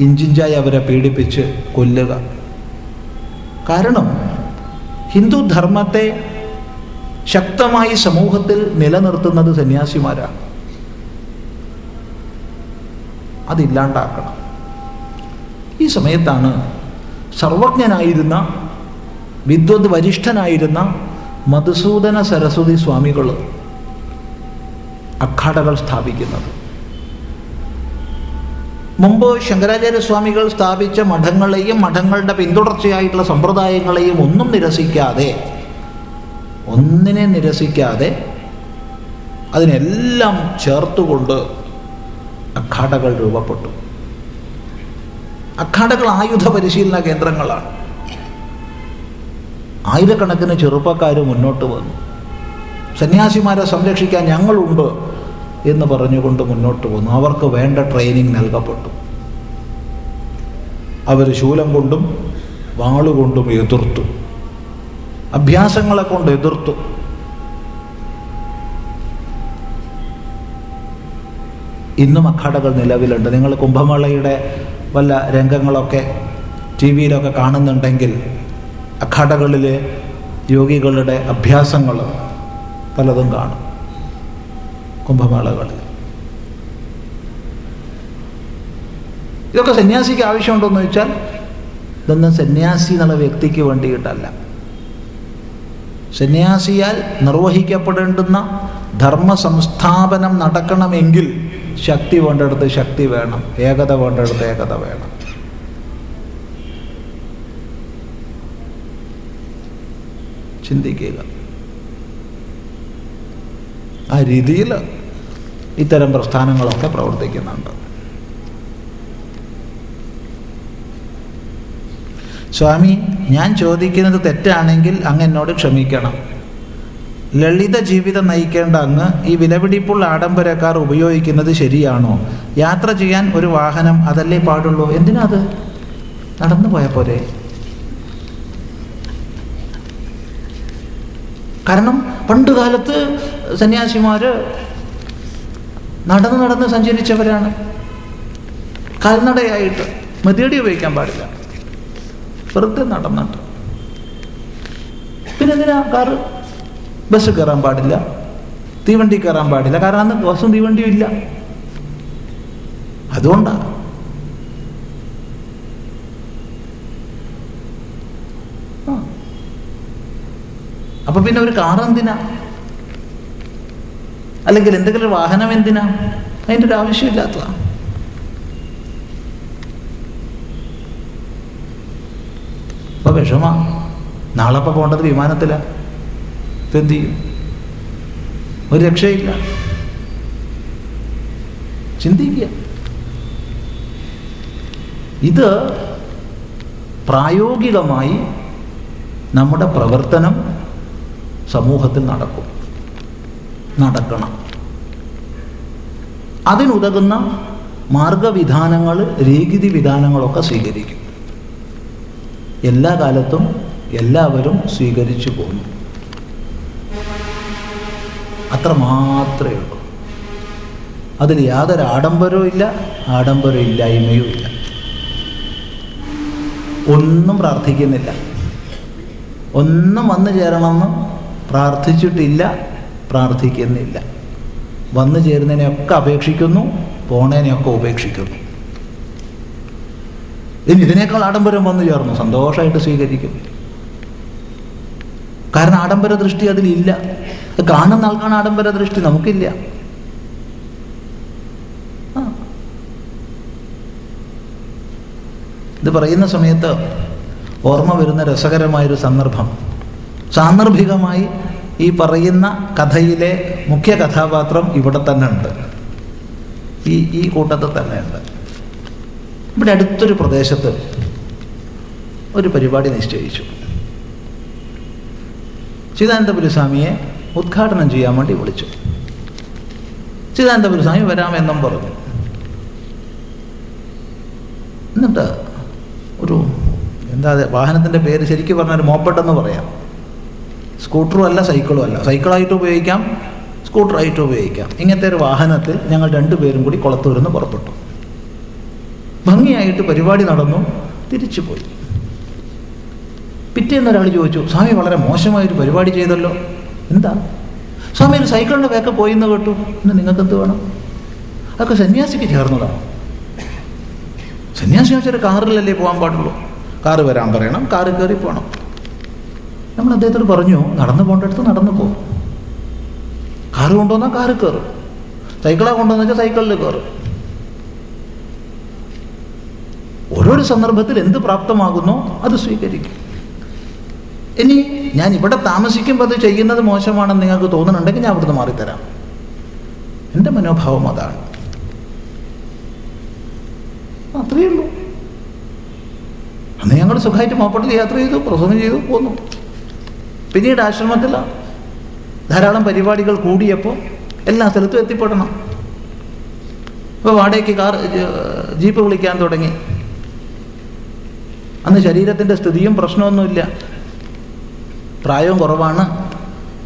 ഇഞ്ചിഞ്ചായി അവരെ പീഡിപ്പിച്ച് കൊല്ലുക. കാരണം ഹിന്ദു ധർമ്മത്തെ ശക്തമായി സമൂഹത്തിൽ നിലനിർത്തുന്നത് സന്യാസിമാരാണ് അതില്ലാണ്ടാക്കണം. ഈ സമയത്താണ് സർവജ്ഞനായിരുന്ന വിദ്വത് വരിഷ്ഠനായിരുന്ന മധുസൂദന സരസ്വതി സ്വാമികൾ അഖാടകൾ സ്ഥാപിക്കുന്നത്. മുമ്പ് ശങ്കരാചാര്യ സ്വാമികൾ സ്ഥാപിച്ച മഠങ്ങളെയും മഠങ്ങളുടെ പിന്തുടർച്ചയായിട്ടുള്ള സമ്പ്രദായങ്ങളെയും ഒന്നും നിരസിക്കാതെ ഒന്നിനെ നിരസിക്കാതെ അതിനെല്ലാം ചേർത്തുകൊണ്ട് അഖാടകൾ രൂപപ്പെട്ടു. അഖാടകൾ ആയുധ പരിശീലന കേന്ദ്രങ്ങളാണ്. ആയിരക്കണക്കിന് ചെറുപ്പക്കാർ മുന്നോട്ട് വന്നു. സന്യാസിമാരെ സംരക്ഷിക്കാൻ ഞങ്ങളുണ്ട് എന്ന് പറഞ്ഞുകൊണ്ട് മുന്നോട്ട് വന്നു. അവർക്ക് വേണ്ട ട്രെയിനിങ് നൽകപ്പെട്ടു. അവർ ശൂലം കൊണ്ടും വാളുകൊണ്ടും എതിർത്തു. അഭ്യാസങ്ങളെ കൊണ്ട് എതിർത്തു. ഇന്നും അഖാഡകൾ നിലവിലുണ്ട്. നിങ്ങൾ കുംഭമേളയുടെ വല്ല രംഗങ്ങളൊക്കെ ടി വിയിലൊക്കെ കാണുന്നുണ്ടെങ്കിൽ അഖാടകളിൽ യോഗികളുടെ അഭ്യാസങ്ങൾ പലതും കാണും കുംഭമേളകളിൽ. ഇതൊക്കെ സന്യാസിക്ക് ആവശ്യമുണ്ടോ എന്ന് ചോദിച്ചാൽ ഇതൊന്നും സന്യാസി എന്നുള്ള വ്യക്തിക്ക് വേണ്ടിയിട്ടല്ല. സന്യാസിയാൽ നിർവഹിക്കപ്പെടേണ്ടുന്ന ധർമ്മ സംസ്ഥാപനം നടക്കണമെങ്കിൽ ശക്തി വേണ്ടടുത്ത് ശക്തി വേണം ഏകത വേണ്ടടുത്ത് ഏകത വേണം. ചിന്തിക്കുക. ആ രീതിയിൽ ഇത്തരം പ്രസ്ഥാനങ്ങളൊക്കെ പ്രവർത്തിക്കുന്നുണ്ട്. സ്വാമി ഞാൻ ചോദിക്കുന്നത് തെറ്റാണെങ്കിൽ അങ്ങ് എന്നോട് ക്ഷമിക്കണം. ലളിത ജീവിതം നയിക്കേണ്ട അങ്ങ് ഈ വിലപിടിപ്പുള്ള ആഡംബരക്കാർ ഉപയോഗിക്കുന്നത് ശരിയാണോ? യാത്ര ചെയ്യാൻ ഒരു വാഹനം അതല്ലേ പാടുള്ളൂ? എന്തിനാ അത് നടന്നു പോയ പോലെ കാരണം പണ്ട് കാലത്ത് സന്യാസിമാര് നടന്ന് നടന്ന് സഞ്ചരിച്ചവരാണ്. കാൽനടയായിട്ട് മതിയടി ഉപയോഗിക്കാൻ പാടില്ല. വെറുതെ നടന്നിട്ട്. പിന്നെ എന്തിനാ കാറ്? ബസ് കയറാൻ പാടില്ല. തീവണ്ടി കയറാൻ പാടില്ല. കാരണം അന്ന് ബസ്സും തീവണ്ടിയും ഇല്ല. അതുകൊണ്ടാണ് അപ്പൊ പിന്നെ ഒരു കാർ എന്തിനാ അല്ലെങ്കിൽ എന്തെങ്കിലും ഒരു വാഹനം എന്തിനാ? അതിന്റെ ഒരു ആവശ്യമില്ലാത്തതാണ് അപ്പൊ വിഷമാ. നാളെ അപ്പോൾ പോകേണ്ടത് വിമാനത്തിലാണ് ഇപ്പം എന്ത് ചെയ്യും ഒരു രക്ഷയില്ല. ചിന്തിക്കുക. ഇത് പ്രായോഗികമായി നമ്മുടെ പ്രവർത്തനം സമൂഹത്തിൽ നടക്കും. നടക്കണം. അതിനുതകുന്ന മാർഗവിധാനങ്ങൾ രീതി വിധാനങ്ങളൊക്കെ സ്വീകരിക്കും. എല്ലാ കാലത്തും എല്ലാവരും സ്വീകരിച്ചു പോന്നു അത്ര മാത്രമേ ഉള്ളൂ. അതിൽ യാതൊരു ആഡംബരവും ഇല്ല ആഡംബരം ഇല്ലായ്മയും ഇല്ല. ഒന്നും പ്രാർത്ഥിക്കുന്നില്ല. ഒന്നും വന്നു ചേരണമെന്ന് പ്രാർത്ഥിച്ചിട്ടില്ല പ്രാർത്ഥിക്കുന്നില്ല. വന്നു ചേരുന്നതിനെയൊക്കെ അപേക്ഷിക്കുന്നു പോണേനെയൊക്കെ ഉപേക്ഷിക്കുന്നു. ഇനി ഇതിനേക്കാൾ ആഡംബരം വന്നു ചേർന്നു. സന്തോഷമായിട്ട് സ്വീകരിക്കും. കാരണം ആഡംബര ദൃഷ്ടി അതിലില്ല കാണുന്ന ആൾക്കാണ് ആഡംബര ദൃഷ്ടി നമുക്കില്ല ഇത് പറയുന്ന സമയത്ത് ഓർമ്മ വരുന്ന രസകരമായൊരു സന്ദർഭം. സാന്ദർഭികമായി ഈ പറയുന്ന കഥയിലെ മുഖ്യ കഥാപാത്രം ഇവിടെ തന്നെ ഉണ്ട്. ഈ ഈ കൂട്ടത്തിൽ തന്നെ ഉണ്ട്. ഇവിടെ അടുത്തൊരു പ്രദേശത്ത് ഒരു പരിപാടി നിശ്ചയിച്ചു. ചിദാനന്ദപുരസ്വാമിയെ ഉദ്ഘാടനം ചെയ്യാൻ വേണ്ടി വിളിച്ചു. ചിദാനന്ദപുരസ്വാമി വരാമെന്നും പറഞ്ഞു. എന്നിട്ട് ഒരു എന്താ വാഹനത്തിന്റെ പേര് ശരിക്കും പറഞ്ഞാൽ മോപ്പട്ടെന്ന് പറയാം. സ്കൂട്ടറും അല്ല സൈക്കിളും അല്ല. സൈക്കിളായിട്ട് ഉപയോഗിക്കാം സ്കൂട്ടറായിട്ട് ഉപയോഗിക്കാം. ഇങ്ങനത്തെ ഒരു വാഹനത്തിൽ ഞങ്ങൾ രണ്ടുപേരും കൂടി കുളത്തൂരിൽ നിന്ന് പുറപ്പെട്ടു. ഭംഗിയായിട്ട് പരിപാടി നടന്നു തിരിച്ചു പോയി പിറ്റേന്ന് ഒരാൾ ചോദിച്ചു സ്വാമി വളരെ മോശമായൊരു പരിപാടി ചെയ്തല്ലോ. എന്താ? സ്വാമി ഒരു സൈക്കിളിന്റെ വേക്ക പോയി എന്ന് കേട്ടു. ഇന്ന് നിങ്ങൾക്ക് എന്ത് വേണം? അതൊക്കെ സന്യാസിക്ക് ചേർന്നതാണ് സന്യാസി വെച്ചാൽ കാറിലല്ലേ പോകാൻ പാടുള്ളൂ. കാറ് വരാൻ പറയണം കാറ് കയറി പോകണം നമ്മൾ അദ്ദേഹത്തോട് പറഞ്ഞു നടന്നു പോകേണ്ടടുത്ത് നടന്നു പോകും കാറ് കൊണ്ടുവന്നാൽ കാറ് കയറും. സൈക്കിളാണ് കൊണ്ടുവന്നു വെച്ചാൽ സൈക്കിളിൽ കയറും. ഓരോരോ സന്ദർഭത്തിൽ എന്ത് പ്രാപ്തമാകുന്നോ അത് സ്വീകരിക്കും. ഇനി ഞാൻ ഇവിടെ താമസിക്കുമ്പോൾ അത് ചെയ്യുന്നത് മോശമാണെന്ന് നിങ്ങൾക്ക് തോന്നുന്നുണ്ടെങ്കിൽ ഞാൻ അവിടുന്ന് മാറിത്തരാം. എന്റെ മനോഭാവം അതാണ്. അത്രയേ ഉള്ളൂ. അന്ന് ഞങ്ങൾ സുഖമായിട്ട് മോപ്പട്ടിൽ യാത്ര ചെയ്തു പ്രസംഗം ചെയ്തു പോന്നു. പിന്നീട് ആശ്രമത്തിൽ ധാരാളം പരിപാടികൾ കൂടിയപ്പോൾ എല്ലാ സ്ഥലത്തും എത്തിപ്പെടണം. ഇപ്പോൾ വാടകയ്ക്ക് കാർ ജീപ്പ് വിളിക്കാൻ തുടങ്ങി. അന്ന് ശരീരത്തിന്റെ സ്ഥിതിയും പ്രശ്നമൊന്നുമില്ല. പ്രായവും കുറവാണ്.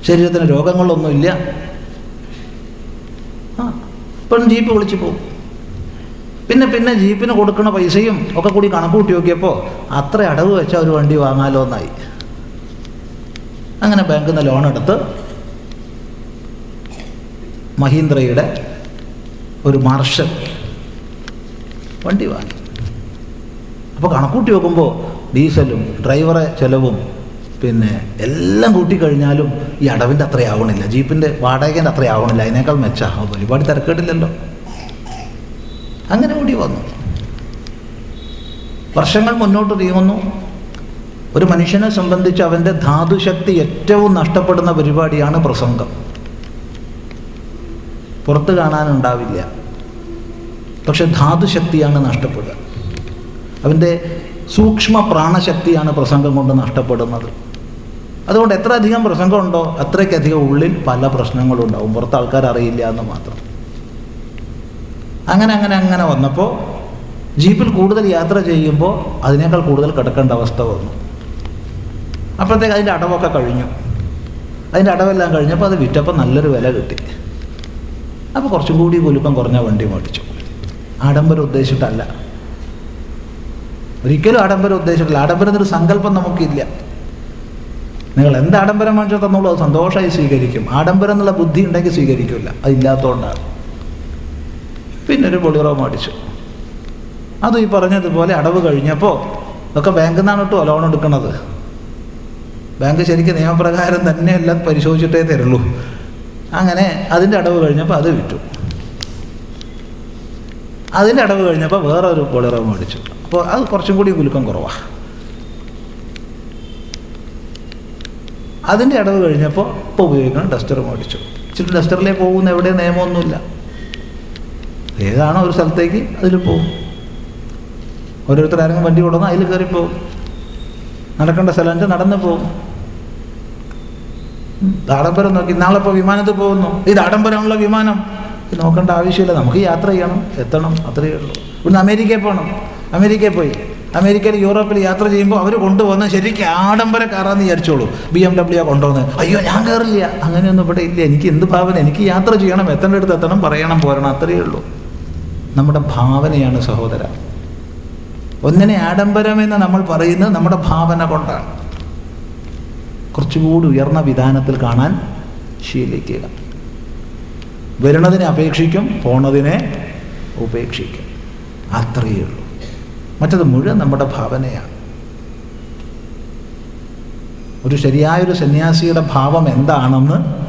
ശരീരത്തിന് രോഗങ്ങളൊന്നുമില്ല. ആ ഇപ്പം ജീപ്പ് വിളിച്ച് പോകും പിന്നെ പിന്നെ ജീപ്പിന് കൊടുക്കുന്ന പൈസയും ഒക്കെ കൂടി കണക്ക് കൂട്ടി നോക്കിയപ്പോൾ അത്ര അടവ് വെച്ചാൽ ഒരു വണ്ടി വാങ്ങാലോ എന്നായി. അങ്ങനെ ബാങ്കിൽ നിന്ന് ലോൺ എടുത്ത് മഹീന്ദ്രയുടെ ഒരു മാർഷൽ വണ്ടി വാങ്ങി. അപ്പോൾ കണക്കൂട്ടി വെക്കുമ്പോൾ ഡീസലും ഡ്രൈവറെ ചിലവും പിന്നെ എല്ലാം കൂട്ടിക്കഴിഞ്ഞാലും ഈ അടവിന്റെ അത്രയാവണില്ല ജീപ്പിന്റെ വാടകേന്റെ അത്രയാവണില്ല അതിനേക്കാൾ മെച്ചാ. ഒരുപാട് തിരക്കേടില്ലല്ലോ. അങ്ങനെ കൂടി വന്നു. വർഷങ്ങൾ മുന്നോട്ട് നീങ്ങുന്നു. ഒരു മനുഷ്യനെ സംബന്ധിച്ച് അവന്റെ ധാതുശക്തി ഏറ്റവും നഷ്ടപ്പെടുന്ന പരിപാടിയാണ് പ്രസംഗം. പുറത്ത് കാണാനുണ്ടാവില്ല. പക്ഷെ ധാതുശക്തിയാണ് നഷ്ടപ്പെടുക. അവന്റെ സൂക്ഷ്മ പ്രാണശക്തിയാണ് പ്രസംഗം കൊണ്ട് നഷ്ടപ്പെടുന്നത്. അതുകൊണ്ട് എത്ര അധികം പ്രസംഗമുണ്ടോ അത്രയ്ക്കധികം ഉള്ളിൽ പല പ്രശ്നങ്ങളും ഉണ്ടാവും പുറത്ത് ആൾക്കാർ അറിയില്ല എന്ന് മാത്രം. അങ്ങനെ അങ്ങനെ അങ്ങനെ വന്നപ്പോൾ ജീപ്പിൽ കൂടുതൽ യാത്ര ചെയ്യുമ്പോൾ അതിനേക്കാൾ കൂടുതൽ കിടക്കേണ്ട അവസ്ഥ വന്നു. അപ്പോഴത്തേക്ക് അതിന്റെ അടവൊക്കെ കഴിഞ്ഞു. അതിന്റെ അടവെല്ലാം കഴിഞ്ഞപ്പോൾ അത് വിറ്റപ്പോൾ നല്ലൊരു വില കിട്ടി. അപ്പോൾ കുറച്ചും കൂടി കുലുക്കം കുറഞ്ഞ വണ്ടി മേടിച്ചു. ആഡംബരം ഉദ്ദേശിച്ചിട്ടല്ല. ഒരിക്കലും ആഡംബരം ഉദ്ദേശിച്ചിട്ടില്ല ആഡംബരം എന്നൊരു സങ്കല്പം നമുക്കില്ല. നിങ്ങൾ എന്ത് ആഡംബരം വാങ്ങിച്ചാൽ തന്നോളൂ അത് സന്തോഷമായി സ്വീകരിക്കും. ആഡംബരം എന്നുള്ള ബുദ്ധി ഉണ്ടെങ്കിൽ സ്വീകരിക്കില്ല. അതില്ലാത്തതുകൊണ്ടാണ് പിന്നെ ഒരു പൊളിറോ മാടിച്ചു അതും ഈ പറഞ്ഞതുപോലെ അടവ് കഴിഞ്ഞപ്പോൾ ഇതൊക്കെ ബാങ്കിൽ നിന്നാണ് കേട്ടോ ലോൺ എടുക്കുന്നത് ബാങ്ക് ശരിക്കും നിയമപ്രകാരം തന്നെ എല്ലാം പരിശോധിച്ചിട്ടേ തരുള്ളൂ. അങ്ങനെ അതിന്റെ അടവ് കഴിഞ്ഞപ്പോൾ അത് വിറ്റു. അതിന്റെ അടവ് കഴിഞ്ഞപ്പോൾ വേറൊരു പൊളിറോ മേടിച്ചു അപ്പോൾ അത് കുറച്ചും കൂടി കുലുക്കം കുറവാണ് അതിന്റെ അടവ് കഴിഞ്ഞപ്പോൾ ഇപ്പോൾ ഉപയോഗിക്കണം. ഡസ്റ്റർ മേടിച്ചു. ഇച്ചിരി ഡസ്റ്ററിലേ പോകുന്ന എവിടെ നിയമമൊന്നുമില്ല. ഏതാണോ ഒരു സ്ഥലത്തേക്ക് അതിൽ പോകും. ഓരോരുത്തർ ആരെങ്കിലും വണ്ടി കൊടുന്ന അതിൽ കയറിപ്പോകും പോകും. നടക്കേണ്ട സ്ഥലം നടന്നു പോകും. ആഡംബരം നോക്കി. നാളെ ഇപ്പോൾ വിമാനത്തിൽ പോകുന്നു. ഇത് ആഡംബരമുള്ള വിമാനം. നോക്കേണ്ട ആവശ്യമില്ല. നമുക്ക് യാത്ര ചെയ്യണം. എത്തണം. അത്രയേ ഉള്ളൂ. ഇവിടുന്ന് അമേരിക്കയിൽ പോകണം അമേരിക്കയിൽ പോയി. അമേരിക്കയിൽ യൂറോപ്പിൽ യാത്ര ചെയ്യുമ്പോൾ അവർ കൊണ്ടുവന്ന ശരിക്കും ആഡംബര കാറാന്ന് വിചാരിച്ചോളൂ. ബി എം ഡബ്ല്യു കൊണ്ടുവന്ന്. അയ്യോ ഞാൻ കയറില്ല അങ്ങനെയൊന്നും ഇവിടെ ഇല്ല. എനിക്ക് എന്ത് ഭാവന? എനിക്ക് യാത്ര ചെയ്യണം. എത്തേണ്ടടുത്ത് എത്തണം പറയണം പോരണം. അത്രയേ ഉള്ളൂ. നമ്മുടെ ഭാവനയാണ് സഹോദര. ഒന്നിനെ ആഡംബരമെന്ന് നമ്മൾ പറയുന്നത് നമ്മുടെ ഭാവന കൊണ്ടാണ്. കുറച്ചുകൂടി ഉയർന്ന വിധാനത്തിൽ കാണാൻ ശീലിക്കുക. വരുന്നതിനെ അപേക്ഷിക്കും പോണതിനെ ഉപേക്ഷിക്കും. അത്രയേ ഉള്ളൂ. മറ്റത് മുഴുവൻ നമ്മുടെ ഭാവനയാണ്. ഒരു ശരിയായൊരു സന്യാസിയുടെ ഭാവം എന്താണെന്ന്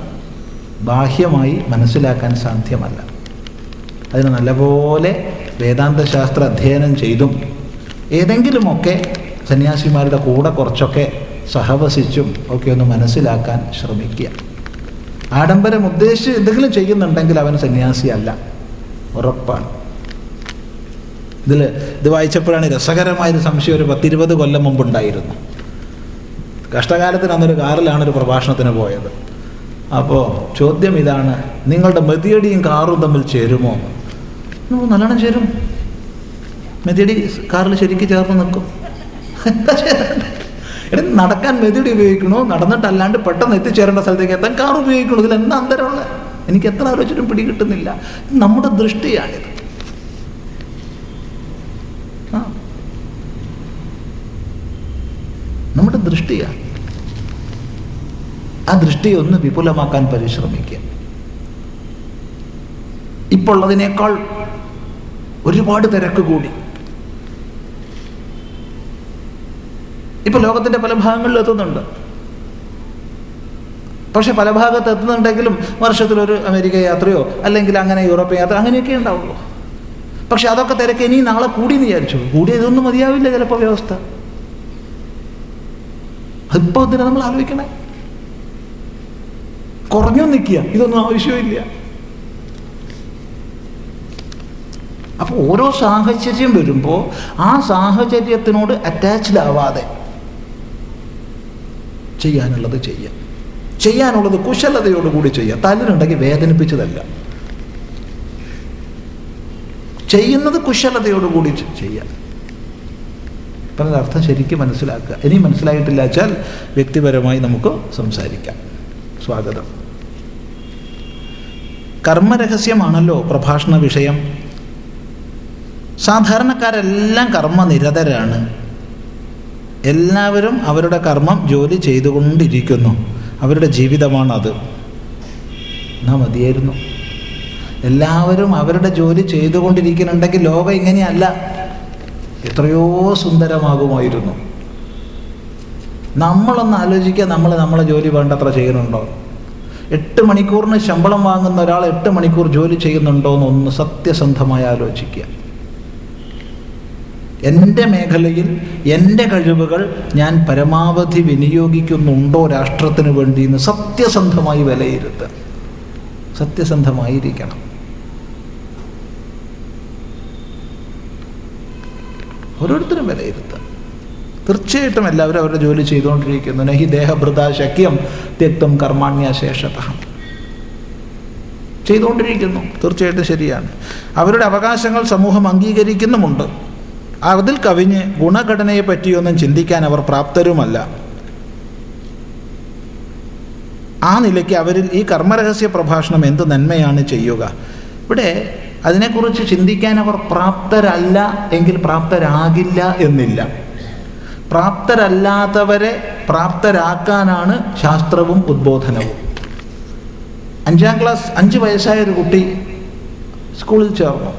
ബാഹ്യമായി മനസ്സിലാക്കാൻ സാധ്യമല്ല. അതിന് നല്ലപോലെ വേദാന്തശാസ്ത്ര അധ്യയനം ചെയ്തും ഏതെങ്കിലുമൊക്കെ സന്യാസിമാരുടെ കൂടെ കുറച്ചൊക്കെ സഹവസിച്ചും ഒക്കെ ഒന്ന് മനസ്സിലാക്കാൻ ശ്രമിക്കുക. ആഡംബരം ഉദ്ദേശിച്ച് എന്തെങ്കിലും ചെയ്യുന്നുണ്ടെങ്കിൽ അവൻ സന്യാസിയല്ല. ഉറപ്പാണ്. ഇതിൽ ഇത് വായിച്ചപ്പോഴാണ് രസകരമായൊരു സംശയം. ഒരു പത്തിരുപത് കൊല്ലം മുമ്പുണ്ടായിരുന്നു കഷ്ടകാലത്തിന് അന്നൊരു കാറിലാണ് ഒരു പ്രഭാഷണത്തിന് പോയത്. അപ്പോൾ ചോദ്യം ഇതാണ് നിങ്ങളുടെ മെതിയടിയും കാറും തമ്മിൽ ചേരുമോ? നല്ലോണം ചേരും. മെതിയടി കാറിൽ ശരിക്കും ചേർന്ന് നിൽക്കും. എന്താ ചേരണ്ടേ? നടക്കാൻ മെതിയടി ഉപയോഗിക്കണോ? നടന്നിട്ടല്ലാണ്ട് പെട്ടെന്ന് എത്തിച്ചേരേണ്ട സ്ഥലത്തേക്ക് എത്താൻ കാർ ഉപയോഗിക്കണോ? ഇതിൽ എന്താ അന്തരമുള്ള എനിക്ക് എത്ര ആലോചിച്ചിട്ടും പിടികിട്ടുന്നില്ല. നമ്മുടെ ദൃഷ്ടിയാണിത്. നമ്മുടെ ദൃഷ്ടിയാണ് ആ ദൃഷ്ടിയെ ഒന്ന് വിപുലമാക്കാൻ പരിശ്രമിക്കുക. ഇപ്പോൾ ഉള്ളതിനേക്കാൾ ഒരുപാട് തിരക്ക് കൂടി. ഇപ്പൊ ലോകത്തിന്റെ പല ഭാഗങ്ങളിലും എത്തുന്നുണ്ട്. പക്ഷെ പല ഭാഗത്ത് എത്തുന്നുണ്ടെങ്കിലും വർഷത്തിൽ ഒരു അമേരിക്ക യാത്രയോ അല്ലെങ്കിൽ അങ്ങനെ യൂറോപ്യൻ യാത്ര അങ്ങനെയൊക്കെ ഉണ്ടാവുള്ളൂ. പക്ഷെ അതൊക്കെ തിരക്ക് ഇനി നാളെ കൂടി എന്ന് വിചാരിച്ചു കൂടി ഇതൊന്നും മതിയാവില്ല ചിലപ്പോൾ വ്യവസ്ഥ. അതിപ്പോൾ ഇതിനെ നമ്മൾ ആലോചിക്കണേ? കുറഞ്ഞു നിൽക്കുക. ഇതൊന്നും ആവശ്യമില്ല. അപ്പോൾ ഓരോ സാഹചര്യം വരുമ്പോൾ ആ സാഹചര്യത്തിനോട് അറ്റാച്ച്ഡ് ആവാതെ ചെയ്യാനുള്ളത് ചെയ്യാം. ചെയ്യാനുള്ളത് കുശലതയോടുകൂടി ചെയ്യാം. തല്ലിനുണ്ടെങ്കിൽ വേദനിപ്പിച്ചതല്ല. ചെയ്യുന്നത് കുശലതയോടുകൂടി ചെയ്യാം. പറഞ്ഞ അർത്ഥം ശരിക്കും മനസ്സിലാക്കുക. ഇനി മനസ്സിലായിട്ടില്ല വെച്ചാൽ വ്യക്തിപരമായി നമുക്ക് സംസാരിക്കാം. സ്വാഗതം. കർമ്മരഹസ്യമാണല്ലോ പ്രഭാഷണ വിഷയം. സാധാരണക്കാരെല്ലാം കർമ്മനിരതരാണ്. എല്ലാവരും അവരുടെ കർമ്മം ജോലി ചെയ്തുകൊണ്ടിരിക്കുന്നു. അവരുടെ ജീവിതമാണത്. എന്നാ മതിയായിരുന്നു. എല്ലാവരും അവരുടെ ജോലി ചെയ്തുകൊണ്ടിരിക്കുന്നുണ്ടെങ്കിൽ ലോകം ഇങ്ങനെയല്ല. എത്രയോ സുന്ദരമാകുമായിരുന്നു. നമ്മളൊന്ന് ആലോചിക്കുക നമ്മൾ നമ്മളെ ജോലി വേണ്ടത്ര ചെയ്യുന്നുണ്ടോ? എട്ട് മണിക്കൂറിന് ശമ്പളം വാങ്ങുന്ന ഒരാൾ എട്ട് മണിക്കൂർ ജോലി ചെയ്യുന്നുണ്ടോ എന്നൊന്ന് സത്യസന്ധമായി ആലോചിക്കുക. എന്റെ മേഖലയിൽ എന്റെ കഴിവുകൾ ഞാൻ പരമാവധി വിനിയോഗിക്കുന്നുണ്ടോ രാഷ്ട്രത്തിന് വേണ്ടി എന്ന് സത്യസന്ധമായി വിലയിരുത്തുക സത്യസന്ധമായിരിക്കണം. ഓരോരുത്തരും വിലയിരുത്തുക. തീർച്ചയായിട്ടും എല്ലാവരും അവരുടെ ജോലി ചെയ്തുകൊണ്ടിരിക്കുന്നു. നഹി ദേഹഭൃത ശക്യം തെക്തം കർമാണ്യശേഷത ചെയ്തുകൊണ്ടിരിക്കുന്നു. തീർച്ചയായിട്ടും ശരിയാണ്. അവരുടെ അവകാശങ്ങൾ സമൂഹം അംഗീകരിക്കുന്നുമുണ്ട്. അതിൽ കവിഞ്ഞ് ഗുണഘടനയെ പറ്റിയൊന്നും ചിന്തിക്കാൻ അവർ പ്രാപ്തരുമല്ല. ആ നിലയ്ക്ക് അവരിൽ ഈ കർമ്മരഹസ്യ പ്രഭാഷണം എന്ത് നന്മയാണ് ചെയ്യുക? ഇവിടെ അതിനെക്കുറിച്ച് ചിന്തിക്കാൻ അവർ പ്രാപ്തരല്ല എങ്കിൽ പ്രാപ്തരാകില്ല എന്നില്ല. പ്രാപ്തരല്ലാത്തവരെ പ്രാപ്തരാക്കാനാണ് ശാസ്ത്രവും ഉദ്ബോധനവും. അഞ്ചാം ക്ലാസ് അഞ്ച് വയസ്സായ ഒരു കുട്ടി സ്കൂളിൽ ചേർന്നു.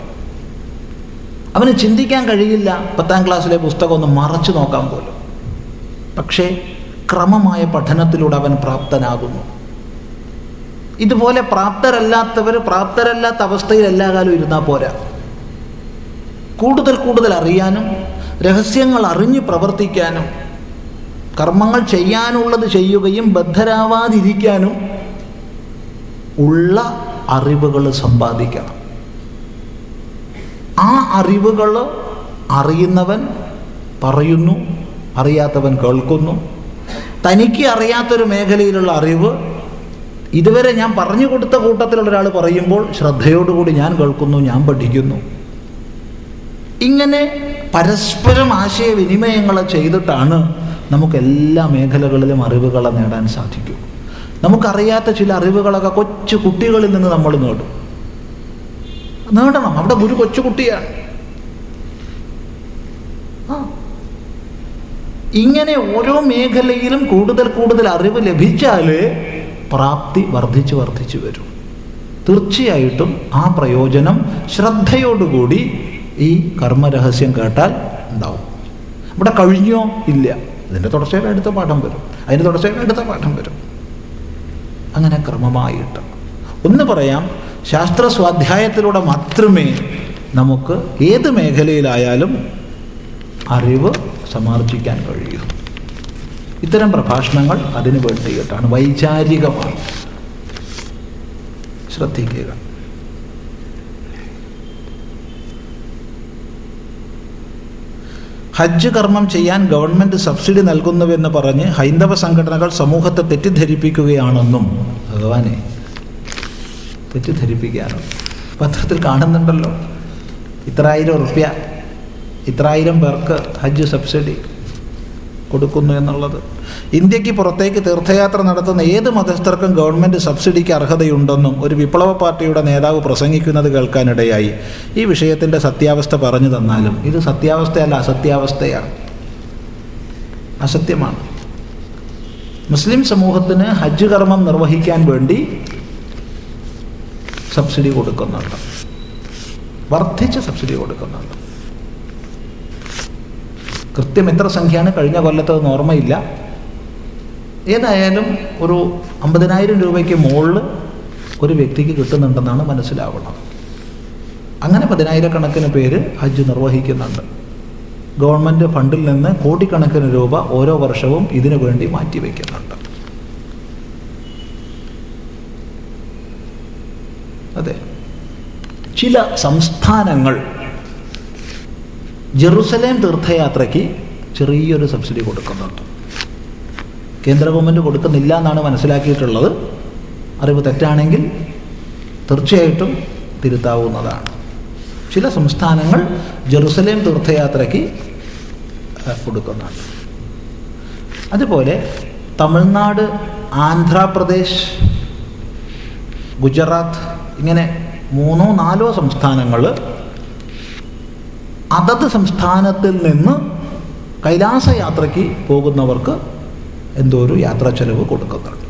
അവന് ചിന്തിക്കാൻ കഴിയില്ല. പത്താം ക്ലാസ്സിലെ പുസ്തകം ഒന്ന് മറച്ചു നോക്കാൻ പോലും. പക്ഷേ ക്രമമായ പഠനത്തിലൂടെ അവൻ പ്രാപ്തനാകുന്നു. ഇതുപോലെ പ്രാപ്തരല്ലാത്തവർ പ്രാപ്തരല്ലാത്ത അവസ്ഥയിൽ എല്ലാ കാലവും ഇരുന്നാൽ പോരാ. കൂടുതൽ കൂടുതൽ അറിയാനും രഹസ്യങ്ങൾ അറിഞ്ഞ് പ്രവർത്തിക്കാനും കർമ്മങ്ങൾ ചെയ്യാനുള്ളത് ചെയ്യുകയും ബദ്ധരാവാതിരിക്കാനും ഉള്ള അറിവുകൾ സമ്പാദിക്കണം. ആ അറിവുകൾ അറിയുന്നവൻ പറയുന്നു അറിയാത്തവൻ കേൾക്കുന്നു. തനിക്ക് അറിയാത്തൊരു മേഖലയിലുള്ള അറിവ് ഇതുവരെ ഞാൻ പറഞ്ഞു കൊടുത്ത കൂട്ടത്തിലുള്ള ഒരാൾ പറയുമ്പോൾ ശ്രദ്ധയോടുകൂടി ഞാൻ കേൾക്കുന്നു ഞാൻ പഠിക്കുന്നു. ഇങ്ങനെ പരസ്പരം ആശയവിനിമയങ്ങൾ ചെയ്തിട്ടാണ് നമുക്ക് എല്ലാ മേഖലകളിലും അറിവുകളെ നേടാൻ സാധിക്കും. നമുക്കറിയാത്ത ചില അറിവുകളൊക്കെ കൊച്ചു കുട്ടികളിൽ നിന്ന് നമ്മൾ നേടും. നേടണം. അവിടെ ഗുരു കൊച്ചുകുട്ടിയാണ് ഇങ്ങനെ ഓരോ മേഖലയിലും കൂടുതൽ കൂടുതൽ അറിവ് ലഭിച്ചാൽ പ്രാപ്തി വർദ്ധിച്ചു വർദ്ധിച്ചു വരും. തീർച്ചയായിട്ടും ആ പ്രയോജനം ശ്രദ്ധയോടുകൂടി ഈ കർമ്മരഹസ്യം കേട്ടാൽ ഉണ്ടാവും. ഇവിടെ കഴിഞ്ഞോ ഇല്ല. ഇതിന്റെ തുടർച്ചയായി അടുത്ത പാഠം വരും. അതിന്റെ തുടർച്ചയായി അടുത്ത പാഠം വരും. അങ്ങനെ ക്രമമായിട്ട്. ഒന്ന് പറയാം ശാസ്ത്ര സ്വാധ്യായത്തിലൂടെ മാത്രമേ നമുക്ക് ഏത് മേഖലയിലായാലും അറിവ് സമാർജിക്കാൻ കഴിയൂ. ഇത്തരം പ്രഭാഷണങ്ങൾ അതിനു വേണ്ടിയിട്ടാണ് വൈചാരികമാണ് ശ്രദ്ധിക്കുക ഹജ്ജ് കർമ്മം ചെയ്യാൻ ഗവൺമെന്റ് സബ്സിഡി നൽകുന്നുവെന്ന് പറഞ്ഞ് ഹൈന്ദവ സംഘടനകൾ സമൂഹത്തെ തെറ്റിദ്ധരിപ്പിക്കുകയാണെന്നും ഭഗവാനെ തെറ്റിദ്ധരിപ്പിക്കുകയാണ്. പത്രത്തിൽ കാണുന്നുണ്ടല്ലോ. ഇത്രായിരം റുപ്യ ഇത്രായിരം പേർക്ക് ഹജ്ജ് സബ്സിഡി. കൊടുക്കുന്നു എന്നുള്ളത്. ഇന്ത്യയ്ക്ക് പുറത്തേക്ക് തീർത്ഥയാത്ര നടത്തുന്ന ഏത് മതസ്ഥർക്കും ഗവൺമെന്റ് സബ്സിഡിക്ക് അർഹതയുണ്ടെന്നും ഒരു വിപ്ലവ പാർട്ടിയുടെ നേതാവ് പ്രസംഗിക്കുന്നത് കേൾക്കാനിടയായി. ഈ വിഷയത്തിന്റെ സത്യാവസ്ഥ പറഞ്ഞു തന്നാലും ഇത് സത്യാവസ്ഥയല്ല അസത്യാവസ്ഥയാണ്. അസത്യമാണ്. മുസ്ലിം സമൂഹത്തിന് ഹജ്ജ് കർമ്മം നിർവഹിക്കാൻ വേണ്ടി സബ്സിഡി കൊടുക്കുന്നുണ്ട്. വർദ്ധിച്ച സബ്സിഡി കൊടുക്കുന്നുണ്ട്. കൃത്യം എത്ര സംഖ്യയാണ് കഴിഞ്ഞ കൊല്ലത്തത് ഓർമ്മയില്ല. ഏതായാലും ഒരു അമ്പതിനായിരം രൂപയ്ക്ക് മുകളിൽ ഒരു വ്യക്തിക്ക് കിട്ടുന്നുണ്ടെന്നാണ് മനസ്സിലാവുന്നത് അങ്ങനെ പതിനായിരക്കണക്കിന് പേര് ഹജ്ജ് നിർവഹിക്കുന്നുണ്ട്. ഗവൺമെന്റ് ഫണ്ടിൽ നിന്ന് കോടിക്കണക്കിന് രൂപ ഓരോ വർഷവും ഇതിനു വേണ്ടി മാറ്റിവെക്കുന്നുണ്ട്. അതെ. ചില സംസ്ഥാനങ്ങൾ ജെറുസലേം തീർത്ഥയാത്രയ്ക്ക് ചെറിയൊരു സബ്സിഡി കൊടുക്കുന്നുണ്ട്. കേന്ദ്ര ഗവൺമെന്റ് കൊടുക്കുന്നില്ല എന്നാണ് മനസ്സിലാക്കിയിട്ടുള്ളത്. അറിവ് തെറ്റാണെങ്കിൽ തീർച്ചയായിട്ടും തിരുത്താവുന്നതാണ്. ചില സംസ്ഥാനങ്ങൾ ജെറുസലേം തീർത്ഥയാത്രയ്ക്ക് കൊടുക്കുന്നുണ്ട്. അതുപോലെ തമിഴ്നാട് ആന്ധ്രാപ്രദേശ് ഗുജറാത്ത് ഇങ്ങനെ മൂന്നോ നാലോ സംസ്ഥാനങ്ങൾ അതത് സംസ്ഥാനത്തിൽ നിന്ന് കൈലാസയാത്രയ്ക്ക് പോകുന്നവർക്ക് എന്തോ ഒരു യാത്രാ ചെലവ് കൊടുക്കുന്നുണ്ട്.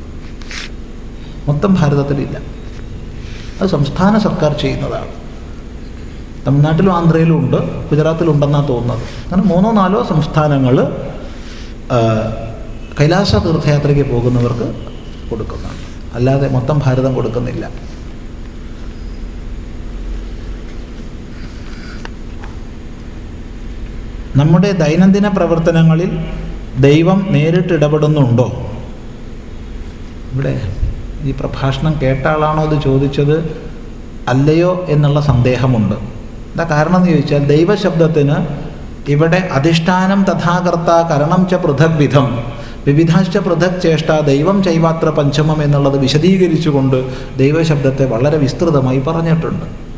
മൊത്തം ഭാരതത്തിലില്ല. അത് സംസ്ഥാന സർക്കാർ ചെയ്യുന്നതാണ്. തമിഴ്നാട്ടിലും ആന്ധ്രയിലും ഉണ്ട് ഗുജറാത്തിലും ഉണ്ടെന്നാണ് തോന്നുന്നത്. അങ്ങനെ മൂന്നോ നാലോ സംസ്ഥാനങ്ങൾ കൈലാസ തീർത്ഥയാത്രയ്ക്ക് പോകുന്നവർക്ക് കൊടുക്കുന്നുണ്ട്. അല്ലാതെ മൊത്തം ഭാരതം കൊടുക്കുന്നില്ല. നമ്മുടെ ദൈനംദിന പ്രവർത്തനങ്ങളിൽ ദൈവം നേരിട്ട് ഇടപെടുന്നുണ്ടോ ഇവിടെ ഈ പ്രഭാഷണം കേട്ട ആളാണോ ഇത് ചോദിച്ചത്? അല്ലയോ എന്നുള്ള സന്ദേഹമുണ്ട്. എന്താ കാരണം എന്ന് ചോദിച്ചാൽ ദൈവശബ്ദത്തിന് ഇവിടെ അധിഷ്ഠാനം തഥാകർത്ത കരണം ച പൃഥക് വിധം വിവിധാശ്ച പൃഥക് ചേഷ്ട ദൈവം ചൈവാത്ര പഞ്ചമം എന്നുള്ളത് വിശദീകരിച്ചുകൊണ്ട് ദൈവശബ്ദത്തെ വളരെ വിസ്തൃതമായി പറഞ്ഞിട്ടുണ്ട്.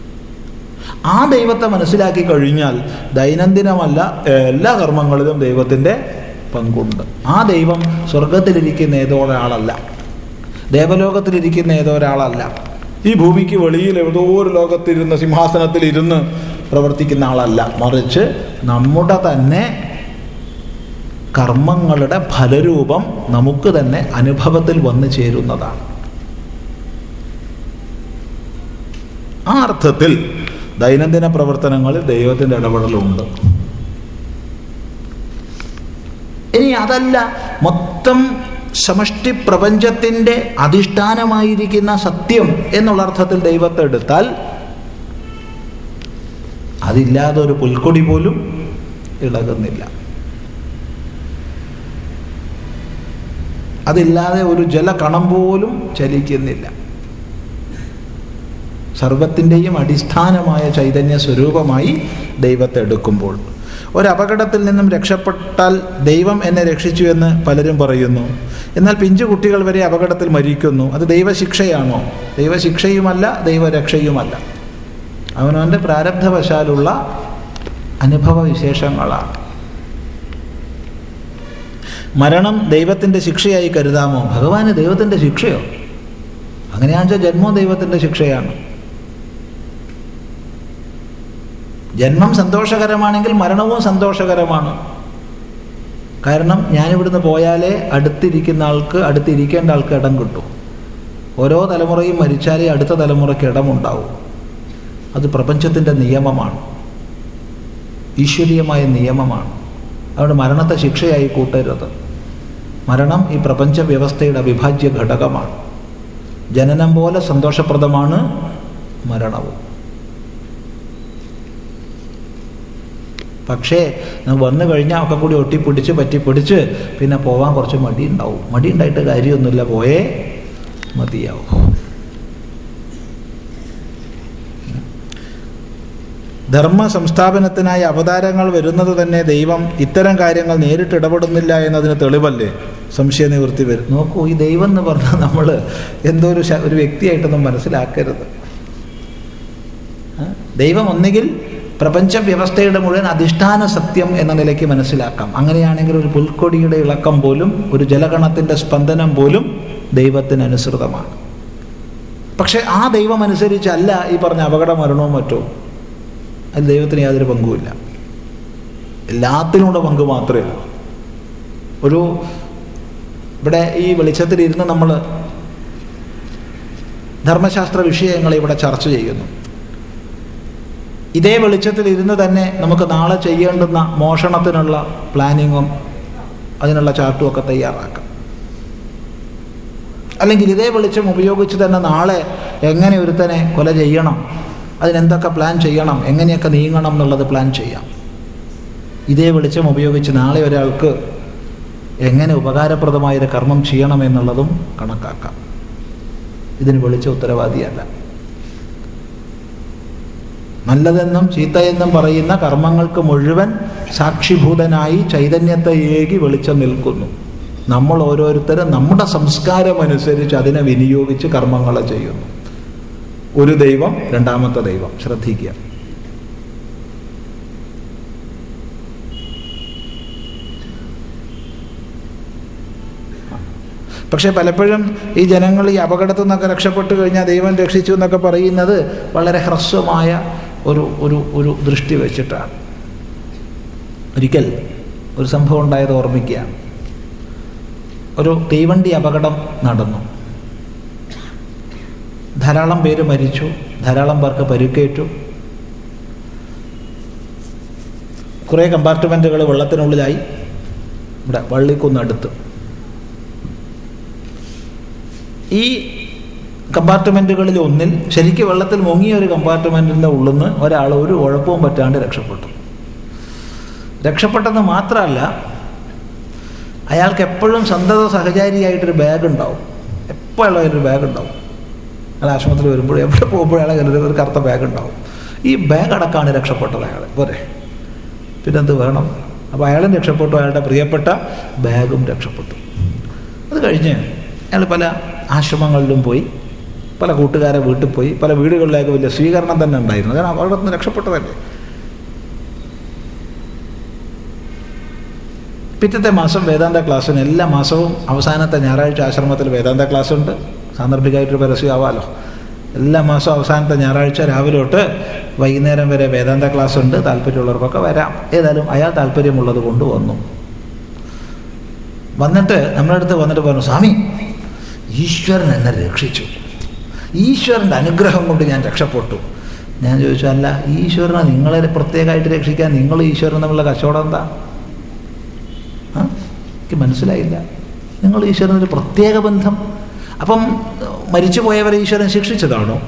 ആ ദൈവത്തെ മനസ്സിലാക്കി കഴിഞ്ഞാൽ ദൈനംദിനമല്ല എല്ലാ കർമ്മങ്ങളിലും ദൈവത്തിന്റെ പങ്കുണ്ട്. ആ ദൈവം സ്വർഗത്തിലിരിക്കുന്ന ഏതോ ഒരാളല്ല. ദേവലോകത്തിലിരിക്കുന്ന ഏതോ ഒരാളല്ല. ഈ ഭൂമിക്ക് വെളിയിൽ ഏതോ ഒരു ലോകത്തിരുന്ന് സിംഹാസനത്തിൽ ഇരുന്ന് പ്രവർത്തിക്കുന്ന ആളല്ല. മറിച്ച് നമ്മുടെ തന്നെ കർമ്മങ്ങളുടെ ഫലരൂപം നമുക്ക് തന്നെ അനുഭവത്തിൽ വന്നു ചേരുന്നതാണ്. ആ അർത്ഥത്തിൽ ദൈനംദിന പ്രവർത്തനങ്ങളിൽ ദൈവത്തിന്റെ ഇടപെടലുണ്ട്. ഇനി അതല്ല മൊത്തം സമഷ്ടി പ്രപഞ്ചത്തിന്റെ അധിഷ്ഠാനമായിരിക്കുന്ന സത്യം എന്നുള്ള അർത്ഥത്തിൽ ദൈവത്തെ എടുത്താൽ അതില്ലാതെ ഒരു പുൽക്കൊടി പോലും ഇളകുന്നില്ല. അതില്ലാതെ ഒരു ജലകണം പോലും ചലിക്കുന്നില്ല. സർവത്തിന്റെയും അടിസ്ഥാനമായ ചൈതന്യ സ്വരൂപമായി ദൈവത്തെ എടുക്കുമ്പോൾ. ഒരപകടത്തിൽ നിന്നും രക്ഷപ്പെട്ടാൽ ദൈവം എന്നെ രക്ഷിച്ചു എന്ന് പലരും പറയുന്നു. എന്നാൽ പിഞ്ചു കുട്ടികൾ വരെ അപകടത്തിൽ മരിക്കുന്നു. അത് ദൈവശിക്ഷയാണോ? ദൈവശിക്ഷയുമല്ല ദൈവരക്ഷയുമല്ല. അവനവന്റെ പ്രാരബ്ധവശാലുള്ള അനുഭവ വിശേഷങ്ങളാണ് മരണം ദൈവത്തിന്റെ ശിക്ഷയായി കരുതാമോ? ഭഗവാന് ദൈവത്തിന്റെ ശിക്ഷയോ? അങ്ങനെയാണെന്ന് വെച്ചാൽ ജന്മം ദൈവത്തിന്റെ ശിക്ഷയാണ്. ജന്മം സന്തോഷകരമാണെങ്കിൽ മരണവും സന്തോഷകരമാണ്. കാരണം ഞാനിവിടുന്ന് പോയാലേ അടുത്തിരിക്കുന്ന ആൾക്ക് അടുത്തിരിക്കേണ്ട ആൾക്ക് ഇടം കിട്ടും. ഓരോ തലമുറയും മരിച്ചാലേ അടുത്ത തലമുറയ്ക്ക് ഇടമുണ്ടാവും. അത് പ്രപഞ്ചത്തിന്റെ നിയമമാണ്. ഈശ്വരീയമായ നിയമമാണ്. അതുകൊണ്ട് മരണത്തെ ശിക്ഷയായി കൂട്ടരുത്. മരണം ഈ പ്രപഞ്ച വ്യവസ്ഥയുടെ അവിഭാജ്യ ഘടകമാണ് ജനനം പോലെ സന്തോഷപ്രദമാണ് മരണവും. പക്ഷേ വന്നു കഴിഞ്ഞാൽ ഒക്കെ കൂടി ഒട്ടിപ്പിടിച്ച് പറ്റിപ്പിടിച്ച് പിന്നെ പോവാൻ കുറച്ച് മടി ഉണ്ടാവും മടി ഉണ്ടായിട്ട് കാര്യമൊന്നുമില്ല. പോയേ മതിയാവും. ധർമ്മ സംസ്ഥാപനത്തിനായി അവതാരങ്ങൾ വരുന്നത് തന്നെ ദൈവം ഇത്തരം കാര്യങ്ങൾ നേരിട്ട് ഇടപെടുന്നില്ല എന്നതിന് തെളിവല്ലേ? സംശയ നിവൃത്തി വരും. നോക്കൂ ഈ ദൈവം എന്ന് പറഞ്ഞാൽ നമ്മൾ എന്തോ ഒരു ഒരു വ്യക്തിയായിട്ടൊന്നും മനസ്സിലാക്കരുത്. ദൈവം ഒന്നുകിൽ പ്രപഞ്ച വ്യവസ്ഥയുടെ മുഴുവൻ അധിഷ്ഠാന സത്യം എന്ന നിലയ്ക്ക് മനസ്സിലാക്കാം. അങ്ങനെയാണെങ്കിൽ ഒരു പുൽക്കൊടിയുടെ ഇളക്കം പോലും ഒരു ജലഗണത്തിന്റെ സ്പന്ദനം പോലും ദൈവത്തിന് അനുസൃതമാണ്. പക്ഷെ ആ ദൈവം അനുസരിച്ചല്ല ഈ പറഞ്ഞ അപകട മരണവും മറ്റോ. അതിൽ ദൈവത്തിന് യാതൊരു പങ്കുമില്ല. എല്ലാത്തിനുള്ള പങ്ക് മാത്രമേ ഉള്ളൂ. ഒരു ഇവിടെ ഈ വെളിച്ചത്തിലിരുന്ന് നമ്മൾ ധർമ്മശാസ്ത്ര വിഷയങ്ങളെ ഇവിടെ ചർച്ച ചെയ്യുന്നു. ഇതേ വെളിച്ചത്തിൽ ഇരുന്ന് തന്നെ നമുക്ക് നാളെ ചെയ്യേണ്ടുന്ന മോഷണത്തിനുള്ള പ്ലാനിങ്ങും അതിനുള്ള ചാർട്ടും ഒക്കെ തയ്യാറാക്കാം. അല്ലെങ്കിൽ ഇതേ വെളിച്ചം ഉപയോഗിച്ച് തന്നെ നാളെ എങ്ങനെ ഒരുത്തനെ കൊല ചെയ്യണം അതിനെന്തൊക്കെ പ്ലാൻ ചെയ്യണം എങ്ങനെയൊക്കെ നീങ്ങണം എന്നുള്ളത് പ്ലാൻ ചെയ്യാം. ഇതേ വെളിച്ചം ഉപയോഗിച്ച് നാളെ ഒരാൾക്ക് എങ്ങനെ ഉപകാരപ്രദമായൊരു കർമ്മം ചെയ്യണം എന്നുള്ളതും കണക്കാക്കാം. ഇതിന് വെളിച്ചം ഉത്തരവാദിയല്ല. നല്ലതെന്നും ചീത്തയെന്നും പറയുന്ന കർമ്മങ്ങൾക്ക് മുഴുവൻ സാക്ഷിഭൂതനായി ചൈതന്യത്തെ ഏകി വെളിച്ചം നിൽക്കുന്നു. നമ്മൾ ഓരോരുത്തരും നമ്മുടെ സംസ്കാരം അനുസരിച്ച് അതിനെ വിനിയോഗിച്ച് കർമ്മങ്ങളെ ചെയ്യുന്നു. ഒരു ദൈവം രണ്ടാമത്തെ ദൈവം. ശ്രദ്ധിക്കുക. പക്ഷെ പലപ്പോഴും ഈ ജനങ്ങൾ ഈ അപകടത്തിൽ നിന്നൊക്കെ രക്ഷപ്പെട്ടു കഴിഞ്ഞാൽ ദൈവം രക്ഷിച്ചു എന്നൊക്കെ പറയുന്നത് വളരെ ഹ്രസ്വമായ ഒരു ഒരു ഒരു ദൃഷ്ടി വെച്ചിട്ടാണ് ഒരിക്കൽ ഒരു സംഭവം ഉണ്ടായത് ഓർമ്മിക്കുക. ഒരു തീവണ്ടി അപകടം നടന്നു. ധാരാളം പേര് മരിച്ചു. ധാരാളം പേർക്ക് പരുക്കേറ്റു. കുറേ കമ്പാർട്ട്മെന്റുകൾ വെള്ളത്തിനുള്ളിലായി. ഇവിടെ വള്ളിക്കുന്നടുത്ത് ഈ കമ്പാർട്ട്മെന്റുകളിൽ ഒന്നിൽ ശരിക്കും വെള്ളത്തിൽ മുങ്ങിയ ഒരു കമ്പാർട്ട്മെന്റിന്റെ ഉള്ളിൽ നിന്ന് ഒരാൾ ഒരു കുഴപ്പവും പറ്റാണ്ട് രക്ഷപ്പെട്ടു. രക്ഷപ്പെട്ടെന്ന് മാത്രമല്ല അയാൾക്ക് എപ്പോഴും സന്തത സഹചാരിയായിട്ടൊരു ബാഗ് ഉണ്ടാവും എപ്പോഴുള്ള ഒരു ബാഗ് ഉണ്ടാവും അയാൾ ആശുപത്രി വരുമ്പോഴും എവിടെ പോകുമ്പോഴും അയാളെ ഒരു കറുത്ത ബാഗ് ഉണ്ടാവും ഈ ബാഗ് അടക്കാണ് രക്ഷപ്പെട്ടത് അയാൾ. പോരെ. പിന്നെന്ത് വേണം? അപ്പോൾ അയാളും രക്ഷപ്പെട്ടു അയാളുടെ പ്രിയപ്പെട്ട ബാഗും രക്ഷപ്പെട്ടു. അത് കഴിഞ്ഞ് അയാൾ പല ആശ്രമങ്ങളിലും പോയി. പല കൂട്ടുകാരെ വീട്ടിൽ പോയി പല വീടുകളിലേക്ക് വലിയ സ്വീകരണം തന്നെ ഉണ്ടായിരുന്നു. കാരണം അവിടെ നിന്ന് രക്ഷപ്പെട്ടതല്ലേ? പിറ്റത്തെ മാസം വേദാന്ത ക്ലാസ്സിന് എല്ലാ മാസവും അവസാനത്തെ ഞായറാഴ്ച ആശ്രമത്തിൽ വേദാന്ത ക്ലാസ് ഉണ്ട് സാന്ദർഭികമായിട്ടൊരു ആവാമല്ലോ എല്ലാ മാസവും അവസാനത്തെ ഞായറാഴ്ച രാവിലെ തൊട്ട് വൈകുന്നേരം വരെ വേദാന്ത ക്ലാസ് ഉണ്ട് താല്പര്യമുള്ളവർക്കൊക്കെ വരാം. ഏതായാലും അയാൾ താല്പര്യമുള്ളത് കൊണ്ട് വന്നു വന്നിട്ട് നമ്മളടുത്ത് വന്നിട്ട് പറഞ്ഞു സ്വാമി ഈശ്വരൻ എന്നെ രക്ഷിച്ചു. ഈശ്വരന്റെ അനുഗ്രഹം കൊണ്ട് ഞാൻ രക്ഷപ്പെട്ടു. ഞാൻ ചോദിച്ചല്ല ഈശ്വരനെ നിങ്ങളെ പ്രത്യേകമായിട്ട് രക്ഷിക്കാൻ നിങ്ങൾ ഈശ്വരൻ തമ്മിലുള്ള കച്ചവടം എന്താ? എനിക്ക് മനസ്സിലായില്ല. നിങ്ങൾ ഈശ്വരനൊരു പ്രത്യേക ബന്ധം. അപ്പം മരിച്ചുപോയവരെ ഈശ്വരൻ ശിക്ഷിച്ചതാണോ?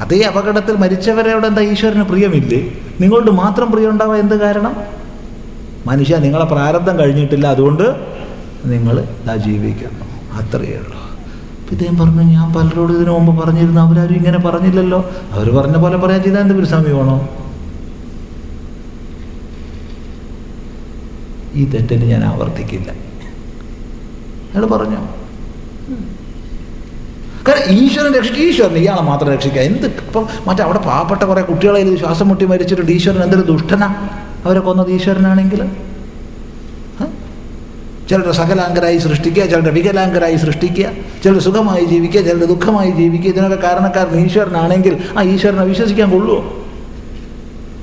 അതേ അപകടത്തിൽ മരിച്ചവരോട് എന്താ ഈശ്വരന് പ്രിയമില്ലേ? നിങ്ങളോട് മാത്രം പ്രിയം ഉണ്ടാവാൻ എന്ത് കാരണം? മനുഷ്യ നിങ്ങളെ പ്രാരബ്ധം കഴിഞ്ഞിട്ടില്ല അതുകൊണ്ട് നിങ്ങൾ ഇതാ ജീവിക്കണം. അത്രയേ ഉള്ളൂ. അപ്പം ഇദ്ദേഹം പറഞ്ഞു ഞാൻ പലരോട് ഇതിനു മുമ്പ് പറഞ്ഞിരുന്നു. അവരാരും ഇങ്ങനെ പറഞ്ഞില്ലല്ലോ. അവർ പറഞ്ഞ പോലെ പറയാൻ ചെയ്താൽ എന്ത് ഗുരുസ്വാമിയാണോ ഈ തെറ്റിന് ഞാൻ ആവർത്തിക്കില്ല. അയാൾ പറഞ്ഞു കാരണം ഈശ്വരൻ രക്ഷിക്കുക ഈശ്വരൻ ഇയാളെ മാത്രം രക്ഷിക്കുക എന്ത് ഇപ്പം മറ്റേ അവിടെ പാവപ്പെട്ട കുറേ കുട്ടികളെ ശ്വാസം മുട്ടി മരിച്ചിട്ടുണ്ട് ഈശ്വരൻ എന്തൊരു ദുഷ്ടനാ? അവരെ കൊന്നത് ഈശ്വരനാണെങ്കിൽ ചിലരുടെ സകലാംഗരായി സൃഷ്ടിക്കുക ചിലരുടെ വികലാംഗരായി സൃഷ്ടിക്കുക ചിലർ സുഖമായി ജീവിക്കുക ചിലർ ദുഃഖമായി ജീവിക്കുക. ഇതിനൊക്കെ കാരണക്കാരൻ ഈശ്വരനാണെങ്കിൽ ആ ഈശ്വരനെ വിശ്വസിക്കാൻ കൊള്ളുമോ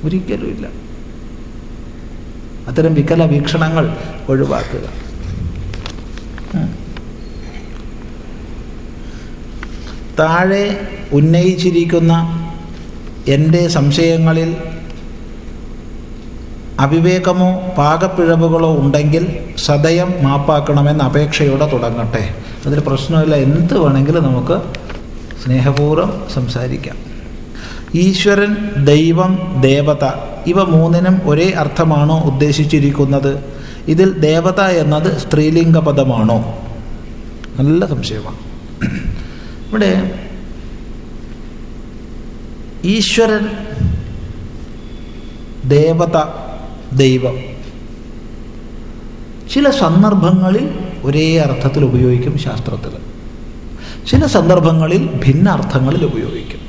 ഒരിക്കലും ഇല്ല അത്തരം വികല വീക്ഷണങ്ങൾ ഒഴിവാക്കുക താഴെ ഉന്നയിച്ചിരിക്കുന്ന എന്റെ സംശയങ്ങളിൽ അവിവേകമോ പാകപ്പിഴവുകളോ ഉണ്ടെങ്കിൽ സദയം മാപ്പാക്കണമെന്ന് അപേക്ഷയോടെ തുടങ്ങട്ടെ. അതിൽ പ്രശ്നമില്ല. എന്ത് വേണമെങ്കിലും നമുക്ക് സ്നേഹപൂർവം സംസാരിക്കാം. ഈശ്വരൻ ദൈവം ദേവത ഇവ മൂന്നിനും ഒരേ അർത്ഥമാണോ ഉദ്ദേശിച്ചിരിക്കുന്നത്? ഇതിൽ ദേവത എന്നത് സ്ത്രീലിംഗ പദമാണോ? നല്ല സംശയമാണ്. ഇവിടെ ഈശ്വരൻ ദേവത ദൈവം. ചില സന്ദർഭങ്ങളിൽ ഒരേ അർത്ഥത്തിൽ ഉപയോഗിക്കും ശാസ്ത്രത്തിൽ. ചില സന്ദർഭങ്ങളിൽ ഭിന്ന അർത്ഥങ്ങളിൽ ഉപയോഗിക്കും.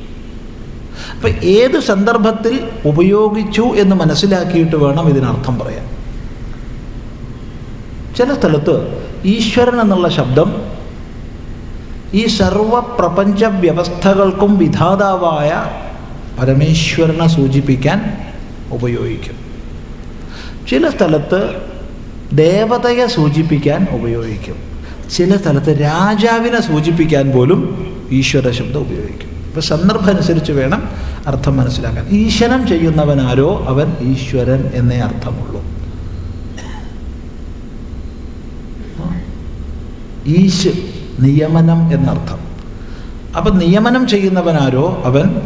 അപ്പം ഏത് സന്ദർഭത്തിൽ ഉപയോഗിച്ചു എന്ന് മനസ്സിലാക്കിയിട്ട് വേണം ഇതിനർത്ഥം പറയാൻ. ചില സ്ഥലത്ത് ഈശ്വരൻ എന്നുള്ള ശബ്ദം ഈ സർവ പ്രപഞ്ച വ്യവസ്ഥകൾക്കും വിധാതാവായ പരമേശ്വരനെ സൂചിപ്പിക്കാൻ ഉപയോഗിക്കും. ചില സ്ഥലത്ത് ദേവതയെ സൂചിപ്പിക്കാൻ ഉപയോഗിക്കും. ചില സ്ഥലത്ത് രാജാവിനെ സൂചിപ്പിക്കാൻ പോലും ഈശ്വര ശബ്ദം ഉപയോഗിക്കും. ഇപ്പം സന്ദർഭം അനുസരിച്ച് വേണം അർത്ഥം മനസ്സിലാക്കാൻ. ഈശ്വരം ചെയ്യുന്നവനാരോ അവൻ ഈശ്വരൻ എന്നേ അർത്ഥമുള്ളൂ. ഈശ് നിയമനം എന്നർത്ഥം. അപ്പം നിയമനം ചെയ്യുന്നവനാരോ അവൻ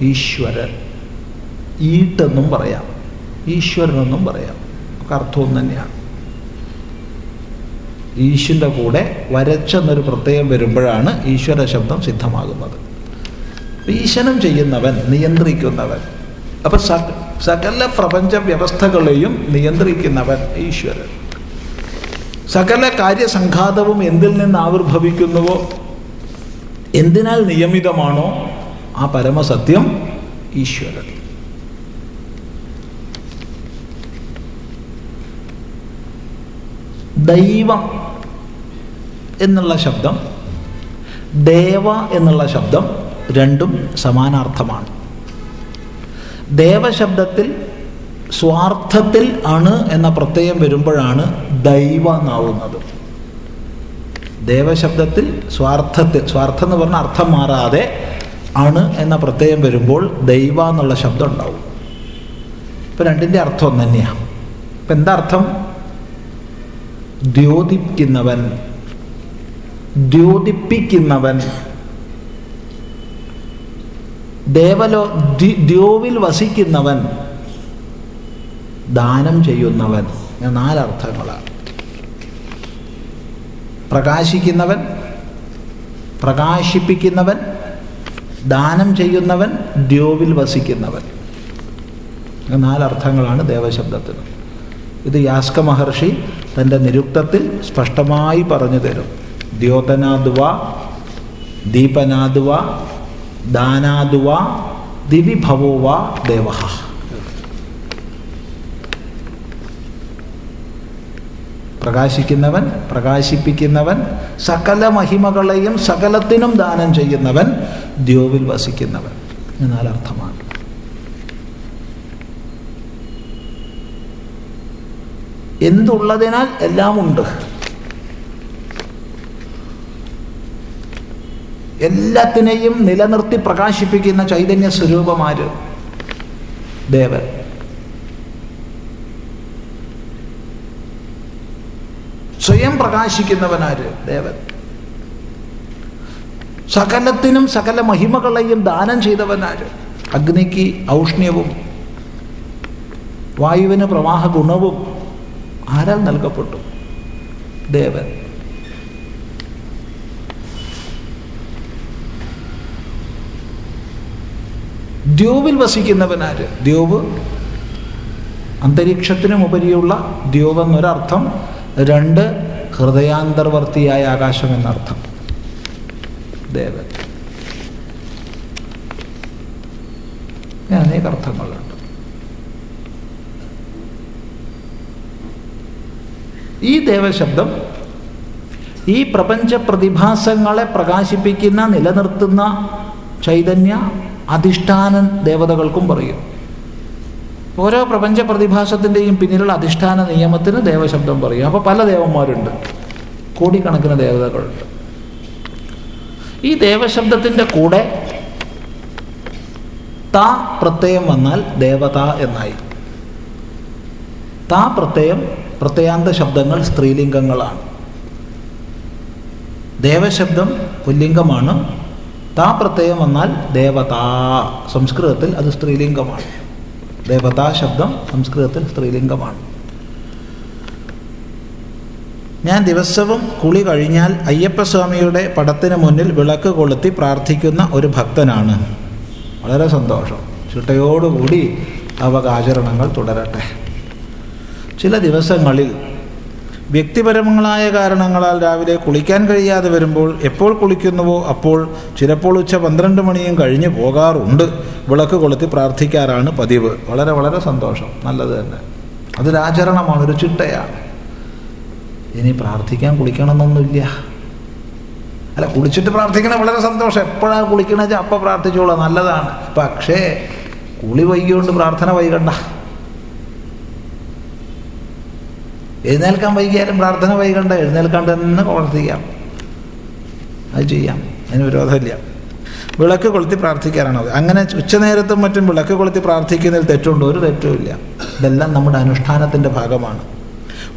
ഈശ്വരൻ. ഈട്ടെന്നും പറയാം. ഈശ്വരനെന്നും പറയാം. ഒക്കെ അർത്ഥവും തന്നെയാണ്. ഈശുവിന്റെ കൂടെ വരച്ചെന്നൊരു പ്രത്യയം വരുമ്പോഴാണ് ഈശ്വര ശബ്ദം സിദ്ധമാകുന്നത്. ഈശനം ചെയ്യുന്നവൻ നിയന്ത്രിക്കുന്നവൻ. അപ്പം സകല പ്രപഞ്ച വ്യവസ്ഥകളെയും നിയന്ത്രിക്കുന്നവൻ ഈശ്വരൻ. സകല കാര്യസംഘാതവും എന്തിൽ നിന്ന് ആവിർഭവിക്കുന്നുവോ? എന്തിനാൽ നിയമിതമാണോ ആ പരമസത്യം ഈശ്വരൻ. ദൈവം എന്നുള്ള ശബ്ദം ദേവ എന്നുള്ള ശബ്ദം രണ്ടും സമാനാർത്ഥമാണ്. ദേവശബ്ദത്തിൽ സ്വാർത്ഥത്തിൽ അണ് എന്ന പ്രത്യയം വരുമ്പോഴാണ് ദൈവ എന്നാവുന്നത് ദേവശബ്ദത്തിൽ സ്വാർത്ഥത്തിൽ സ്വാർത്ഥം എന്ന് പറഞ്ഞാൽ അർത്ഥം മാറാതെ അണ് എന്ന പ്രത്യയം വരുമ്പോൾ ദൈവ എന്നുള്ള ശബ്ദം ഉണ്ടാവും. ഇപ്പം രണ്ടിന്റെ അർത്ഥം തന്നെയാണ് ഇപ്പം എന്താ അർത്ഥം ദ്യോതിപ്പിക്കുന്നവൻ ദ്യോതിപ്പിക്കുന്നവൻ. ദേവലോ ദ്യോവിൽ വസിക്കുന്നവൻ ദാനം ചെയ്യുന്നവൻ. നാലർത്ഥങ്ങളാണ്. പ്രകാശിക്കുന്നവൻ പ്രകാശിപ്പിക്കുന്നവൻ ദാനം ചെയ്യുന്നവൻ ദ്യോവിൽ വസിക്കുന്നവൻ. നാലർത്ഥങ്ങളാണ് ദേവശബ്ദത്തിന്. ഇത് യാസ്ക മഹർഷി തന്റെ നിരുക്തത്തിൽ സ്പഷ്ടമായി പറഞ്ഞു തരും. ദ്യോതനാദുവ ദീപനാദുവ ദാനാദുവ ദിവിഭവോവ ദേവ പ്രകാശിക്കുന്നവൻ പ്രകാശിപ്പിക്കുന്നവൻ സകല മഹിമകളെയും സകലത്തിനും ദാനം ചെയ്യുന്നവൻ ദ്യോവിൽ വസിക്കുന്നവൻ എന്നാൽ അർത്ഥമാണ് എന്തുള്ളതിനാൽ എല്ലാം ഉണ്ട് എല്ലാത്തിനെയും നിലനിർത്തി പ്രകാശിപ്പിക്കുന്ന ചൈതന്യ സ്വരൂപമാര് ദേവൻ. സ്വയം പ്രകാശിക്കുന്നവനാര് ദേവൻ. സകലത്തിനും സകല മഹിമകളെയും ദാനം ചെയ്തവനാര് അഗ്നിക്ക് ഔഷ്ണ്യവും വായുവിന് പ്രവാഹ ഗുണവും ആരാൽ നൽകപ്പെട്ടു? ദേവൻ. ദ്യോവിൽ വസിക്കുന്നവനാര് ദ്യോവ്. അന്തരീക്ഷത്തിനും ഉപരിയുള്ള ദ്യോവ് എന്നൊരർത്ഥം രണ്ട് ഹൃദയാന്തർവർത്തിയായ ആകാശം എന്നർത്ഥം. ദേവൻ. അനേക അർത്ഥങ്ങളുണ്ട്. ഈ ദേവശബ്ദം ഈ പ്രപഞ്ച പ്രതിഭാസങ്ങളെ പ്രകാശിപ്പിക്കുന്ന നിലനിർത്തുന്ന ചൈതന്യ അധിഷ്ഠാന ദേവതകൾക്കും പറയും. ഓരോ പ്രപഞ്ച പ്രതിഭാസത്തിന്റെയും പിന്നിലുള്ള അധിഷ്ഠാന നിയമത്തിന് ദേവശബ്ദം പറയും. അപ്പോൾ പല ദേവന്മാരുണ്ട്. കോടിക്കണക്കിന് ദേവതകളുണ്ട്. ഈ ദേവശബ്ദത്തിന്റെ കൂടെ താ പ്രത്യയം വന്നാൽ ദേവത എന്നായി. താ പ്രത്യയം പ്രത്യാന്ത ശബ്ദങ്ങൾ സ്ത്രീലിംഗങ്ങളാണ്. ദേവശബ്ദം പുല്ലിംഗമാണ്. താ പ്രത്യയം വന്നാൽ ദേവതാ സംസ്കൃതത്തിൽ അത് സ്ത്രീലിംഗമാണ്. ദേവതാ ശബ്ദം സംസ്കൃതത്തിൽ സ്ത്രീലിംഗമാണ്. ഞാൻ ദിവസവും കുളി കഴിഞ്ഞാൽ അയ്യപ്പസ്വാമിയുടെ പടത്തിന് മുന്നിൽ വിളക്ക് കൊളുത്തി പ്രാർത്ഥിക്കുന്ന ഒരു ഭക്തനാണ്. വളരെ സന്തോഷം. ചിട്ടയോടുകൂടി അവകാചരണങ്ങൾ തുടരട്ടെ. ചില ദിവസങ്ങളിൽ വ്യക്തിപരങ്ങളായ കാരണങ്ങളാൽ രാവിലെ കുളിക്കാൻ കഴിയാതെ വരുമ്പോൾ എപ്പോൾ കുളിക്കുന്നുവോ അപ്പോൾ ചിലപ്പോൾ ഉച്ച പന്ത്രണ്ട് മണിയും കഴിഞ്ഞ് പോകാറുണ്ട്. വിളക്ക് കൊളുത്തി പ്രാർത്ഥിക്കാറാണ് പതിവ്. വളരെ വളരെ സന്തോഷം. നല്ലത് തന്നെ. അതൊരാചരണമാണ് ഒരു ചിട്ടയാണ്. ഇനി പ്രാർത്ഥിക്കാൻ കുളിക്കണമെന്നൊന്നുമില്ല. അല്ല കുളിച്ചിട്ട് പ്രാർത്ഥിക്കണേ വളരെ സന്തോഷം. എപ്പോഴാണ് കുളിക്കണ? വെച്ചാൽ അപ്പം പ്രാർത്ഥിച്ചോളാം. നല്ലതാണ്. പക്ഷേ കുളി വൈകിയോണ്ട് പ്രാർത്ഥന വൈകണ്ട. എഴുന്നേൽക്കാൻ വൈകിയാലും പ്രാർത്ഥന വൈകണ്ട എഴുന്നേൽക്കാണ്ട് തന്നെ പ്രവർത്തിക്കാം അത് ചെയ്യാം. അതിന് വിരോധമില്ല. വിളക്ക് കൊളുത്തി പ്രാർത്ഥിക്കാറാണത് അങ്ങനെ ഉച്ചനേരത്തും മറ്റും വിളക്ക് കൊളുത്തി പ്രാർത്ഥിക്കുന്നതിൽ തെറ്റുണ്ടോ. ഒരു തെറ്റുമില്ല ഇതെല്ലാം നമ്മുടെ അനുഷ്ഠാനത്തിന്റെ ഭാഗമാണ്.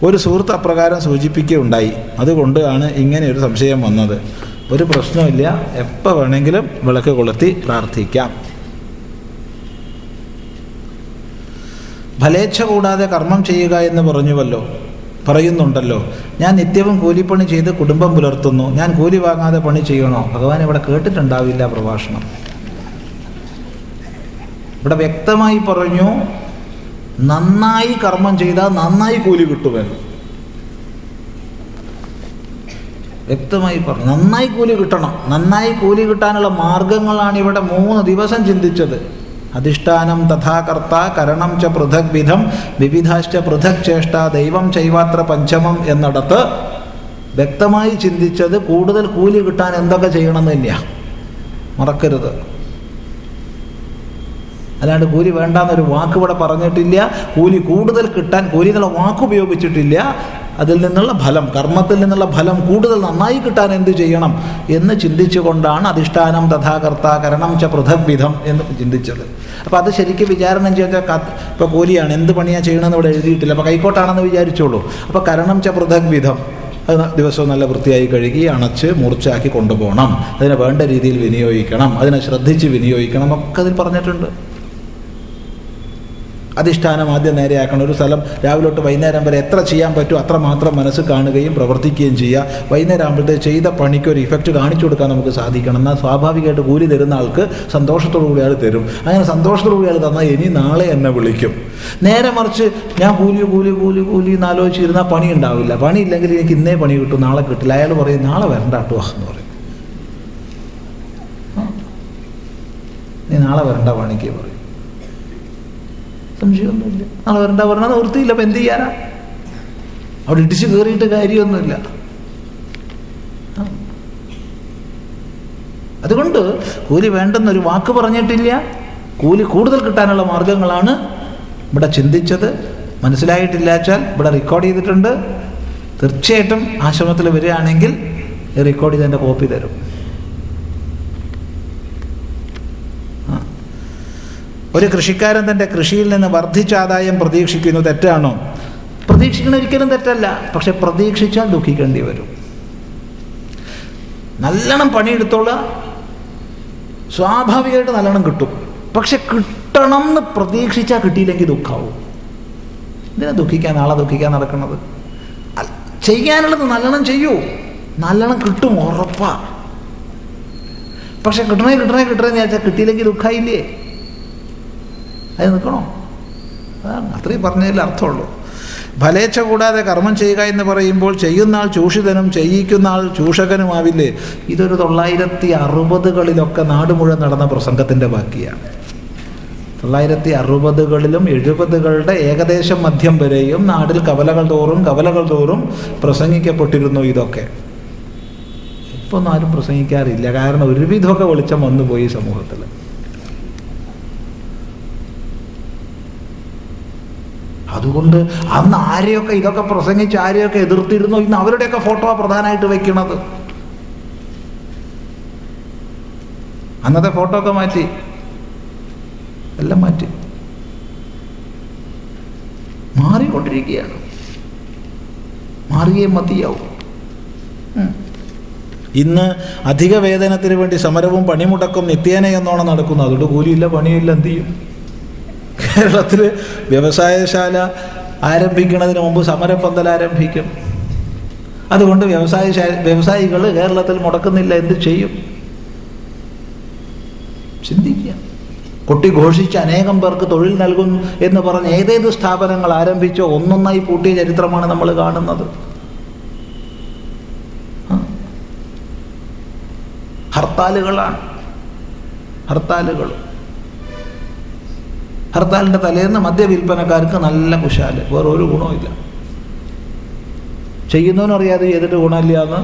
ഒരു സുഹൃത്ത് അപ്രകാരം സൂചിപ്പിക്കുകയുണ്ടായി. അതുകൊണ്ടാണ് ഇങ്ങനെ ഒരു സംശയം വന്നത്. ഒരു പ്രശ്നമില്ല എപ്പോൾ വേണമെങ്കിലും വിളക്ക് കൊളുത്തി പ്രാർത്ഥിക്കാം. ഫലേച്ഛ കൂടാതെ കർമ്മം ചെയ്യുക എന്ന് പറഞ്ഞുവല്ലോ. പറയുന്നുണ്ടല്ലോ. ഞാൻ നിത്യവും കൂലിപ്പണി ചെയ്ത് കുടുംബം പുലർത്തുന്നു. ഞാൻ കൂലി വാങ്ങാതെ പണി ചെയ്യണോ ഭഗവാൻ ഇവിടെ കേട്ടിട്ടുണ്ടാവില്ല പ്രഭാഷണം. ഇവിടെ വ്യക്തമായി പറഞ്ഞു നന്നായി കർമ്മം ചെയ്താൽ നന്നായി കൂലി കിട്ടുമെന്ന് വ്യക്തമായി പറഞ്ഞു നന്നായി കൂലി കിട്ടണം. നന്നായി കൂലി കിട്ടാനുള്ള മാർഗങ്ങളാണ് ഇവിടെ മൂന്ന് ദിവസം ചിന്തിച്ചത്. അധിഷ്ഠാനം തഥാകർത്ത കരണം ച പൃഥക് വിധം വിവിധാശ്ച പൃഥക് ചേഷ്ട ദൈവം ചൈവാത്ര പഞ്ചമം എന്നിടത്ത് വ്യക്തമായി ചിന്തിച്ചത് കൂടുതൽ കൂലി കിട്ടാൻ എന്തൊക്കെ ചെയ്യണമെന്ന് തന്നെയാണ് മറക്കരുത്. അല്ലാണ്ട് കൂലി വേണ്ടാന്നൊരു വാക്ക് ഇവിടെ പറഞ്ഞിട്ടില്ല. കൂലി കൂടുതൽ കിട്ടാൻ കൂലി എന്നുള്ള വാക്ക് ഉപയോഗിച്ചിട്ടില്ല. അതിൽ നിന്നുള്ള ഫലം കർമ്മത്തിൽ നിന്നുള്ള ഫലം കൂടുതൽ നന്നായി കിട്ടാൻ എന്ത് ചെയ്യണം എന്ന് ചിന്തിച്ചുകൊണ്ടാണ് അധിഷ്ഠാനം തഥാകർത്ത കരണം ച പൃഥക് വിധം എന്ന് ചിന്തിച്ചത്. അപ്പോൾ അത് ശരിക്കും വിചാരണം ചെയ്താൽ കത്ത് ഇപ്പോൾ കൂലിയാണ് എന്ത് പണിയാണ് ചെയ്യണമെന്ന് ഇവിടെ എഴുതിയിട്ടില്ല. അപ്പോൾ കൈക്കോട്ടാണെന്ന് വിചാരിച്ചോളൂ. അപ്പോൾ കരണം ച പൃഥക് വിധം അത് ദിവസവും നല്ല വൃത്തിയായി കഴുകി അണച്ച് മൂർച്ചയാക്കി കൊണ്ടുപോകണം. അതിനെ വേണ്ട രീതിയിൽ വിനിയോഗിക്കണം. അതിനെ ശ്രദ്ധിച്ച് വിനിയോഗിക്കണം ഒക്കെ അതിൽ പറഞ്ഞിട്ടുണ്ട്. അധിഷ്ഠാനം ആദ്യം നേരെയാക്കണം. ഒരു സ്ഥലം രാവിലെ തൊട്ട് വൈകുന്നേരം വരെ എത്ര ചെയ്യാൻ പറ്റുമോ അത്ര മാത്രം മനസ്സ് കാണുകയും പ്രവർത്തിക്കുകയും ചെയ്യുക. വൈകുന്നേരം ആകുമ്പോഴത്തേക്ക് ചെയ്ത പണിക്ക് ഒരു ഇഫക്റ്റ് കാണിച്ചു കൊടുക്കാൻ നമുക്ക് സാധിക്കണം. എന്നാൽ സ്വാഭാവികമായിട്ട് കൂലി തരുന്ന ആൾക്ക് സന്തോഷത്തോടു കൂടി അയാൾ തരും. അങ്ങനെ സന്തോഷത്തോടു കൂടി അയാൾ തന്നാൽ ഇനി നാളെ എന്നെ വിളിക്കും. നേരെ മറിച്ച് ഞാൻ കൂലി കൂലി കൂലി കൂലി എന്ന് ആലോചിച്ചിരുന്നാൽ പണി ഉണ്ടാവില്ല പണി ഇല്ലെങ്കിൽ എനിക്ക് ഇന്നേ പണി കിട്ടും നാളെ കിട്ടില്ല. അയാൾ പറയും നാളെ വരണ്ട കേട്ടോ എന്ന് പറയും. നീ നാളെ വരണ്ട പണിക്ക് പറയും. സംശയമൊന്നുമില്ല. നാളെ വരണ്ട പറഞ്ഞാൽ നിവൃത്തിയില്ല അപ്പം എന്ത് ചെയ്യാനാ? അവിടെ ഇടിച്ചു കയറിയിട്ട് കാര്യമൊന്നുമില്ല. അതുകൊണ്ട് കൂലി വേണ്ടെന്നൊരു വാക്ക് പറഞ്ഞിട്ടില്ല. കൂലി കൂടുതൽ കിട്ടാനുള്ള മാർഗങ്ങളാണ് ഇവിടെ ചിന്തിച്ചത്. മനസ്സിലായിട്ടില്ലാച്ചാൽ ഇവിടെ റെക്കോർഡ് ചെയ്തിട്ടുണ്ട്. തീർച്ചയായിട്ടും ആശ്രമത്തിൽ വരികയാണെങ്കിൽ റെക്കോർഡ് ചെയ്തതിന്റെ കോപ്പി തരും. ഒരു കൃഷിക്കാരൻ തന്റെ കൃഷിയിൽ നിന്ന് വർദ്ധിച്ച ആദായം പ്രതീക്ഷിക്കുന്നു തെറ്റാണോ? പ്രതീക്ഷിക്കുന്ന ഒരിക്കലും തെറ്റല്ല. പക്ഷെ പ്രതീക്ഷിച്ചാൽ ദുഃഖിക്കേണ്ടി വരും. നല്ലോണം പണിയെടുത്തോളുക സ്വാഭാവികമായിട്ട് നല്ലോണം കിട്ടും. പക്ഷെ കിട്ടണം എന്ന് പ്രതീക്ഷിച്ചാൽ കിട്ടിയില്ലെങ്കിൽ ദുഃഖാവും. ഇതിനെ ദുഃഖിക്കാൻ നാളെ ദുഃഖിക്കാൻ നടക്കുന്നത്? ചെയ്യാനുള്ളത് നല്ലോണം ചെയ്യൂ. നല്ലോണം കിട്ടും ഉറപ്പാ. പക്ഷെ കിട്ടണേ കിട്ടണേ കിട്ടണേ എന്ന് വിചാരിച്ചാൽ കിട്ടിയില്ലെങ്കിൽ ദുഃഖമായില്ലേ അത് നിൽക്കണോ? അതാണ്. അത്രയും പറഞ്ഞതിൽ അർത്ഥമുള്ളൂ. ഫലേച്ഛ കൂടാതെ കർമ്മം ചെയ്യുക എന്ന് പറയുമ്പോൾ ചെയ്യുന്ന ആൾ ചൂഷിതനും ചെയ്യിക്കുന്ന ആൾ ചൂഷകനുമാവില്ലേ? ഇതൊരു തൊള്ളായിരത്തി അറുപതുകളിലൊക്കെ നാട് മുഴുവൻ നടന്ന പ്രസംഗത്തിന്റെ ബാക്കിയാണ്. തൊള്ളായിരത്തി അറുപതുകളിലും എഴുപതുകളുടെ ഏകദേശം മധ്യം വരെയും നാടിൽ കവലകൾ തോറും കവലകൾ തോറും പ്രസംഗിക്കപ്പെട്ടിരുന്നു ഇതൊക്കെ. ഇപ്പൊ ഒന്നും ആരും പ്രസംഗിക്കാറില്ല. കാരണം ഒരുവിധമൊക്കെ വെളിച്ചം വന്നുപോയി സമൂഹത്തിൽ. അതുകൊണ്ട് അന്ന് ആരെയൊക്കെ ഇതൊക്കെ പ്രസംഗിച്ച് ആരെയൊക്കെ എതിർത്തിരുന്നു? ഇന്ന് അവരുടെയൊക്കെ ഫോട്ടോ പ്രധാനമായിട്ട് വെക്കുന്നത് അന്നത്തെ ഫോട്ടോ ഒക്കെ മാറ്റി. എല്ലാം മാറ്റി. മാറിക്കൊണ്ടിരിക്കുകയാണ്. മാറിയേ മതിയാവും. ഇന്ന് അധിക വേതനത്തിന് വേണ്ടി സമരവും പണിമുടക്കും നിത്യേന എന്നോണം നടക്കുന്നു അതുകൊണ്ട് കൂലിയില്ല പണിയില്ല എന്ത് ചെയ്യും? കേരളത്തിൽ വ്യവസായശാല ആരംഭിക്കുന്നതിന് മുമ്പ് സമരപ്പന്തൽ ആരംഭിക്കും. അതുകൊണ്ട് വ്യവസായ വ്യവസായികൾ കേരളത്തിൽ മുടക്കുന്നില്ല എന്ത് ചെയ്യും? ചിന്തിക്കുക. കൊട്ടി ഘോഷിച്ച് അനേകം പേർക്ക് തൊഴിൽ നൽകും എന്ന് പറഞ്ഞ് ഏതേത് സ്ഥാപനങ്ങൾ ആരംഭിച്ചോ ഒന്നൊന്നായി പൂട്ടിയ ചരിത്രമാണ് നമ്മൾ കാണുന്നത്. ഹർത്താലുകളാണ്. ഹർത്താലുകൾ ഹർത്താലിന്റെ തലേന്ന് മദ്യവിൽപ്പനക്കാർക്ക് നല്ല കുശാൽ. വേറെ ഒരു ഗുണമില്ല ചെയ്യുന്നവനറിയാതെ ചെയ്തിട്ട് ഗുണമില്ല എന്ന്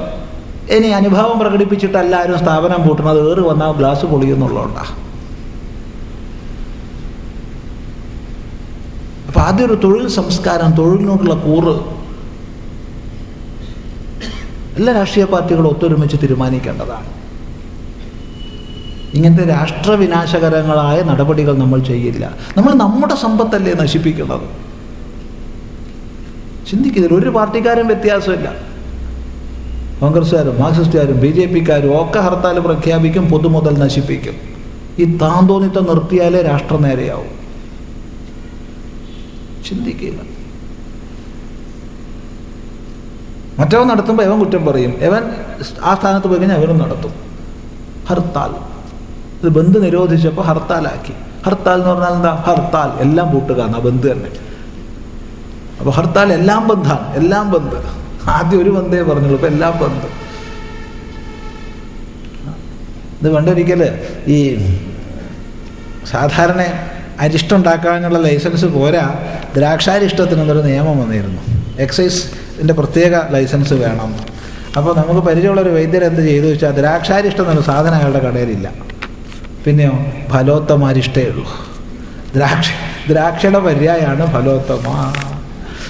ഇനി അനുഭവം പ്രകടിപ്പിച്ചിട്ട് എല്ലാവരും സ്ഥാപനം പൂട്ടണത് ഏറ് വന്നാൽ ഗ്ലാസ് പൊളിയെന്നുള്ളതുകൊണ്ടാ. അപ്പൊ ആദ്യം ഒരു തൊഴിൽ സംസ്കാരം തൊഴിലിനോടുള്ള കൂറ്. എല്ലാ രാഷ്ട്രീയ പാർട്ടികളും ഒത്തൊരുമിച്ച് തീരുമാനിക്കേണ്ടതാണ്. ഇങ്ങനത്തെ രാഷ്ട്രവിനാശകരങ്ങളായ നടപടികൾ നമ്മൾ ചെയ്യില്ല. നമ്മൾ നമ്മുടെ സമ്പത്തല്ലേ നശിപ്പിക്കുന്നത്? ചിന്തിക്കുന്നില്ല ഒരു പാർട്ടിക്കാരും വ്യത്യാസമില്ല. കോൺഗ്രസ്സുകാരും മാർക്സിസ്റ്റുകാരും ബി ജെ പിക്കാരും ഒക്കെ ഹർത്താൽ പ്രഖ്യാപിക്കും പൊതുമുതൽ നശിപ്പിക്കും. ഈ താന്തോന്നിത്തം നിർത്തിയാലേ രാഷ്ട്രം നേരെയാവും. ചിന്തിക്കില്ല മറ്റവൻ നടത്തുമ്പോൾ ഇവൻ കുറ്റം പറയും? ഇവൻ ആ സ്ഥാനത്ത് പോയി കഴിഞ്ഞാൽ അവനും നടത്തും. ഹർത്താൽ. ഇത് ബന്ദ് നിരോധിച്ചപ്പോൾ ഹർത്താലാക്കി. ഹർത്താൽ എന്ന് പറഞ്ഞാൽ എന്താ? ഹർത്താൽ. എല്ലാം പൂട്ടുക എന്നാ ബന്ദ് തന്നെ. അപ്പോൾ ഹർത്താൽ എല്ലാം ബന്ധാണ്. എല്ലാം ബന്ദ് ആദ്യം ഒരു ബന്ധേ പറഞ്ഞുള്ളൂ. ഇപ്പൊ എല്ലാം ബന്ദ് ഇത് പണ്ടൊരിക്കൽ ഈ സാധാരണ അരിഷ്ടമുണ്ടാക്കാനുള്ള ലൈസൻസ് പോരാ. ദ്രാക്ഷാരിഷ്ടത്തിന് എന്നൊരു നിയമം വന്നിരുന്നു. എക്സൈസിന്റെ പ്രത്യേക ലൈസൻസ് വേണം. അപ്പോൾ നമുക്ക് പരിചയമുള്ളൊരു വൈദ്യർ എന്ത് ചെയ്തു വെച്ചാൽ ദ്രാക്ഷാരിഷ്ടം എന്നൊരു സാധനം അയാളുടെ കടയിലില്ല. പിന്നെയോ ഫലോത്തമാരിഷ്ടേ ഉള്ളൂ ദ്രാക്ഷ ദ്രാക്ഷയുടെ പര്യായാണ് ഫലോത്തമ.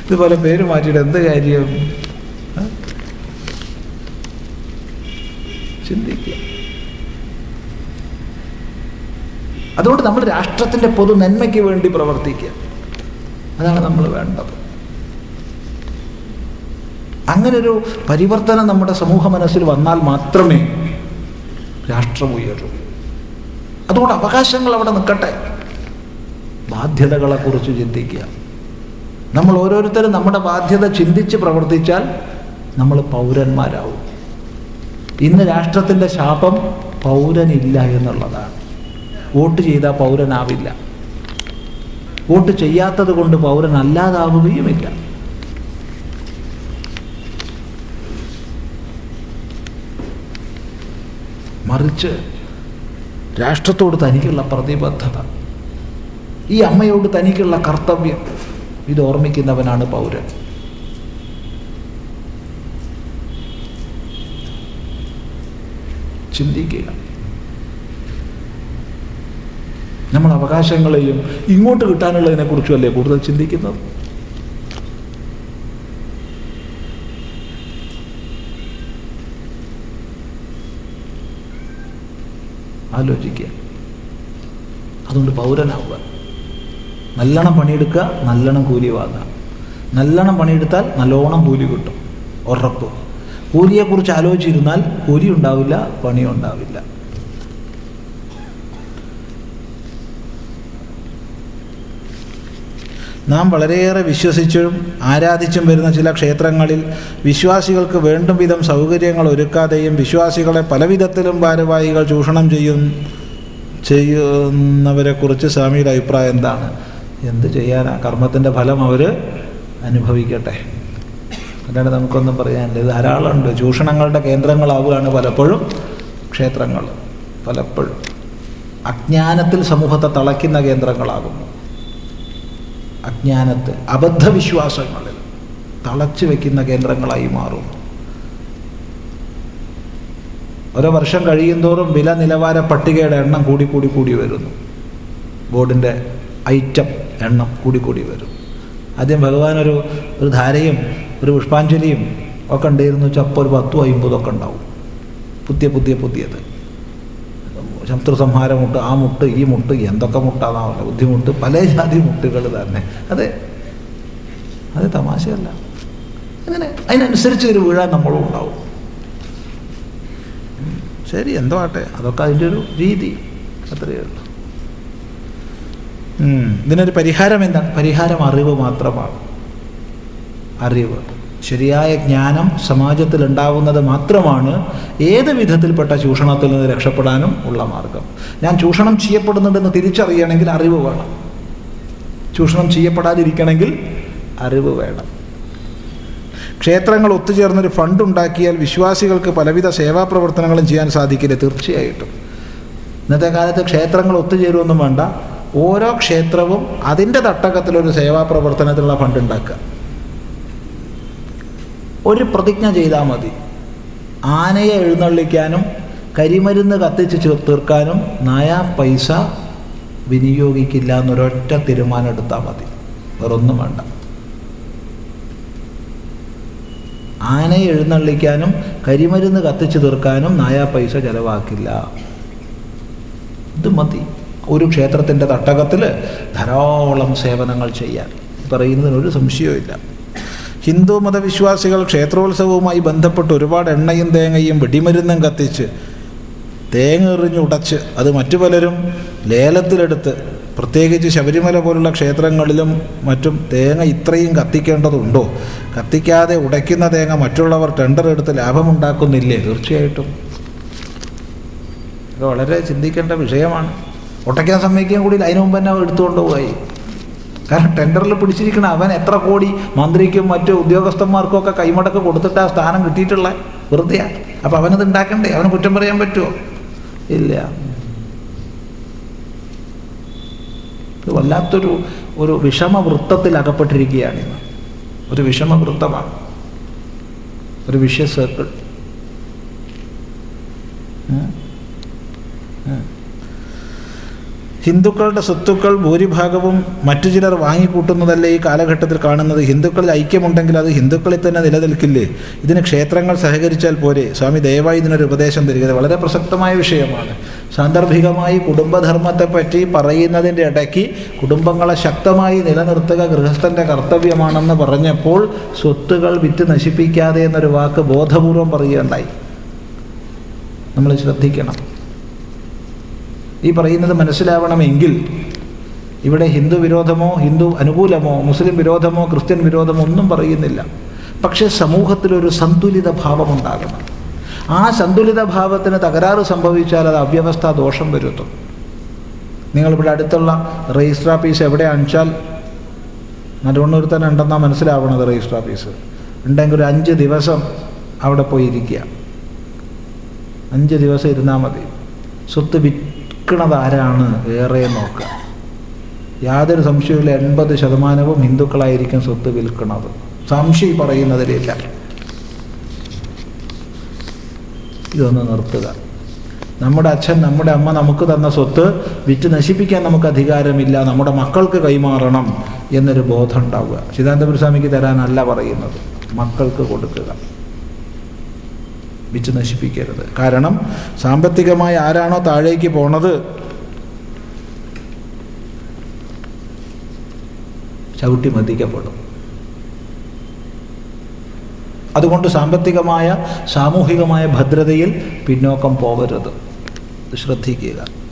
ഇതുപോലെ പേര് മാറ്റിയിട്ട് എന്ത് കാര്യം? ചിന്തിക്ക. ചിന്തിക്കുക അതുകൊണ്ട് നമ്മൾ രാഷ്ട്രത്തിന്റെ പൊതു നന്മയ്ക്ക് വേണ്ടി പ്രവർത്തിക്കുക അതാണ് നമ്മൾ വേണ്ടത്. അങ്ങനൊരു പരിവർത്തനം നമ്മുടെ സമൂഹ മനസ്സിൽ വന്നാൽ മാത്രമേ രാഷ്ട്രം ഉയരൂ. അതുകൊണ്ട് അവകാശങ്ങൾ അവിടെ നിൽക്കട്ടെ. ബാധ്യതകളെക്കുറിച്ച് ചിന്തിക്കുക. നമ്മൾ ഓരോരുത്തരും നമ്മുടെ ബാധ്യത ചിന്തിച്ച് പ്രവർത്തിച്ചാൽ നമ്മൾ പൗരന്മാരാവും. ഇന്ന് രാഷ്ട്രത്തിന്റെ ശാപം പൗരനില്ല എന്നുള്ളതാണ്. വോട്ട് ചെയ്താൽ പൗരനാവില്ല. വോട്ട് ചെയ്യാത്തത് കൊണ്ട് പൗരനല്ലാതാവുകയുമില്ല. മറിച്ച് രാഷ്ട്രത്തോട് തനിക്കുള്ള പ്രതിബദ്ധത. ഈ അമ്മയോട് തനിക്കുള്ള കർത്തവ്യം. ഇത് ഓർമ്മിക്കുന്നവനാണ് പൗരൻ. ചിന്തിക്കുക. നമ്മൾ അവകാശങ്ങളെയും ഇങ്ങോട്ട് കിട്ടാനുള്ളതിനെക്കുറിച്ചും അല്ലേ കൂടുതൽ ചിന്തിക്കുന്നത്? ആലോചിക്കുക. അതുകൊണ്ട് പൗരനാവുക. നല്ലോണം പണിയെടുക്കുക നല്ലോണം കൂലി വാങ്ങുക. നല്ലോണം പണിയെടുത്താൽ നല്ലോണം കൂലി കിട്ടും. ഉറപ്പ്. കൂലിയെക്കുറിച്ച് ആലോചിച്ചിരുന്നാൽ കൂലി ഉണ്ടാവില്ല പണി ഉണ്ടാവില്ല. നാം വളരെയേറെ വിശ്വസിച്ചും ആരാധിച്ചും വരുന്ന ചില ക്ഷേത്രങ്ങളിൽ വിശ്വാസികൾക്ക് വേണ്ടും വിധം സൗകര്യങ്ങൾ ഒരുക്കാതെയും വിശ്വാസികളെ പലവിധത്തിലും ഭാരവാഹികൾ ചൂഷണം ചെയ്യും ചെയ്യുന്നവരെക്കുറിച്ച് സ്വാമിയുടെ അഭിപ്രായം എന്താണ്? എന്ത് ചെയ്യാനാ? കർമ്മത്തിന്റെ ഫലം അവർ അനുഭവിക്കട്ടെ. അല്ലാണ്ട് നമുക്കൊന്നും പറയാനില്ല. ഇത് ധാരാളമുണ്ട്. ചൂഷണങ്ങളുടെ കേന്ദ്രങ്ങളാവുകയാണ് പലപ്പോഴും ക്ഷേത്രങ്ങൾ. പലപ്പോഴും. അജ്ഞാനത്തിൽ സമൂഹത്തെ തളയ്ക്കുന്ന കേന്ദ്രങ്ങളാകുന്നു. അജ്ഞാനത്തിൽ അബദ്ധവിശ്വാസങ്ങളിൽ തളച്ചു വെക്കുന്ന കേന്ദ്രങ്ങളായി മാറുന്നു ഓരോ വർഷം കഴിയുന്തോറും വില നിലവാര പട്ടികയുടെ എണ്ണം കൂടി കൂടി കൂടി വരുന്നു. ബോർഡിന്റെ ഐറ്റം എണ്ണം കൂടി കൂടി വരും. ആദ്യം ഭഗവാൻ ഒരു ഒരു ധാരയും ഒരു പുഷ്പാഞ്ജലിയും ഒക്കെ ഉണ്ടായിരുന്നു. വെച്ചാൽ അപ്പോൾ ഒരു പത്തും അമ്പതൊക്കെ ഉണ്ടാവും. പുതിയ പുതിയ പുതിയത്. ശത്രുസംഹാര മുട്ട് ആ മുട്ട് ഈ മുട്ട് എന്തൊക്കെ മുട്ടാന്നാവില്ല ബുദ്ധിമുട്ട് പല ജാതി മുട്ടുകൾ തന്നെ. അതെ അത് തമാശയല്ല. അങ്ങനെ അതിനനുസരിച്ച് ഒരു വീഴാൻ നമ്മളും ഉണ്ടാവും. ശരി എന്തോ ആട്ടെ അതൊക്കെ അതിന്റെ ഒരു രീതി അത്രയേ ഉള്ളൂ. ഇതിനൊരു പരിഹാരം എന്താണ്? പരിഹാരം അറിവ് മാത്രമാണ്. അറിവ്. ശരിയായ ജ്ഞാനം സമാജത്തിൽ ഉണ്ടാവുന്നത് മാത്രമാണ് ഏത് വിധത്തിൽപ്പെട്ട ചൂഷണത്തിൽ നിന്ന് രക്ഷപ്പെടാനും ഉള്ള മാർഗം. ഞാൻ ചൂഷണം ചെയ്യപ്പെടുന്നുണ്ടെന്ന് തിരിച്ചറിയണമെങ്കിൽ അറിവ് വേണം. ചൂഷണം ചെയ്യപ്പെടാതിരിക്കണമെങ്കിൽ അറിവ് വേണം. ക്ഷേത്രങ്ങൾ ഒത്തുചേർന്നൊരു ഫണ്ട് ഉണ്ടാക്കിയാൽ വിശ്വാസികൾക്ക് പലവിധ സേവാ പ്രവർത്തനങ്ങളും ചെയ്യാൻ സാധിക്കില്ല തീർച്ചയായിട്ടും. ഇന്നത്തെ കാലത്ത് ക്ഷേത്രങ്ങൾ ഒത്തുചേരുമൊന്നും വേണ്ട. ഓരോ ക്ഷേത്രവും അതിന്റെ തട്ടകത്തിലൊരു സേവാ പ്രവർത്തനത്തിലുള്ള ഫണ്ട് ഉണ്ടാക്കുക. ഒരു പ്രതിജ്ഞ ചെയ്താൽ മതി. ആനയെ എഴുന്നള്ളിക്കാനും കരിമരുന്ന് കത്തിച്ച് തീർക്കാനും നയാ പൈസ വിനിയോഗിക്കില്ല എന്നൊരൊറ്റ തീരുമാനം എടുത്താൽ മതി. വേറൊന്നും വേണ്ട. ആനയെ എഴുന്നള്ളിക്കാനും കരിമരുന്ന് കത്തിച്ച് തീർക്കാനും നയാ പൈസ ചെലവാക്കില്ല. ഇത് മതി. ഒരു ക്ഷേത്രത്തിന്റെ തട്ടകത്തിൽ ധാരാളം സേവനങ്ങൾ ചെയ്യാൻ. പറയുന്നതിനൊരു സംശയവും ഹിന്ദു മതവിശ്വാസികൾ ക്ഷേത്രോത്സവവുമായി ബന്ധപ്പെട്ട് ഒരുപാട് എണ്ണയും തേങ്ങയും വെടിമരുന്നും കത്തിച്ച് തേങ്ങ എറിഞ്ഞുടച്ച് അത് മറ്റു പലരും ലേലത്തിലെടുത്ത് പ്രത്യേകിച്ച് ശബരിമല പോലുള്ള ക്ഷേത്രങ്ങളിലും മറ്റും തേങ്ങ ഇത്രയും കത്തിക്കേണ്ടതുണ്ടോ? കത്തിക്കാതെ ഉടയ്ക്കുന്ന തേങ്ങ മറ്റുള്ളവർ ടെൻഡർ എടുത്ത് ലാഭമുണ്ടാക്കുന്നില്ലേ? തീർച്ചയായിട്ടും. ഇത് വളരെ ചിന്തിക്കേണ്ട വിഷയമാണ്. ഉടയ്ക്കാൻ സമയക്കും കൂടി അതിനു മുമ്പ് തന്നെ എടുത്തുകൊണ്ട് പോയി. കാരണം ടെൻഡറിൽ പിടിച്ചിരിക്കണ അവൻ എത്ര കോടി മന്ത്രിക്കും മറ്റു ഉദ്യോഗസ്ഥന്മാർക്കും ഒക്കെ കൈമടക്ക് കൊടുത്തിട്ട് ആ സ്ഥാനം കിട്ടിയിട്ടുള്ള? വെറുതെയാ. അപ്പം അവനത് ഉണ്ടാക്കണ്ടേ? അവന് കുറ്റം പറയാൻ പറ്റുമോ ഇല്ല. വല്ലാത്തൊരു ഒരു വിഷമവൃത്തത്തിൽ അകപ്പെട്ടിരിക്കുകയാണ് ഇന്ന്. ഒരു വിഷമവൃത്തമാണ്. ഒരു വിഷയ സർക്കിൾ ഹിന്ദുക്കളുടെ സ്വത്തുക്കൾ ഭൂരിഭാഗവും മറ്റു ചിലർ വാങ്ങിക്കൂട്ടുന്നതല്ലേ ഈ കാലഘട്ടത്തിൽ കാണുന്നത്? ഹിന്ദുക്കളിൽ ഐക്യമുണ്ടെങ്കിൽ അത് ഹിന്ദുക്കളിൽ തന്നെ നിലനിൽക്കില്ലേ? ഇതിന് ക്ഷേത്രങ്ങൾ സഹകരിച്ചാൽ പോരെ? സ്വാമി ദയവായി ഇതിനൊരു ഉപദേശം തരിക. വളരെ പ്രസക്തമായ വിഷയമാണ്. സാന്ദർഭികമായി കുടുംബധർമ്മത്തെപ്പറ്റി പറയുന്നതിന്റെ ഇടയ്ക്ക് കുടുംബങ്ങളെ ശക്തമായി നിലനിർത്തുക ഗൃഹസ്ഥന്റെ കർത്തവ്യമാണെന്ന് പറഞ്ഞപ്പോൾ സ്വത്തുകൾ വിറ്റ് നശിപ്പിക്കാതെ എന്നൊരു വാക്ക് ബോധപൂർവം പറയുകയുണ്ടായി. നമ്മൾ ശ്രദ്ധിക്കണം. ഈ പറയുന്നത് മനസ്സിലാവണമെങ്കിൽ ഇവിടെ ഹിന്ദു വിരോധമോ ഹിന്ദു അനുകൂലമോ മുസ്ലിം വിരോധമോ ക്രിസ്ത്യൻ വിരോധമോ ഒന്നും പറയുന്നില്ല. പക്ഷേ സമൂഹത്തിലൊരു സന്തുലിത ഭാവമുണ്ടാകണം ആ സന്തുലിത ഭാവത്തിന് തകരാറ് സംഭവിച്ചാൽ അത് അവ്യവസ്ഥ ദോഷം വരുത്തും. നിങ്ങളിവിടെ അടുത്തുള്ള രജിസ്റ്റർ ഓഫീസ് എവിടെ അണിച്ചാൽ തന്നെ ഉണ്ടെന്നാണ് മനസ്സിലാവണത് രജിസ്റ്റർ ഓഫീസ് ഉണ്ടെങ്കിൽ ഒരു അഞ്ച് ദിവസം അവിടെ പോയിരിക്കുക. അഞ്ച് ദിവസം ഇരുന്നാൽ മതി. സ്വത്ത് വിൽക്കണത് ആരാണ് ഏറെ നോക്കുക. യാതൊരു സംശയമില്ല എൺപത് ശതമാനവും ഹിന്ദുക്കളായിരിക്കും സ്വത്ത് വിൽക്കുന്നത് സംശയം പറയുന്നതിലില്ല. ഇതൊന്ന് നിർത്തുക. നമ്മുടെ അച്ഛൻ നമ്മുടെ അമ്മ നമുക്ക് തന്ന സ്വത്ത് വിറ്റ് നശിപ്പിക്കാൻ നമുക്ക് അധികാരമില്ല. നമ്മുടെ മക്കൾക്ക് കൈമാറണം എന്നൊരു ബോധം ഉണ്ടാവുക. ചിദാനന്ദപുരസ്വാമിക്ക് തരാനല്ല പറയുന്നത്. മക്കൾക്ക് കൊടുക്കുക. വിറ്റ് നശിപ്പിക്കരുത് കാരണം സാമ്പത്തികമായി ആരാണോ താഴേക്ക് പോണത് ചവിട്ടി മതിക്കപ്പെടും. അതുകൊണ്ട് സാമ്പത്തികമായ സാമൂഹികമായ ഭദ്രതയിൽ പിന്നോക്കം പോകരുത്. ശ്രദ്ധിക്കുക.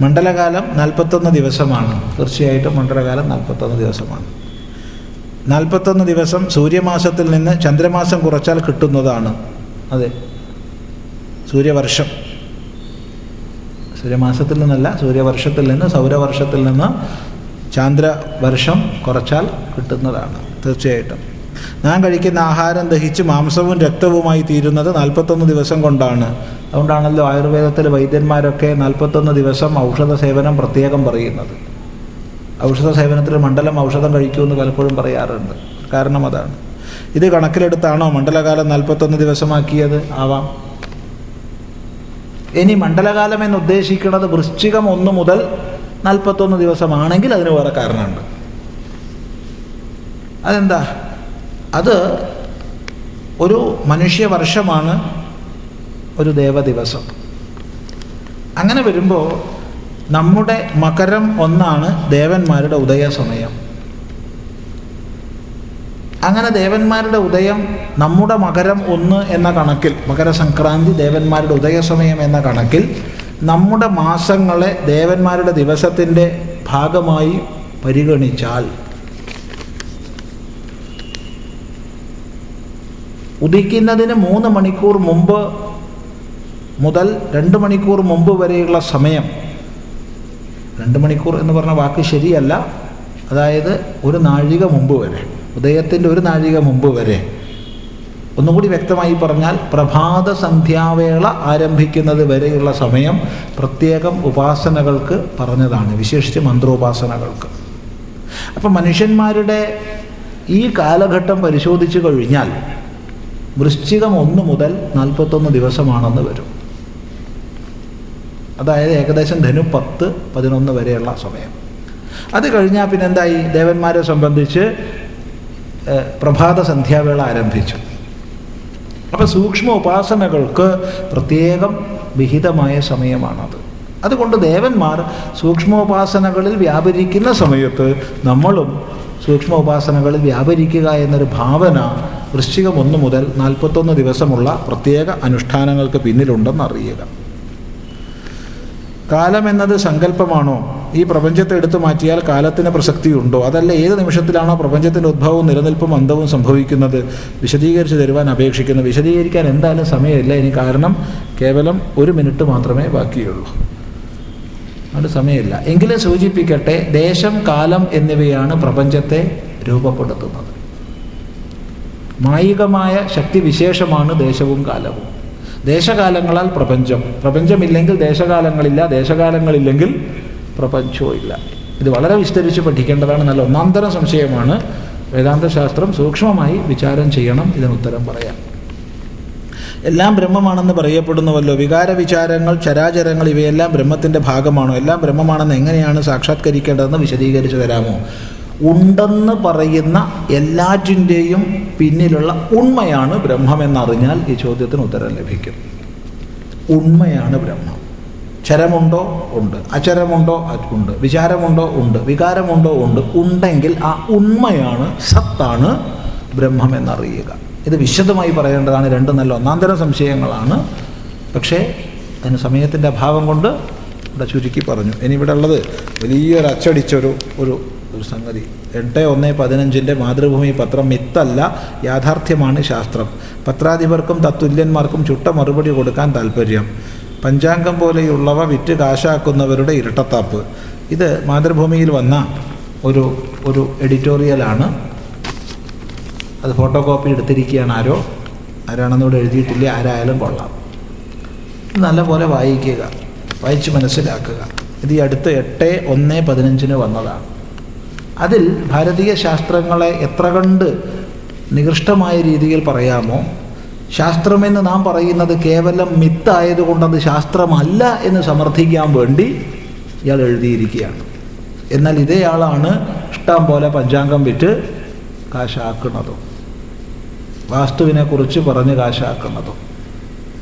മണ്ഡലകാലം നാൽപ്പത്തൊന്ന് ദിവസമാണ്. തീർച്ചയായിട്ടും മണ്ഡലകാലം നാൽപ്പത്തൊന്ന് ദിവസമാണ്. നാൽപ്പത്തൊന്ന് ദിവസം സൂര്യമാസത്തിൽ നിന്ന് ചന്ദ്രമാസം കുറച്ചാൽ കിട്ടുന്നതാണ്. അതെ. സൂര്യവർഷം. സൂര്യമാസത്തിൽ നിന്നല്ല സൂര്യവർഷത്തിൽ നിന്ന് സൗരവർഷത്തിൽ നിന്ന് ചാന്ദ്രവർഷം കുറച്ചാൽ കിട്ടുന്നതാണ്. തീർച്ചയായിട്ടും. ഞാൻ കഴിക്കുന്ന ആഹാരം ദഹിച്ച് മാംസവും രക്തവുമായി തീരുന്നത് നാൽപ്പത്തൊന്ന് ദിവസം കൊണ്ടാണ്. അതുകൊണ്ടാണല്ലോ ആയുർവേദത്തിൽ വൈദ്യന്മാരൊക്കെ നാൽപ്പത്തൊന്ന് ദിവസം ഔഷധ സേവനം പ്രത്യേകം പറയുന്നത്. ഔഷധ സേവനത്തിൽ മണ്ഡലം ഔഷധം കഴിക്കൂ എന്ന് പലപ്പോഴും പറയാറുണ്ട്. കാരണം അതാണ്. ഇത് കണക്കിലെടുത്താണോ മണ്ഡലകാലം നാൽപ്പത്തൊന്ന് ദിവസമാക്കിയത്? ആവാം. ഇനി മണ്ഡലകാലം എന്ന് ഉദ്ദേശിക്കുന്നത് വൃശ്ചികം ഒന്ന് മുതൽ നാൽപ്പത്തൊന്ന് ദിവസമാണെങ്കിൽ അതിന് വേറെ കാരണമുണ്ട്. അതെന്താ? അത് ഒരു മനുഷ്യവർഷമാണ് ഒരു ദേവദിവസം. അങ്ങനെ വരുമ്പോൾ നമ്മുടെ മകരം ഒന്നാണ് ദേവന്മാരുടെ ഉദയ സമയം. അങ്ങനെ ദേവന്മാരുടെ ഉദയം നമ്മുടെ മകരം ഒന്ന് എന്ന കണക്കിൽ മകരസംക്രാന്തി ദേവന്മാരുടെ ഉദയസമയം എന്ന കണക്കിൽ നമ്മുടെ മാസങ്ങളെ ദേവന്മാരുടെ ദിവസത്തിന്റെ ഭാഗമായി പരിഗണിച്ചാൽ ഉദിക്കുന്നതിന് മൂന്ന് മണിക്കൂർ മുമ്പ് മുതൽ രണ്ട് മണിക്കൂർ മുമ്പ് വരെയുള്ള സമയം. രണ്ട് മണിക്കൂർ എന്ന് പറഞ്ഞ വാക്ക് ശരിയല്ല. അതായത് ഒരു നാഴിക മുമ്പ് വരെ. ഉദയത്തിന്റെ ഒരു നാഴിക മുമ്പ് വരെ. ഒന്നുകൂടി വ്യക്തമായി പറഞ്ഞാൽ പ്രഭാത സന്ധ്യാവേള ആരംഭിക്കുന്നത് വരെയുള്ള സമയം പ്രത്യേകം ഉപാസനകൾക്ക് പറഞ്ഞതാണ്. വിശേഷിച്ച് മന്ത്രോപാസനകൾക്ക്. അപ്പം മനുഷ്യന്മാരുടെ ഈ കാലഘട്ടം പരിശോധിച്ചു കഴിഞ്ഞാൽ വൃശ്ചികം ഒന്ന് മുതൽ നാൽപ്പത്തൊന്ന് ദിവസമാണെന്ന് വരും. അതായത് ഏകദേശം ധനു പത്ത് പതിനൊന്ന് വരെയുള്ള സമയം. അത് കഴിഞ്ഞാൽ പിന്നെ എന്തായി ദേവന്മാരെ സംബന്ധിച്ച് പ്രഭാത സന്ധ്യാവേള ആരംഭിച്ചു. അപ്പം സൂക്ഷ്മ ഉപാസനകൾക്ക് പ്രത്യേകം വിഹിതമായ സമയമാണത്. അതുകൊണ്ട് ദേവന്മാർ സൂക്ഷ്മോപാസനകളിൽ വ്യാപരിക്കുന്ന സമയത്ത് നമ്മളും സൂക്ഷ്മ ഉപാസനകളിൽ വ്യാപരിക്കുക എന്നൊരു ഭാവന വൃശ്ചികം ഒന്ന് മുതൽ നാൽപ്പത്തൊന്ന് ദിവസമുള്ള പ്രത്യേക അനുഷ്ഠാനങ്ങൾക്ക് പിന്നിലുണ്ടെന്ന് അറിയുക കാലം എന്നത് സങ്കല്പമാണോ? ഈ പ്രപഞ്ചത്തെ എടുത്തു മാറ്റിയാൽ കാലത്തിന് പ്രസക്തിയുണ്ടോ? അതല്ല ഏത് നിമിഷത്തിലാണോ പ്രപഞ്ചത്തിന്റെ ഉദ്ഭവവും നിലനിൽപ്പും അന്തവും സംഭവിക്കുന്നത്? വിശദീകരിച്ച് തരുവാൻ അപേക്ഷിക്കുന്നു. വിശദീകരിക്കാൻ എന്തായാലും സമയമില്ല. ഇനി കാരണം കേവലം ഒരു മിനിറ്റ് മാത്രമേ ബാക്കിയുള്ളൂ. അത് സമയമില്ല. എങ്കിലും സൂചിപ്പിക്കട്ടെ ദേശം കാലം എന്നിവയാണ് പ്രപഞ്ചത്തെ രൂപപ്പെടുത്തുന്നത്. മായികമായ ശക്തിവിശേഷമാണ് ദേശവും കാലവും. ദേശകാലങ്ങളാൽ പ്രപഞ്ചം. പ്രപഞ്ചമില്ലെങ്കിൽ ദേശകാലങ്ങളില്ല ദേശകാലങ്ങളില്ലെങ്കിൽ പ്രപഞ്ചവും ഇല്ല ഇത് വളരെ വിസ്തരിച്ച് പഠിക്കേണ്ടതാണ്. നല്ല ഒന്നാന്തരം സംശയമാണ്. വേദാന്തശാസ്ത്രം സൂക്ഷ്മമായി വിചാരം ചെയ്യണം. ഇതിന് ഉത്തരം പറയാം. എല്ലാം ബ്രഹ്മമാണെന്ന് പറയപ്പെടുന്നുവല്ലോ. വികാര വിചാരങ്ങൾ ചരാചരങ്ങൾ ഇവയെല്ലാം ബ്രഹ്മത്തിന്റെ ഭാഗമാണോ? എല്ലാം ബ്രഹ്മമാണെന്ന് എങ്ങനെയാണ് സാക്ഷാത്കരിക്കേണ്ടതെന്ന് വിശദീകരിച്ചു തരാമോ? ഉണ്ടെന്ന് പറയുന്ന എല്ലാറ്റിന്റെയും പിന്നിലുള്ള ഉണ്മയാണ് ബ്രഹ്മമെന്നറിഞ്ഞാൽ ഈ ചോദ്യത്തിന് ഉത്തരം ലഭിക്കും. ഉണ്മയാണ് ബ്രഹ്മം. ചരമുണ്ടോ? ഉണ്ട്. അചരമുണ്ടോ? ഉണ്ട്. വിചാരമുണ്ടോ? ഉണ്ട്. വികാരമുണ്ടോ? ഉണ്ട്. ഉണ്ടെങ്കിൽ ആ ഉണ്മയാണ് സത്താണ് ബ്രഹ്മം എന്നറിയുക. ഇത് വിശദമായി പറയേണ്ടതാണ് രണ്ട് നല്ല ഒന്നാന്തരം സംശയങ്ങളാണ്. പക്ഷേ അതിന് സമയത്തിന്റെ അഭാവം കൊണ്ട് ഇവിടെ ചുരുക്കി പറഞ്ഞു. ഇനി ഇവിടെ ഉള്ളത് വലിയൊരു അച്ചടിച്ചൊരു ഒരു ഒരു സംഗതി. എട്ട് ഒന്ന് പതിനഞ്ചിന്റെ മാതൃഭൂമി പത്രം മിത്തല്ല യാഥാർത്ഥ്യമാണ് ശാസ്ത്രം. പത്രാധിപർക്കും തത്തുല്യന്മാർക്കും ചുട്ട മറുപടി കൊടുക്കാൻ താല്പര്യം പഞ്ചാംഗം പോലെയുള്ളവ വിറ്റ് കാശാക്കുന്നവരുടെ ഇരട്ടത്താപ്പ്. ഇത് മാതൃഭൂമിയിൽ വന്ന ഒരു ഒരു എഡിറ്റോറിയലാണ്. അത് ഫോട്ടോ കോപ്പി എടുത്തിരിക്കുകയാണ് ആരോ. ആരാണെന്നോട് എഴുതിയിട്ടില്ല? ആരായാലും കൊള്ളാം. നല്ലപോലെ വായിക്കുക. വായിച്ച് മനസ്സിലാക്കുക. ഇത് ഈ അടുത്ത് എട്ട് ഒന്ന് പതിനഞ്ചിന് വന്നതാണ്. അതിൽ ഭാരതീയ ശാസ്ത്രങ്ങളെ എത്ര കണ്ട് നികൃഷ്ടമായ രീതിയിൽ പറയാമോ? ശാസ്ത്രമെന്ന് നാം പറയുന്നത് കേവലം മിത്തായതുകൊണ്ട് അത് ശാസ്ത്രമല്ല എന്ന് സമർത്ഥിക്കാൻ വേണ്ടി ഇയാൾ എഴുതിയിരിക്കുകയാണ്. എന്നാൽ ഇതേയാളാണ് ഇഷ്ടം പോലെ പഞ്ചാംഗം വിറ്റ് കാശാക്കുന്നതും. വാസ്തുവിനെക്കുറിച്ച് പറഞ്ഞ് കാശാക്കുന്നതും.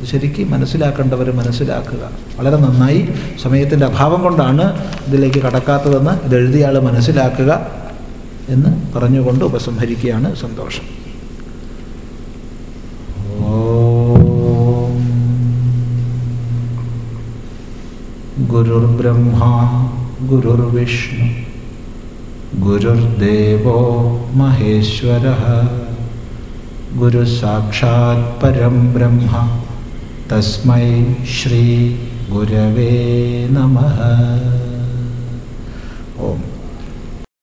ശരിക്കും മനസ്സിലാക്കേണ്ടവർ മനസ്സിലാക്കുക. വളരെ നന്നായി സമയത്തിന്റെ അഭാവം കൊണ്ടാണ് ഇതിലേക്ക് കടക്കാത്തതെന്ന് ഇതെഴുതിയ ആൾ മനസ്സിലാക്കുക എന്ന് പറഞ്ഞുകൊണ്ട് ഉപസംഹരിക്കുകയാണ് സന്തോഷം. ഗുരുർബ്രഹ്മാ ഗുരുർവിഷ്ണു ഗുരുദേവോ മഹേശ്വര ഗുരുസാക്ഷാത് പരം ബ്രഹ്മ. तस्म श्री गुरव नमः। ओम।